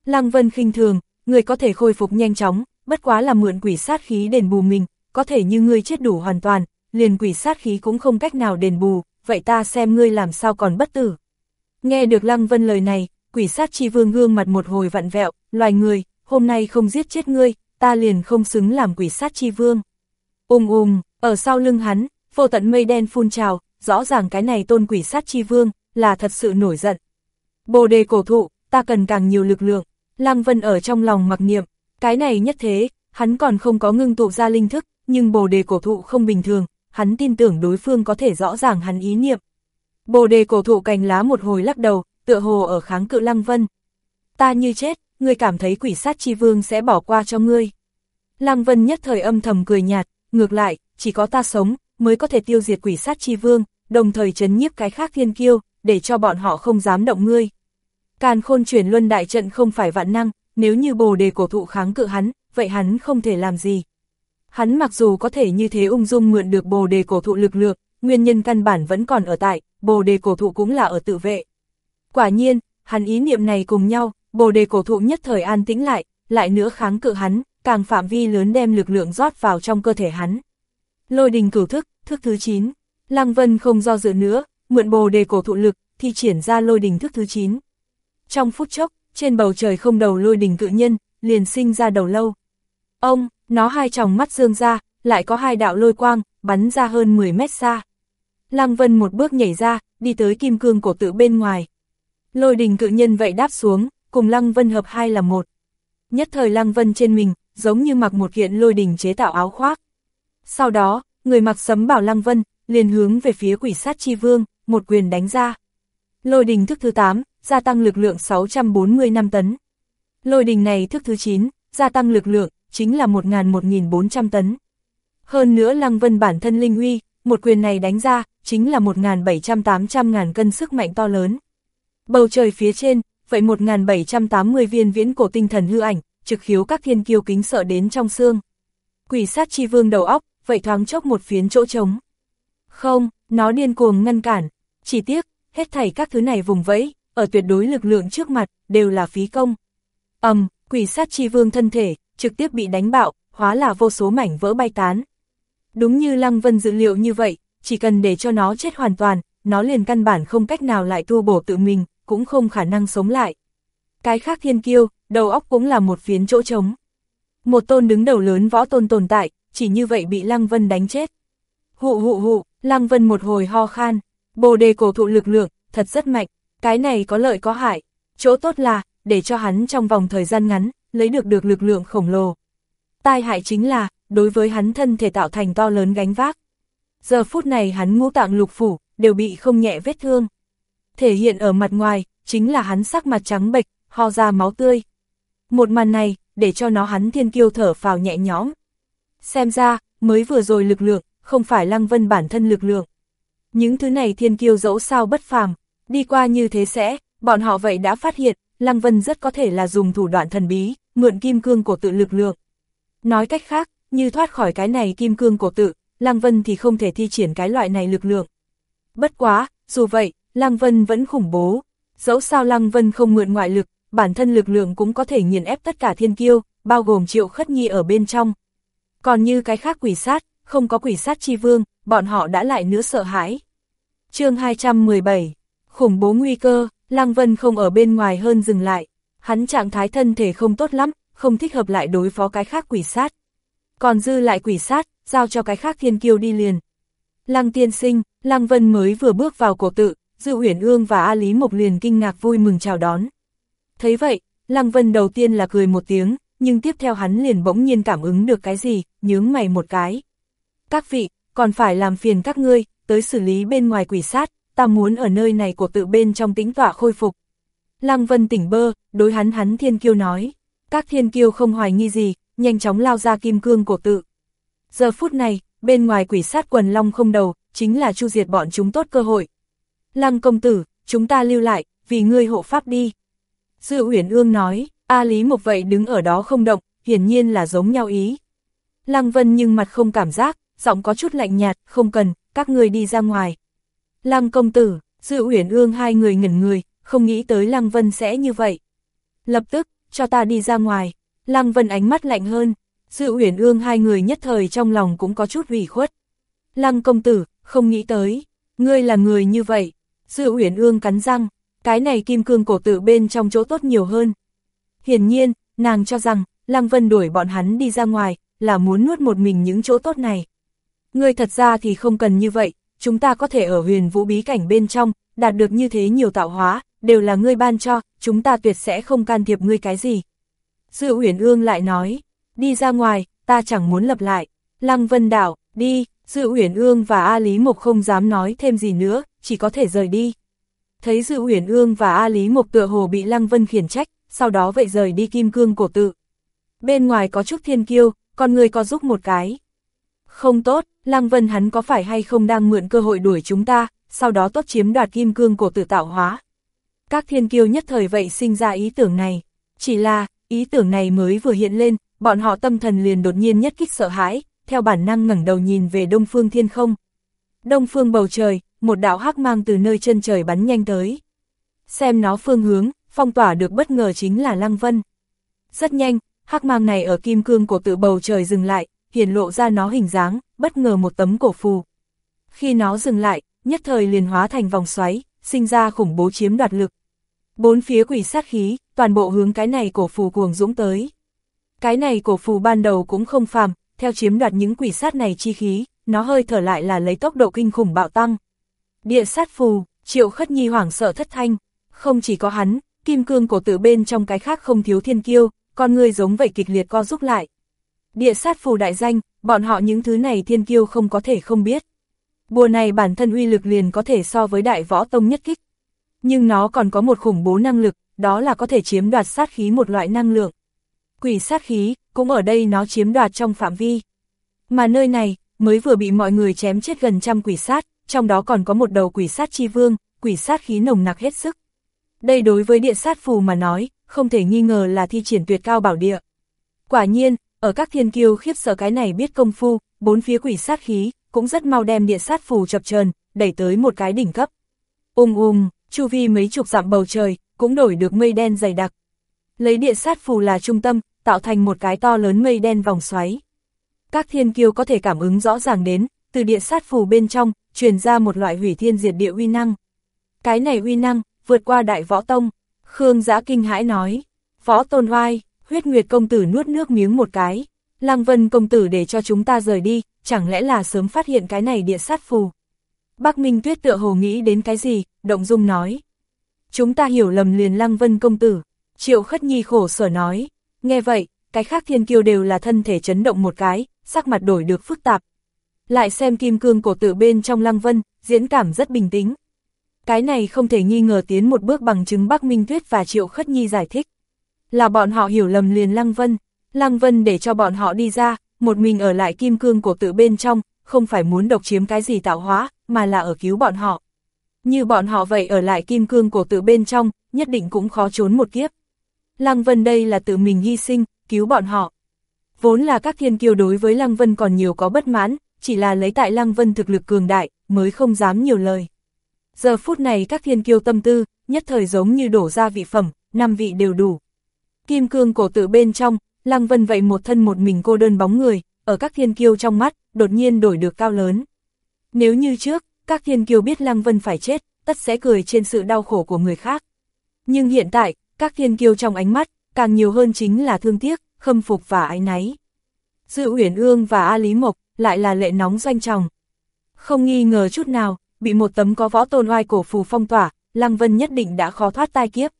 Lăng Vân khinh thường, người có thể khôi phục nhanh chóng, bất quá là mượn quỷ sát khí đền bù mình, có thể như ngươi chết đủ hoàn toàn, liền quỷ sát khí cũng không cách nào đền bù, vậy ta xem ngươi làm sao còn bất tử. Nghe được Lăng Vân lời này, quỷ sát chi vương gương mặt một hồi vặn vẹo, loài người, hôm nay không giết chết ngươi, ta liền không xứng làm quỷ sát chi vương. Ùm ùm, ở sau lưng hắn, vô tận mây đen phun trào, rõ ràng cái này tôn quỷ sát chi vương, là thật sự nổi giận. Bồ đề cổ thụ, ta cần càng nhiều lực lượng, Lăng Vân ở trong lòng mặc niệm, cái này nhất thế, hắn còn không có ngưng tụ ra linh thức, nhưng bồ đề cổ thụ không bình thường, hắn tin tưởng đối phương có thể rõ ràng hắn ý niệm. Bồ đề cổ thụ cành lá một hồi lắc đầu, tựa hồ ở kháng cự Lăng Vân. Ta như chết, ngươi cảm thấy quỷ sát chi vương sẽ bỏ qua cho ngươi. Lăng Vân nhất thời âm thầm cười nhạt, ngược lại, chỉ có ta sống, mới có thể tiêu diệt quỷ sát chi vương, đồng thời chấn nhiếp cái khác thiên kiêu, để cho bọn họ không dám động ngươi. Càn khôn chuyển luân đại trận không phải vạn năng, nếu như bồ đề cổ thụ kháng cự hắn, vậy hắn không thể làm gì. Hắn mặc dù có thể như thế ung dung mượn được bồ đề cổ thụ lực lượng, nguyên nhân căn bản vẫn còn ở tại, bồ đề cổ thụ cũng là ở tự vệ. Quả nhiên, hắn ý niệm này cùng nhau, bồ đề cổ thụ nhất thời an tĩnh lại, lại nữa kháng cự hắn, càng phạm vi lớn đem lực lượng rót vào trong cơ thể hắn. Lôi đình cửu thức, thức thứ 9. Lăng Vân không do dự nữa, mượn bồ đề cổ thụ lực, thi triển ra lôi đình thức thứ 9. Trong phút chốc, trên bầu trời không đầu lôi đình cự nhân, liền sinh ra đầu lâu. Ông, nó hai tròng mắt dương ra, lại có hai đạo lôi quang, bắn ra hơn 10 mét xa. Lăng Vân một bước nhảy ra, đi tới kim cương cổ tự bên ngoài. Lôi đình cự nhân vậy đáp xuống, cùng Lăng Vân hợp hai là một. Nhất thời Lăng Vân trên mình, giống như mặc một kiện lôi đình chế tạo áo khoác. Sau đó, người mặc sấm bảo Lăng Vân, liền hướng về phía quỷ sát chi vương, một quyền đánh ra. Lôi đình thức thứ 8, gia tăng lực lượng 640 năm tấn. Lôi đình này thức thứ 9, gia tăng lực lượng, chính là 1.000-1.400 tấn. Hơn nữa Lăng Vân bản thân linh uy, một quyền này đánh ra, chính là 1.700-800 ngàn cân sức mạnh to lớn. Bầu trời phía trên, vậy 1.780 viên viễn cổ tinh thần hư ảnh, trực khiếu các thiên kiêu kính sợ đến trong xương. Quỷ sát chi vương đầu óc, vậy thoáng chốc một phiến chỗ trống. Không, nó điên cuồng ngăn cản, chỉ tiếc, hết thảy các thứ này vùng vẫy, ở tuyệt đối lực lượng trước mặt, đều là phí công. ầm, um, quỷ sát chi vương thân thể, trực tiếp bị đánh bạo, hóa là vô số mảnh vỡ bay tán. Đúng như Lăng Vân dự liệu như vậy, chỉ cần để cho nó chết hoàn toàn, nó liền căn bản không cách nào lại thua bổ tự mình, cũng không khả năng sống lại. Cái khác thiên kiêu, đầu óc cũng là một phiến chỗ trống. Một tôn đứng đầu lớn võ tôn tồn tại, chỉ như vậy bị Lăng Vân đánh chết. Hụ hụ hụ, Lăng Vân một hồi ho khan, bồ đề cổ thụ lực lượng, thật rất mạnh, cái này có lợi có hại. Chỗ tốt là, để cho hắn trong vòng thời gian ngắn, lấy được được lực lượng khổng lồ. Tai hại chính là, đối với hắn thân thể tạo thành to lớn gánh vác. Giờ phút này hắn ngũ tạng lục phủ, đều bị không nhẹ vết thương. Thể hiện ở mặt ngoài, chính là hắn sắc mặt trắng bệch, ho ra máu tươi. Một màn này, để cho nó hắn thiên kiêu thở phào nhẹ nhõm. Xem ra, mới vừa rồi lực lượng, không phải Lăng Vân bản thân lực lượng. Những thứ này thiên kiêu dẫu sao bất phàm, đi qua như thế sẽ, bọn họ vậy đã phát hiện, Lăng Vân rất có thể là dùng thủ đoạn thần bí, mượn kim cương của tự lực lượng. Nói cách khác, như thoát khỏi cái này kim cương cổ tự, Lăng Vân thì không thể thi triển cái loại này lực lượng. Bất quá, dù vậy, Lăng Vân vẫn khủng bố. Dẫu sao Lăng Vân không mượn ngoại lực, bản thân lực lượng cũng có thể nghiền ép tất cả thiên kiêu, bao gồm triệu khất nhi ở bên trong. Còn như cái khác quỷ sát, không có quỷ sát chi vương, bọn họ đã lại nữa sợ hãi. chương 217, khủng bố nguy cơ, Lăng Vân không ở bên ngoài hơn dừng lại, hắn trạng thái thân thể không tốt lắm, không thích hợp lại đối phó cái khác quỷ sát. Còn dư lại quỷ sát, giao cho cái khác thiên kiêu đi liền. Lăng tiên sinh, Lăng Vân mới vừa bước vào cổ tự, Dư Uyển Ương và A Lý Mộc liền kinh ngạc vui mừng chào đón. Thấy vậy, Lăng Vân đầu tiên là cười một tiếng, nhưng tiếp theo hắn liền bỗng nhiên cảm ứng được cái gì, nhướng mày một cái. Các vị, còn phải làm phiền các ngươi, tới xử lý bên ngoài quỷ sát, ta muốn ở nơi này của tự bên trong tĩnh tọa khôi phục. Lăng Vân tỉnh bơ, đối hắn hắn thiên kiêu nói. Các thiên kiêu không hoài nghi gì, nhanh chóng lao ra kim cương của tự. Giờ phút này, bên ngoài quỷ sát quần long không đầu, chính là chu diệt bọn chúng tốt cơ hội. Lăng công tử, chúng ta lưu lại, vì ngươi hộ pháp đi. Dư Uyển Ương nói, A Lý Mộc vậy đứng ở đó không động, hiển nhiên là giống nhau ý. Lăng Vân nhưng mặt không cảm giác, giọng có chút lạnh nhạt, không cần, các người đi ra ngoài. Lăng công tử, Dư Uyển Ương hai người ngẩn người, không nghĩ tới Lăng Vân sẽ như vậy. Lập tức, cho ta đi ra ngoài. Lăng Vân ánh mắt lạnh hơn, Dư Uyển Ương hai người nhất thời trong lòng cũng có chút ủy khuất. Lăng công tử, không nghĩ tới, ngươi là người như vậy. Dư Uyển Ương cắn răng, cái này kim cương cổ tự bên trong chỗ tốt nhiều hơn. Hiển nhiên, nàng cho rằng, Lăng Vân đuổi bọn hắn đi ra ngoài, là muốn nuốt một mình những chỗ tốt này. Ngươi thật ra thì không cần như vậy, chúng ta có thể ở huyền vũ bí cảnh bên trong, đạt được như thế nhiều tạo hóa, đều là ngươi ban cho, chúng ta tuyệt sẽ không can thiệp ngươi cái gì. Dư Uyển Ương lại nói, đi ra ngoài, ta chẳng muốn lập lại. Lăng Vân Đảo, đi, Dư Uyển Ương và A Lý Mộc không dám nói thêm gì nữa, chỉ có thể rời đi. Thấy Dư Uyển Ương và A Lý Mộc tựa hồ bị Lăng Vân khiển trách, sau đó vậy rời đi kim cương cổ tự. Bên ngoài có chút thiên kiêu, con người có giúp một cái. Không tốt, Lăng Vân hắn có phải hay không đang mượn cơ hội đuổi chúng ta, sau đó tốt chiếm đoạt kim cương cổ tự tạo hóa. Các thiên kiêu nhất thời vậy sinh ra ý tưởng này. Chỉ là, ý tưởng này mới vừa hiện lên, bọn họ tâm thần liền đột nhiên nhất kích sợ hãi, theo bản năng ngẩng đầu nhìn về đông phương thiên không. Đông phương bầu trời, một đạo hắc mang từ nơi chân trời bắn nhanh tới. Xem nó phương hướng, phong tỏa được bất ngờ chính là Lăng Vân. Rất nhanh, hắc mang này ở kim cương của tự bầu trời dừng lại, hiển lộ ra nó hình dáng, bất ngờ một tấm cổ phù. Khi nó dừng lại, nhất thời liền hóa thành vòng xoáy, sinh ra khủng bố chiếm đoạt lực. Bốn phía quỷ sát khí, toàn bộ hướng cái này cổ phù cuồng dũng tới. Cái này cổ phù ban đầu cũng không phàm, theo chiếm đoạt những quỷ sát này chi khí, nó hơi thở lại là lấy tốc độ kinh khủng bạo tăng. Địa sát phù, triệu khất nhi hoảng sợ thất thanh, không chỉ có hắn, kim cương cổ tử bên trong cái khác không thiếu thiên kiêu, con người giống vậy kịch liệt co giúp lại. Địa sát phù đại danh, bọn họ những thứ này thiên kiêu không có thể không biết. Bùa này bản thân uy lực liền có thể so với đại võ tông nhất kích. Nhưng nó còn có một khủng bố năng lực, đó là có thể chiếm đoạt sát khí một loại năng lượng. Quỷ sát khí, cũng ở đây nó chiếm đoạt trong phạm vi. Mà nơi này, mới vừa bị mọi người chém chết gần trăm quỷ sát, trong đó còn có một đầu quỷ sát chi vương, quỷ sát khí nồng nặc hết sức. Đây đối với địa sát phù mà nói, không thể nghi ngờ là thi triển tuyệt cao bảo địa. Quả nhiên, ở các thiên kiêu khiếp sợ cái này biết công phu, bốn phía quỷ sát khí, cũng rất mau đem địa sát phù chập trờn, đẩy tới một cái đỉnh cấp. Ung um um, chu vi mấy chục dặm bầu trời, cũng đổi được mây đen dày đặc. Lấy địa sát phù là trung tâm, tạo thành một cái to lớn mây đen vòng xoáy. Các thiên kiêu có thể cảm ứng rõ ràng đến, từ địa sát phù bên trong, truyền ra một loại hủy thiên diệt địa uy năng. Cái này uy năng, vượt qua đại võ tông, Khương giã kinh hãi nói, võ tôn oai, huyết nguyệt công tử nuốt nước miếng một cái, Lăng Vân công tử để cho chúng ta rời đi, chẳng lẽ là sớm phát hiện cái này địa sát phù. Bắc Minh Tuyết tựa hồ nghĩ đến cái gì, động dung nói. Chúng ta hiểu lầm liền Lăng Vân công tử, Triệu Khất Nhi khổ sở nói. Nghe vậy, cái khác thiên kiêu đều là thân thể chấn động một cái, sắc mặt đổi được phức tạp. Lại xem kim cương cổ tự bên trong Lăng Vân, diễn cảm rất bình tĩnh. Cái này không thể nghi ngờ tiến một bước bằng chứng Bắc Minh Tuyết và Triệu Khất Nhi giải thích. Là bọn họ hiểu lầm liền Lăng Vân, Lăng Vân để cho bọn họ đi ra, một mình ở lại kim cương cổ tự bên trong, không phải muốn độc chiếm cái gì tạo hóa, mà là ở cứu bọn họ. Như bọn họ vậy ở lại kim cương cổ tự bên trong, nhất định cũng khó trốn một kiếp. Lăng Vân đây là tự mình hy sinh, cứu bọn họ. Vốn là các thiên kiêu đối với Lăng Vân còn nhiều có bất mãn, chỉ là lấy tại Lăng Vân thực lực cường đại, mới không dám nhiều lời. Giờ phút này các thiên kiêu tâm tư, nhất thời giống như đổ ra vị phẩm, năm vị đều đủ. Kim cương cổ tự bên trong, Lăng Vân vậy một thân một mình cô đơn bóng người, ở các thiên kiêu trong mắt, đột nhiên đổi được cao lớn. Nếu như trước, các thiên kiêu biết Lăng Vân phải chết, tất sẽ cười trên sự đau khổ của người khác. Nhưng hiện tại, các thiên kiêu trong ánh mắt, càng nhiều hơn chính là thương tiếc, khâm phục và ái náy. Dự Uyển Ương và A Lý Mộc lại là lệ nóng doanh trọng. Không nghi ngờ chút nào, bị một tấm có võ tôn oai cổ phù phong tỏa, Lăng Vân nhất định đã khó thoát tai kiếp.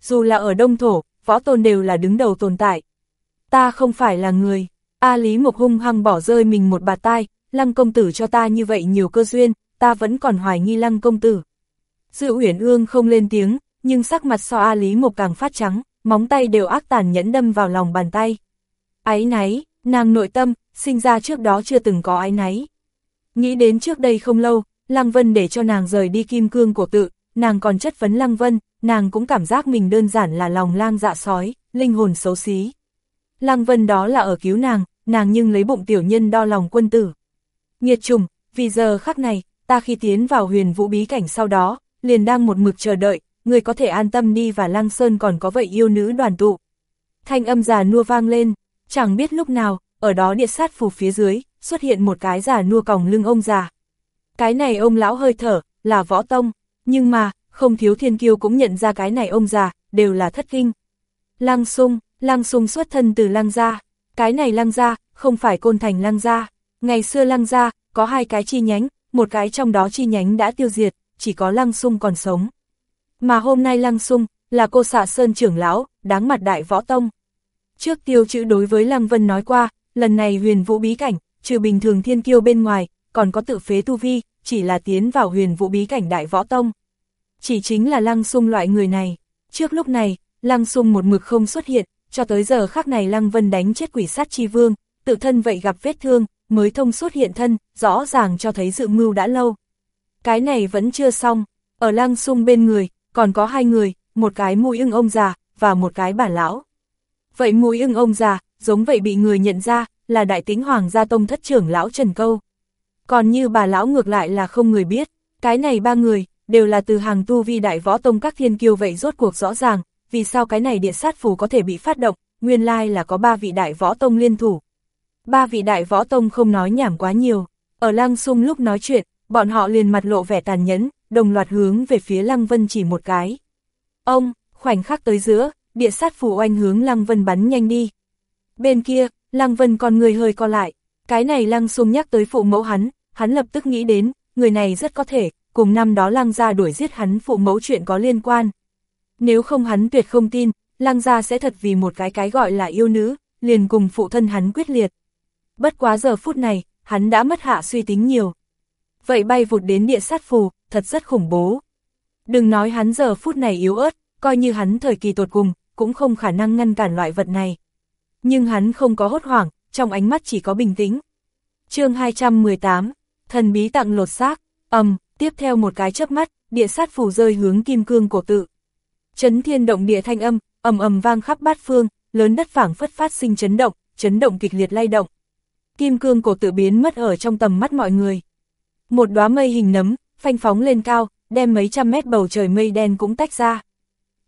Dù là ở Đông Thổ, võ tôn đều là đứng đầu tồn tại. Ta không phải là người. A Lý Mộc hung hăng bỏ rơi mình một bạt tai, Lăng công tử cho ta như vậy nhiều cơ duyên, ta vẫn còn hoài nghi Lăng công tử. Dự Uyển Ương không lên tiếng, nhưng sắc mặt so A Lý Mộc càng phát trắng, móng tay đều ác tàn nhẫn đâm vào lòng bàn tay. Ái náy, nàng nội tâm, sinh ra trước đó chưa từng có ái náy. Nghĩ đến trước đây không lâu, Lăng Vân để cho nàng rời đi kim cương cổ tự, nàng còn chất vấn Lăng Vân, nàng cũng cảm giác mình đơn giản là lòng lang dạ sói, linh hồn xấu xí. Lăng Vân đó là ở cứu nàng, nàng nhưng lấy bụng tiểu nhân đo lòng quân tử. Nghiệt trùng, vì giờ khắc này, ta khi tiến vào huyền vũ bí cảnh sau đó, liền đang một mực chờ đợi, người có thể an tâm đi và Lăng Sơn còn có vậy yêu nữ đoàn tụ. Thanh âm già nua vang lên, chẳng biết lúc nào, ở đó địa sát phù phía dưới, xuất hiện một cái già nua còng lưng ông già. Cái này ông lão hơi thở, là võ tông, nhưng mà, không thiếu thiên kiêu cũng nhận ra cái này ông già, đều là thất kinh. Lăng sung, lăng sung xuất thân từ lăng gia, cái này lăng gia, không phải côn thành lăng gia. Ngày xưa lăng gia, có hai cái chi nhánh, một cái trong đó chi nhánh đã tiêu diệt, chỉ có lăng sung còn sống. Mà hôm nay lăng sung, là cô xạ sơn trưởng lão, đáng mặt đại võ tông. Trước tiêu chữ đối với lăng vân nói qua, lần này huyền vũ bí cảnh, trừ bình thường thiên kiêu bên ngoài, còn có tự phế tu vi, chỉ là tiến vào huyền vũ bí cảnh đại võ tông. Chỉ chính là lăng sung loại người này. Trước lúc này, lăng sung một mực không xuất hiện, cho tới giờ khác này lăng vân đánh chết quỷ sát chi vương, tự thân vậy gặp vết thương, mới thông suốt hiện thân, rõ ràng cho thấy dự mưu đã lâu. Cái này vẫn chưa xong, ở lăng sung bên người, còn có hai người, một cái mũi ưng ông già, và một cái bản lão. Vậy mũi ưng ông già, giống vậy bị người nhận ra, là đại tính hoàng gia tông thất trưởng lão Trần Câu. Còn như bà lão ngược lại là không người biết, cái này ba người, đều là từ hàng tu vi đại võ tông các thiên kiêu vậy rốt cuộc rõ ràng, vì sao cái này địa sát phù có thể bị phát động, nguyên lai là có ba vị đại võ tông liên thủ. Ba vị đại võ tông không nói nhảm quá nhiều, ở lăng sung lúc nói chuyện, bọn họ liền mặt lộ vẻ tàn nhẫn, đồng loạt hướng về phía lăng vân chỉ một cái. Ông, khoảnh khắc tới giữa, địa sát phù oanh hướng lăng vân bắn nhanh đi. Bên kia, lăng vân con người hơi co lại, cái này lăng sung nhắc tới phụ mẫu hắn, hắn lập tức nghĩ đến, người này rất có thể, cùng năm đó lăng gia đuổi giết hắn phụ mẫu chuyện có liên quan. Nếu không hắn tuyệt không tin, lăng gia sẽ thật vì một cái cái gọi là yêu nữ, liền cùng phụ thân hắn quyết liệt. Bất quá giờ phút này, hắn đã mất hạ suy tính nhiều. Vậy bay vụt đến địa sát phù, thật rất khủng bố. Đừng nói hắn giờ phút này yếu ớt, coi như hắn thời kỳ tột cùng, cũng không khả năng ngăn cản loại vật này. Nhưng hắn không có hốt hoảng, trong ánh mắt chỉ có bình tĩnh. chương 218, thần bí tặng lột xác, ầm, tiếp theo một cái chớp mắt, địa sát phủ rơi hướng kim cương cổ tự. Chấn thiên động địa thanh âm, ầm ầm vang khắp bát phương, lớn đất phảng phất phát sinh chấn động, chấn động kịch liệt lay động. Kim cương cổ tự biến mất ở trong tầm mắt mọi người. Một đóa mây hình nấm, phanh phóng lên cao, đem mấy trăm mét bầu trời mây đen cũng tách ra.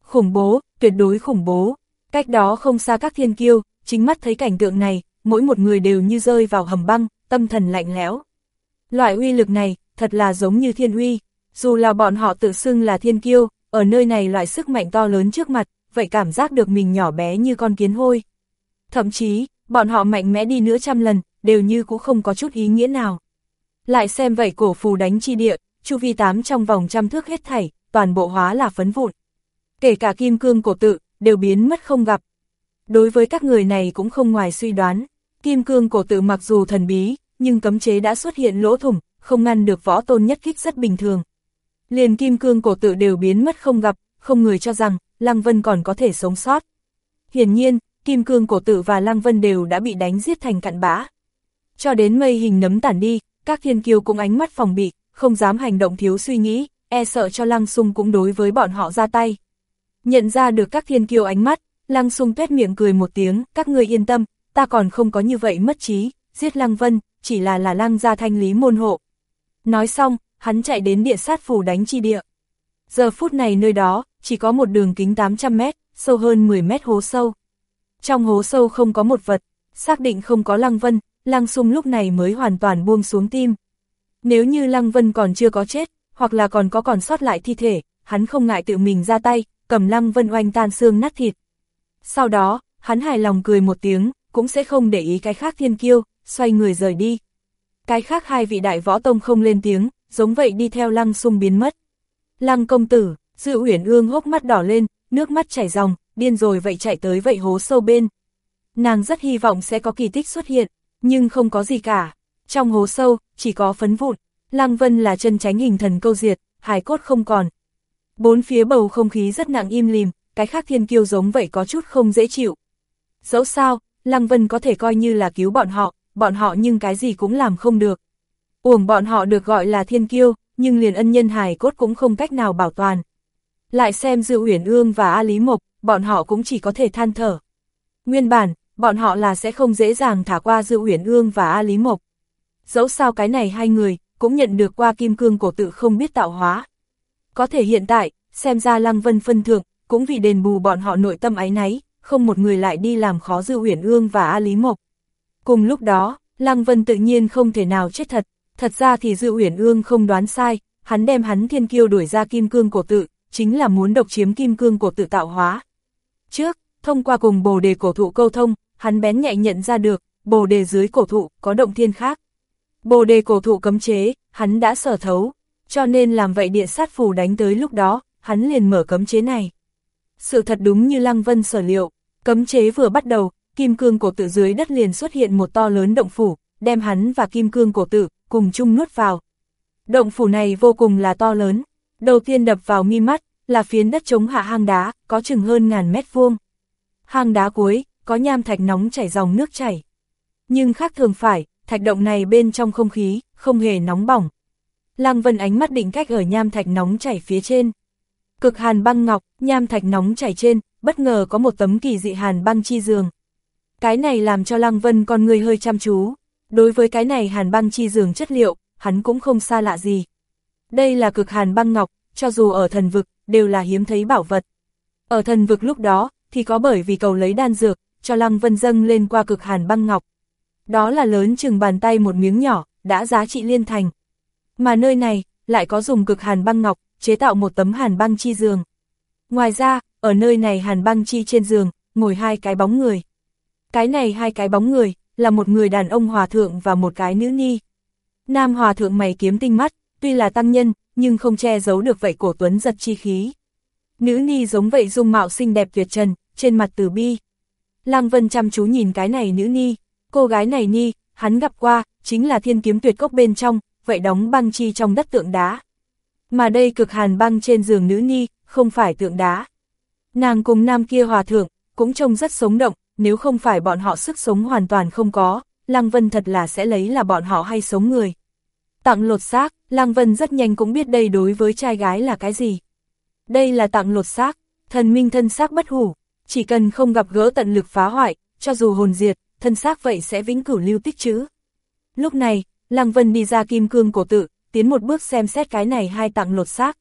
Khủng bố, tuyệt đối khủng bố. Cách đó không xa các thiên kiêu, chính mắt thấy cảnh tượng này, mỗi một người đều như rơi vào hầm băng, tâm thần lạnh lẽo. Loại uy lực này, thật là giống như thiên uy, dù là bọn họ tự xưng là thiên kiêu, ở nơi này loại sức mạnh to lớn trước mặt, vậy cảm giác được mình nhỏ bé như con kiến hôi. Thậm chí, bọn họ mạnh mẽ đi nữa trăm lần, đều như cũng không có chút ý nghĩa nào. Lại xem vậy cổ phù đánh chi địa, chu vi tám trong vòng trăm thước hết thảy, toàn bộ hóa là phấn vụn. Kể cả kim cương cổ tự, đều biến mất không gặp. Đối với các người này cũng không ngoài suy đoán, kim cương cổ tự mặc dù thần bí, nhưng cấm chế đã xuất hiện lỗ thủng, không ngăn được võ tôn nhất kích rất bình thường. Liền kim cương cổ tự đều biến mất không gặp, không người cho rằng, Lăng Vân còn có thể sống sót. Hiển nhiên, kim cương cổ tự và Lăng Vân đều đã bị đánh giết thành cặn bã. Cho đến mây hình nấm tản đi, các thiên kiêu cũng ánh mắt phòng bị, không dám hành động thiếu suy nghĩ, e sợ cho Lăng Sung cũng đối với bọn họ ra tay. Nhận ra được các thiên kiêu ánh mắt, Lăng Sung tuét miệng cười một tiếng, các người yên tâm, ta còn không có như vậy mất trí, giết Lăng Vân, chỉ là là Lăng gia thanh lý môn hộ. Nói xong, hắn chạy đến địa sát phủ đánh chi địa. Giờ phút này nơi đó, chỉ có một đường kính 800 mét, sâu hơn 10 mét hố sâu. Trong hố sâu không có một vật, xác định không có Lăng Vân, Lăng Sung lúc này mới hoàn toàn buông xuống tim. Nếu như Lăng Vân còn chưa có chết, hoặc là còn có còn sót lại thi thể, hắn không ngại tự mình ra tay, cầm Lăng Vân oanh tan xương nát thịt. Sau đó, hắn hài lòng cười một tiếng, cũng sẽ không để ý cái khác thiên kiêu, xoay người rời đi. Cái khác hai vị đại võ tông không lên tiếng, giống vậy đi theo lăng sung biến mất. Lăng công tử, dự uyển ương hốc mắt đỏ lên, nước mắt chảy ròng, điên rồi vậy chạy tới vậy hố sâu bên. Nàng rất hy vọng sẽ có kỳ tích xuất hiện, nhưng không có gì cả. Trong hố sâu, chỉ có phấn vụn, Lăng Vân là chân tránh hình thần câu diệt, hài cốt không còn. Bốn phía bầu không khí rất nặng im lìm, cái khác thiên kiêu giống vậy có chút không dễ chịu. Dẫu sao, Lăng Vân có thể coi như là cứu bọn họ, bọn họ nhưng cái gì cũng làm không được. Uổng bọn họ được gọi là thiên kiêu, nhưng liền ân nhân hài cốt cũng không cách nào bảo toàn. Lại xem Dự Uyển Ương và A Lý Mộc, bọn họ cũng chỉ có thể than thở. Nguyên bản, bọn họ là sẽ không dễ dàng thả qua Dự Uyển Ương và A Lý Mộc. Dẫu sao cái này hai người, cũng nhận được qua kim cương cổ tự không biết tạo hóa. Có thể hiện tại, xem ra Lăng Vân phân thượng, cũng vì đền bù bọn họ nội tâm ái náy, không một người lại đi làm khó Dư Uyển Ương và A Lý Mộc. Cùng lúc đó, Lăng Vân tự nhiên không thể nào chết thật, thật ra thì Dư Uyển Ương không đoán sai, hắn đem hắn thiên kiêu đuổi ra kim cương cổ tự, chính là muốn độc chiếm kim cương cổ tự tạo hóa. Trước, thông qua cùng bồ đề cổ thụ câu thông, hắn bén nhạy nhận ra được, bồ đề dưới cổ thụ có động thiên khác. Bồ đề cổ thụ cấm chế, hắn đã sở thấu, cho nên làm vậy địa sát phù đánh tới lúc đó, hắn liền mở cấm chế này. Sự thật đúng như Lăng Vân sở liệu, cấm chế vừa bắt đầu, kim cương cổ tự dưới đất liền xuất hiện một to lớn động phủ, đem hắn và kim cương cổ tự cùng chung nuốt vào. Động phủ này vô cùng là to lớn, đầu tiên đập vào mi mắt, là phiến đất chống hạ hang đá, có chừng hơn ngàn mét vuông. Hang đá cuối, có nham thạch nóng chảy dòng nước chảy. Nhưng khác thường phải, thạch động này bên trong không khí, không hề nóng bỏng. Lăng Vân ánh mắt định cách ở nham thạch nóng chảy phía trên. Cực hàn băng ngọc, nham thạch nóng chảy trên, bất ngờ có một tấm kỳ dị hàn băng chi giường. Cái này làm cho Lăng Vân con người hơi chăm chú. Đối với cái này hàn băng chi giường chất liệu, hắn cũng không xa lạ gì. Đây là cực hàn băng ngọc, cho dù ở thần vực, đều là hiếm thấy bảo vật. Ở thần vực lúc đó, thì có bởi vì cầu lấy đan dược, cho Lăng Vân dâng lên qua cực hàn băng ngọc. Đó là lớn chừng bàn tay một miếng nhỏ, đã giá trị liên thành. Mà nơi này, lại có dùng cực hàn băng ngọc, chế tạo một tấm hàn băng chi giường. Ngoài ra, ở nơi này hàn băng chi trên giường, ngồi hai cái bóng người. Cái này hai cái bóng người, là một người đàn ông hòa thượng và một cái nữ ni. Nam hòa thượng mày kiếm tinh mắt, tuy là tăng nhân, nhưng không che giấu được vậy cổ tuấn giật chi khí. Nữ ni giống vậy dung mạo xinh đẹp tuyệt trần, trên mặt từ bi. Lăng Vân chăm chú nhìn cái này nữ ni, cô gái này ni, hắn gặp qua, chính là thiên kiếm tuyệt cốc bên trong, vậy đóng băng chi trong đất tượng đá. Mà đây cực hàn băng trên giường nữ ni, không phải tượng đá. Nàng cùng nam kia hòa thượng, cũng trông rất sống động, nếu không phải bọn họ sức sống hoàn toàn không có, Lăng Vân thật là sẽ lấy là bọn họ hay sống người. Tặng lột xác, Lăng Vân rất nhanh cũng biết đây đối với trai gái là cái gì. Đây là tặng lột xác, thần minh thân xác bất hủ, chỉ cần không gặp gỡ tận lực phá hoại, cho dù hồn diệt, thân xác vậy sẽ vĩnh cửu lưu tích chứ. Lúc này, Lăng Vân đi ra kim cương cổ tự, tiến một bước xem xét cái này hai tặng lột xác.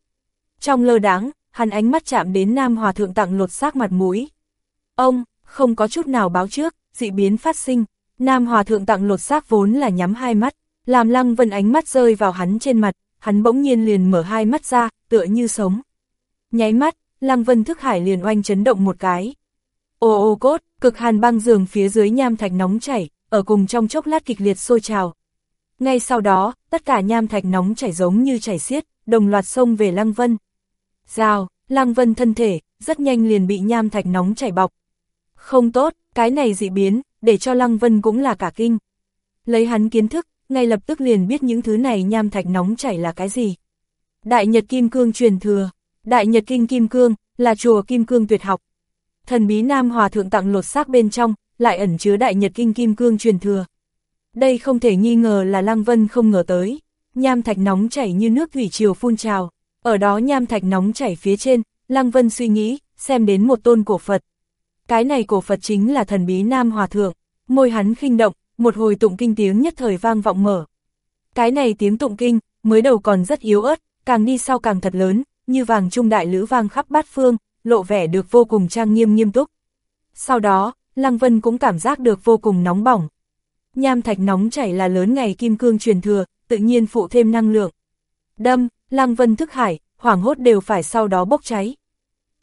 Trong lơ đáng, hắn ánh mắt chạm đến nam hòa thượng tặng lột xác mặt mũi. Ông, không có chút nào báo trước, dị biến phát sinh, nam hòa thượng tặng lột xác vốn là nhắm hai mắt, làm lăng vân ánh mắt rơi vào hắn trên mặt, hắn bỗng nhiên liền mở hai mắt ra, tựa như sống. Nháy mắt, lăng vân thức hải liền oanh chấn động một cái. Ô ô cốt, cực hàn băng giường phía dưới nham thạch nóng chảy, ở cùng trong chốc lát kịch liệt sôi trào. Ngay sau đó, tất cả nham thạch nóng chảy giống như chảy xiết, đồng loạt xông về lăng vân. Rào, lăng vân thân thể, rất nhanh liền bị nham thạch nóng chảy bọc. Không tốt, cái này dị biến, để cho lăng vân cũng là cả kinh. Lấy hắn kiến thức, ngay lập tức liền biết những thứ này nham thạch nóng chảy là cái gì. Đại Nhật Kim Cương truyền thừa, Đại Nhật Kinh Kim Cương, là chùa Kim Cương tuyệt học. Thần bí Nam Hòa Thượng tặng lột xác bên trong, lại ẩn chứa Đại Nhật Kinh Kim Cương truyền thừa. Đây không thể nghi ngờ là Lăng Vân không ngờ tới. Nham thạch nóng chảy như nước thủy triều phun trào. Ở đó nham thạch nóng chảy phía trên, Lăng Vân suy nghĩ, xem đến một tôn cổ Phật. Cái này cổ Phật chính là thần bí Nam Hòa Thượng. Môi hắn khinh động, một hồi tụng kinh tiếng nhất thời vang vọng mở. Cái này tiếng tụng kinh, mới đầu còn rất yếu ớt, càng đi sau càng thật lớn, như vàng trung đại lữ vang khắp bát phương, lộ vẻ được vô cùng trang nghiêm nghiêm túc. Sau đó, Lăng Vân cũng cảm giác được vô cùng nóng bỏng. Nham thạch nóng chảy là lớn ngày kim cương truyền thừa, tự nhiên phụ thêm năng lượng. Đâm, Lăng Vân thức hải, hoảng hốt đều phải sau đó bốc cháy.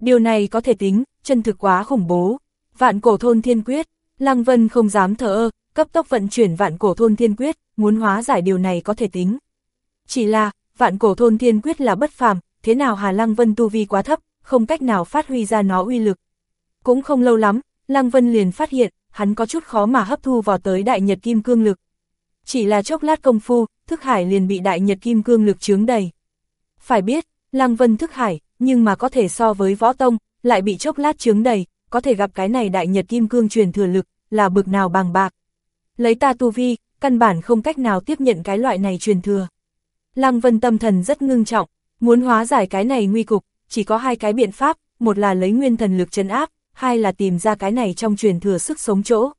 Điều này có thể tính, chân thực quá khủng bố. Vạn cổ thôn thiên quyết, Lăng Vân không dám thở ơ, cấp tốc vận chuyển vạn cổ thôn thiên quyết, muốn hóa giải điều này có thể tính. Chỉ là, vạn cổ thôn thiên quyết là bất phàm, thế nào Hà Lăng Vân tu vi quá thấp, không cách nào phát huy ra nó uy lực. Cũng không lâu lắm, Lăng Vân liền phát hiện, hắn có chút khó mà hấp thu vào tới đại nhật kim cương lực. Chỉ là chốc lát công phu, thức hải liền bị đại nhật kim cương lực chướng đầy. Phải biết, Lăng Vân thức hải, nhưng mà có thể so với võ tông, lại bị chốc lát chướng đầy, có thể gặp cái này đại nhật kim cương truyền thừa lực, là bực nào bằng bạc. Lấy ta tu vi, căn bản không cách nào tiếp nhận cái loại này truyền thừa. Lăng Vân tâm thần rất ngưng trọng, muốn hóa giải cái này nguy cục, chỉ có hai cái biện pháp, một là lấy nguyên thần lực chấn áp, hai là tìm ra cái này trong truyền thừa sức sống chỗ.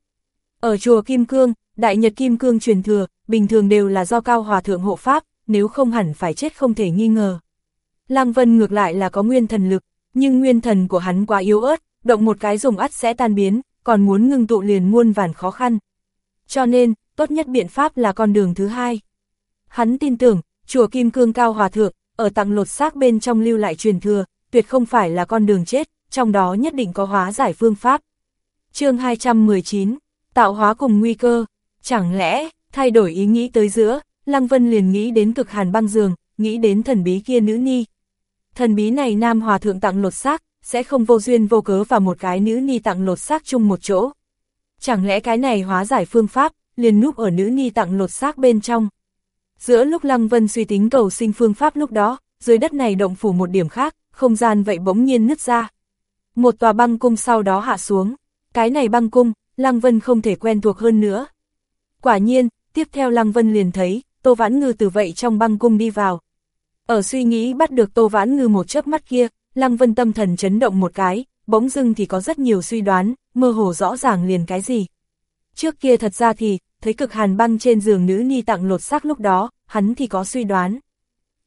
Ở chùa Kim Cương, Đại Nhật Kim Cương truyền thừa, bình thường đều là do cao hòa thượng hộ pháp, nếu không hẳn phải chết không thể nghi ngờ. Lăng Vân ngược lại là có nguyên thần lực, nhưng nguyên thần của hắn quá yếu ớt, động một cái dùng ắt sẽ tan biến, còn muốn ngưng tụ liền muôn vàn khó khăn. Cho nên, tốt nhất biện pháp là con đường thứ hai. Hắn tin tưởng, chùa Kim Cương Cao Hòa Thượng, ở tặng lột xác bên trong lưu lại truyền thừa, tuyệt không phải là con đường chết, trong đó nhất định có hóa giải phương pháp. chương 219, tạo hóa cùng nguy cơ, chẳng lẽ, thay đổi ý nghĩ tới giữa, Lăng Vân liền nghĩ đến cực hàn băng giường, nghĩ đến thần bí kia nữ ni. Thần bí này nam hòa thượng tặng lột xác, sẽ không vô duyên vô cớ vào một cái nữ ni tặng lột xác chung một chỗ. Chẳng lẽ cái này hóa giải phương pháp, liền núp ở nữ ni tặng lột xác bên trong. Giữa lúc Lăng Vân suy tính cầu sinh phương pháp lúc đó, dưới đất này động phủ một điểm khác, không gian vậy bỗng nhiên nứt ra. Một tòa băng cung sau đó hạ xuống, cái này băng cung, Lăng Vân không thể quen thuộc hơn nữa. Quả nhiên, tiếp theo Lăng Vân liền thấy, Tô Vãn Ngư từ vậy trong băng cung đi vào. Ở suy nghĩ bắt được Tô Vãn Ngư một chớp mắt kia, Lăng Vân tâm thần chấn động một cái, bỗng dưng thì có rất nhiều suy đoán, mơ hồ rõ ràng liền cái gì. Trước kia thật ra thì, thấy cực hàn băng trên giường nữ ni tặng lột xác lúc đó, hắn thì có suy đoán.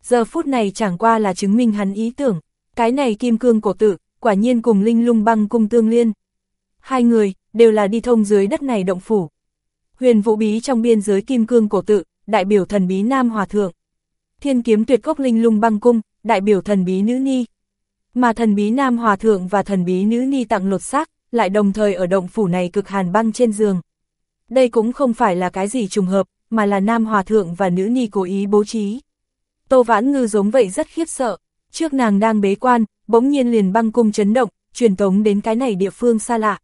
Giờ phút này chẳng qua là chứng minh hắn ý tưởng, cái này kim cương cổ tự, quả nhiên cùng linh lung băng cung tương liên. Hai người, đều là đi thông dưới đất này động phủ. Huyền vũ bí trong biên giới kim cương cổ tự, đại biểu thần bí nam hòa thượng. Thiên kiếm tuyệt cốc linh lung băng cung, đại biểu thần bí nữ ni. Mà thần bí nam hòa thượng và thần bí nữ ni tặng lột xác, lại đồng thời ở động phủ này cực hàn băng trên giường. Đây cũng không phải là cái gì trùng hợp, mà là nam hòa thượng và nữ ni cố ý bố trí. Tô Vãn Ngư giống vậy rất khiếp sợ, trước nàng đang bế quan, bỗng nhiên liền băng cung chấn động, truyền tống đến cái này địa phương xa lạ.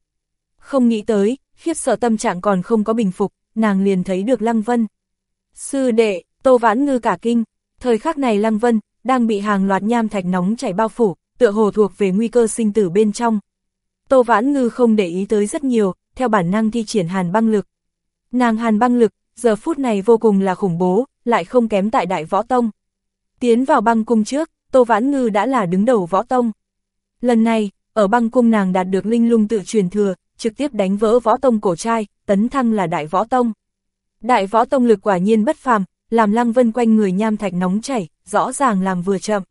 Không nghĩ tới, khiếp sợ tâm trạng còn không có bình phục, nàng liền thấy được Lăng Vân. Sư đệ, Tô Vãn Ngư cả kinh, thời khắc này Lăng Vân, đang bị hàng loạt nham thạch nóng chảy bao phủ, tựa hồ thuộc về nguy cơ sinh tử bên trong. Tô Vãn Ngư không để ý tới rất nhiều, theo bản năng thi triển hàn băng lực. Nàng hàn băng lực, giờ phút này vô cùng là khủng bố, lại không kém tại đại võ tông. Tiến vào băng cung trước, Tô Vãn Ngư đã là đứng đầu võ tông. Lần này, ở băng cung nàng đạt được linh lung tự truyền thừa, trực tiếp đánh vỡ võ tông cổ trai, tấn thăng là đại võ tông. Đại võ tông lực quả nhiên bất phàm, làm lăng vân quanh người nham thạch nóng chảy, rõ ràng làm vừa chậm.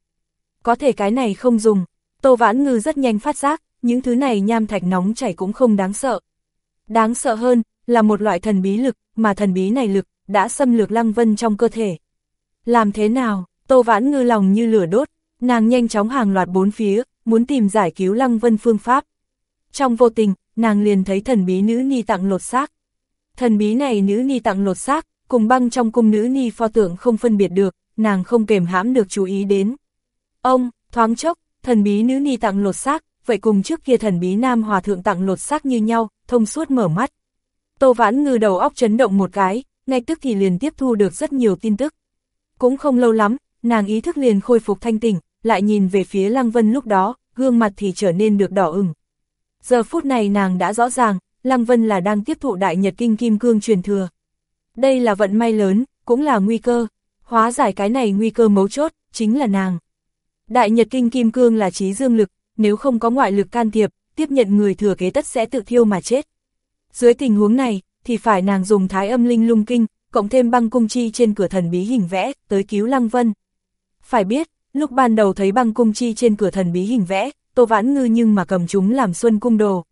Có thể cái này không dùng, Tô Vãn Ngư rất nhanh phát giác, những thứ này nham thạch nóng chảy cũng không đáng sợ. Đáng sợ hơn, là một loại thần bí lực, mà thần bí này lực, đã xâm lược lăng vân trong cơ thể. Làm thế nào, Tô Vãn Ngư lòng như lửa đốt, nàng nhanh chóng hàng loạt bốn phía, muốn tìm giải cứu lăng vân phương pháp. Trong vô tình, nàng liền thấy thần bí nữ ni tặng lột xác. Thần bí này nữ ni tặng lột xác, cùng băng trong cung nữ ni pho tượng không phân biệt được, nàng không kềm hãm được chú ý đến. Ông, thoáng chốc, thần bí nữ ni tặng lột xác, vậy cùng trước kia thần bí nam hòa thượng tặng lột xác như nhau, thông suốt mở mắt. Tô Vãn Ngư đầu óc chấn động một cái, ngay tức thì liền tiếp thu được rất nhiều tin tức. Cũng không lâu lắm, nàng ý thức liền khôi phục thanh tỉnh, lại nhìn về phía Lăng Vân lúc đó, gương mặt thì trở nên được đỏ ửng. Giờ phút này nàng đã rõ ràng, Lăng Vân là đang tiếp thụ đại nhật kinh kim cương truyền thừa. Đây là vận may lớn, cũng là nguy cơ, hóa giải cái này nguy cơ mấu chốt, chính là nàng. Đại nhật kinh kim cương là trí dương lực, nếu không có ngoại lực can thiệp, tiếp nhận người thừa kế tất sẽ tự thiêu mà chết. Dưới tình huống này, thì phải nàng dùng thái âm linh lung kinh, cộng thêm băng cung chi trên cửa thần bí hình vẽ, tới cứu Lăng Vân. Phải biết, lúc ban đầu thấy băng cung chi trên cửa thần bí hình vẽ, Tô Vãn Ngư nhưng mà cầm chúng làm xuân cung đồ.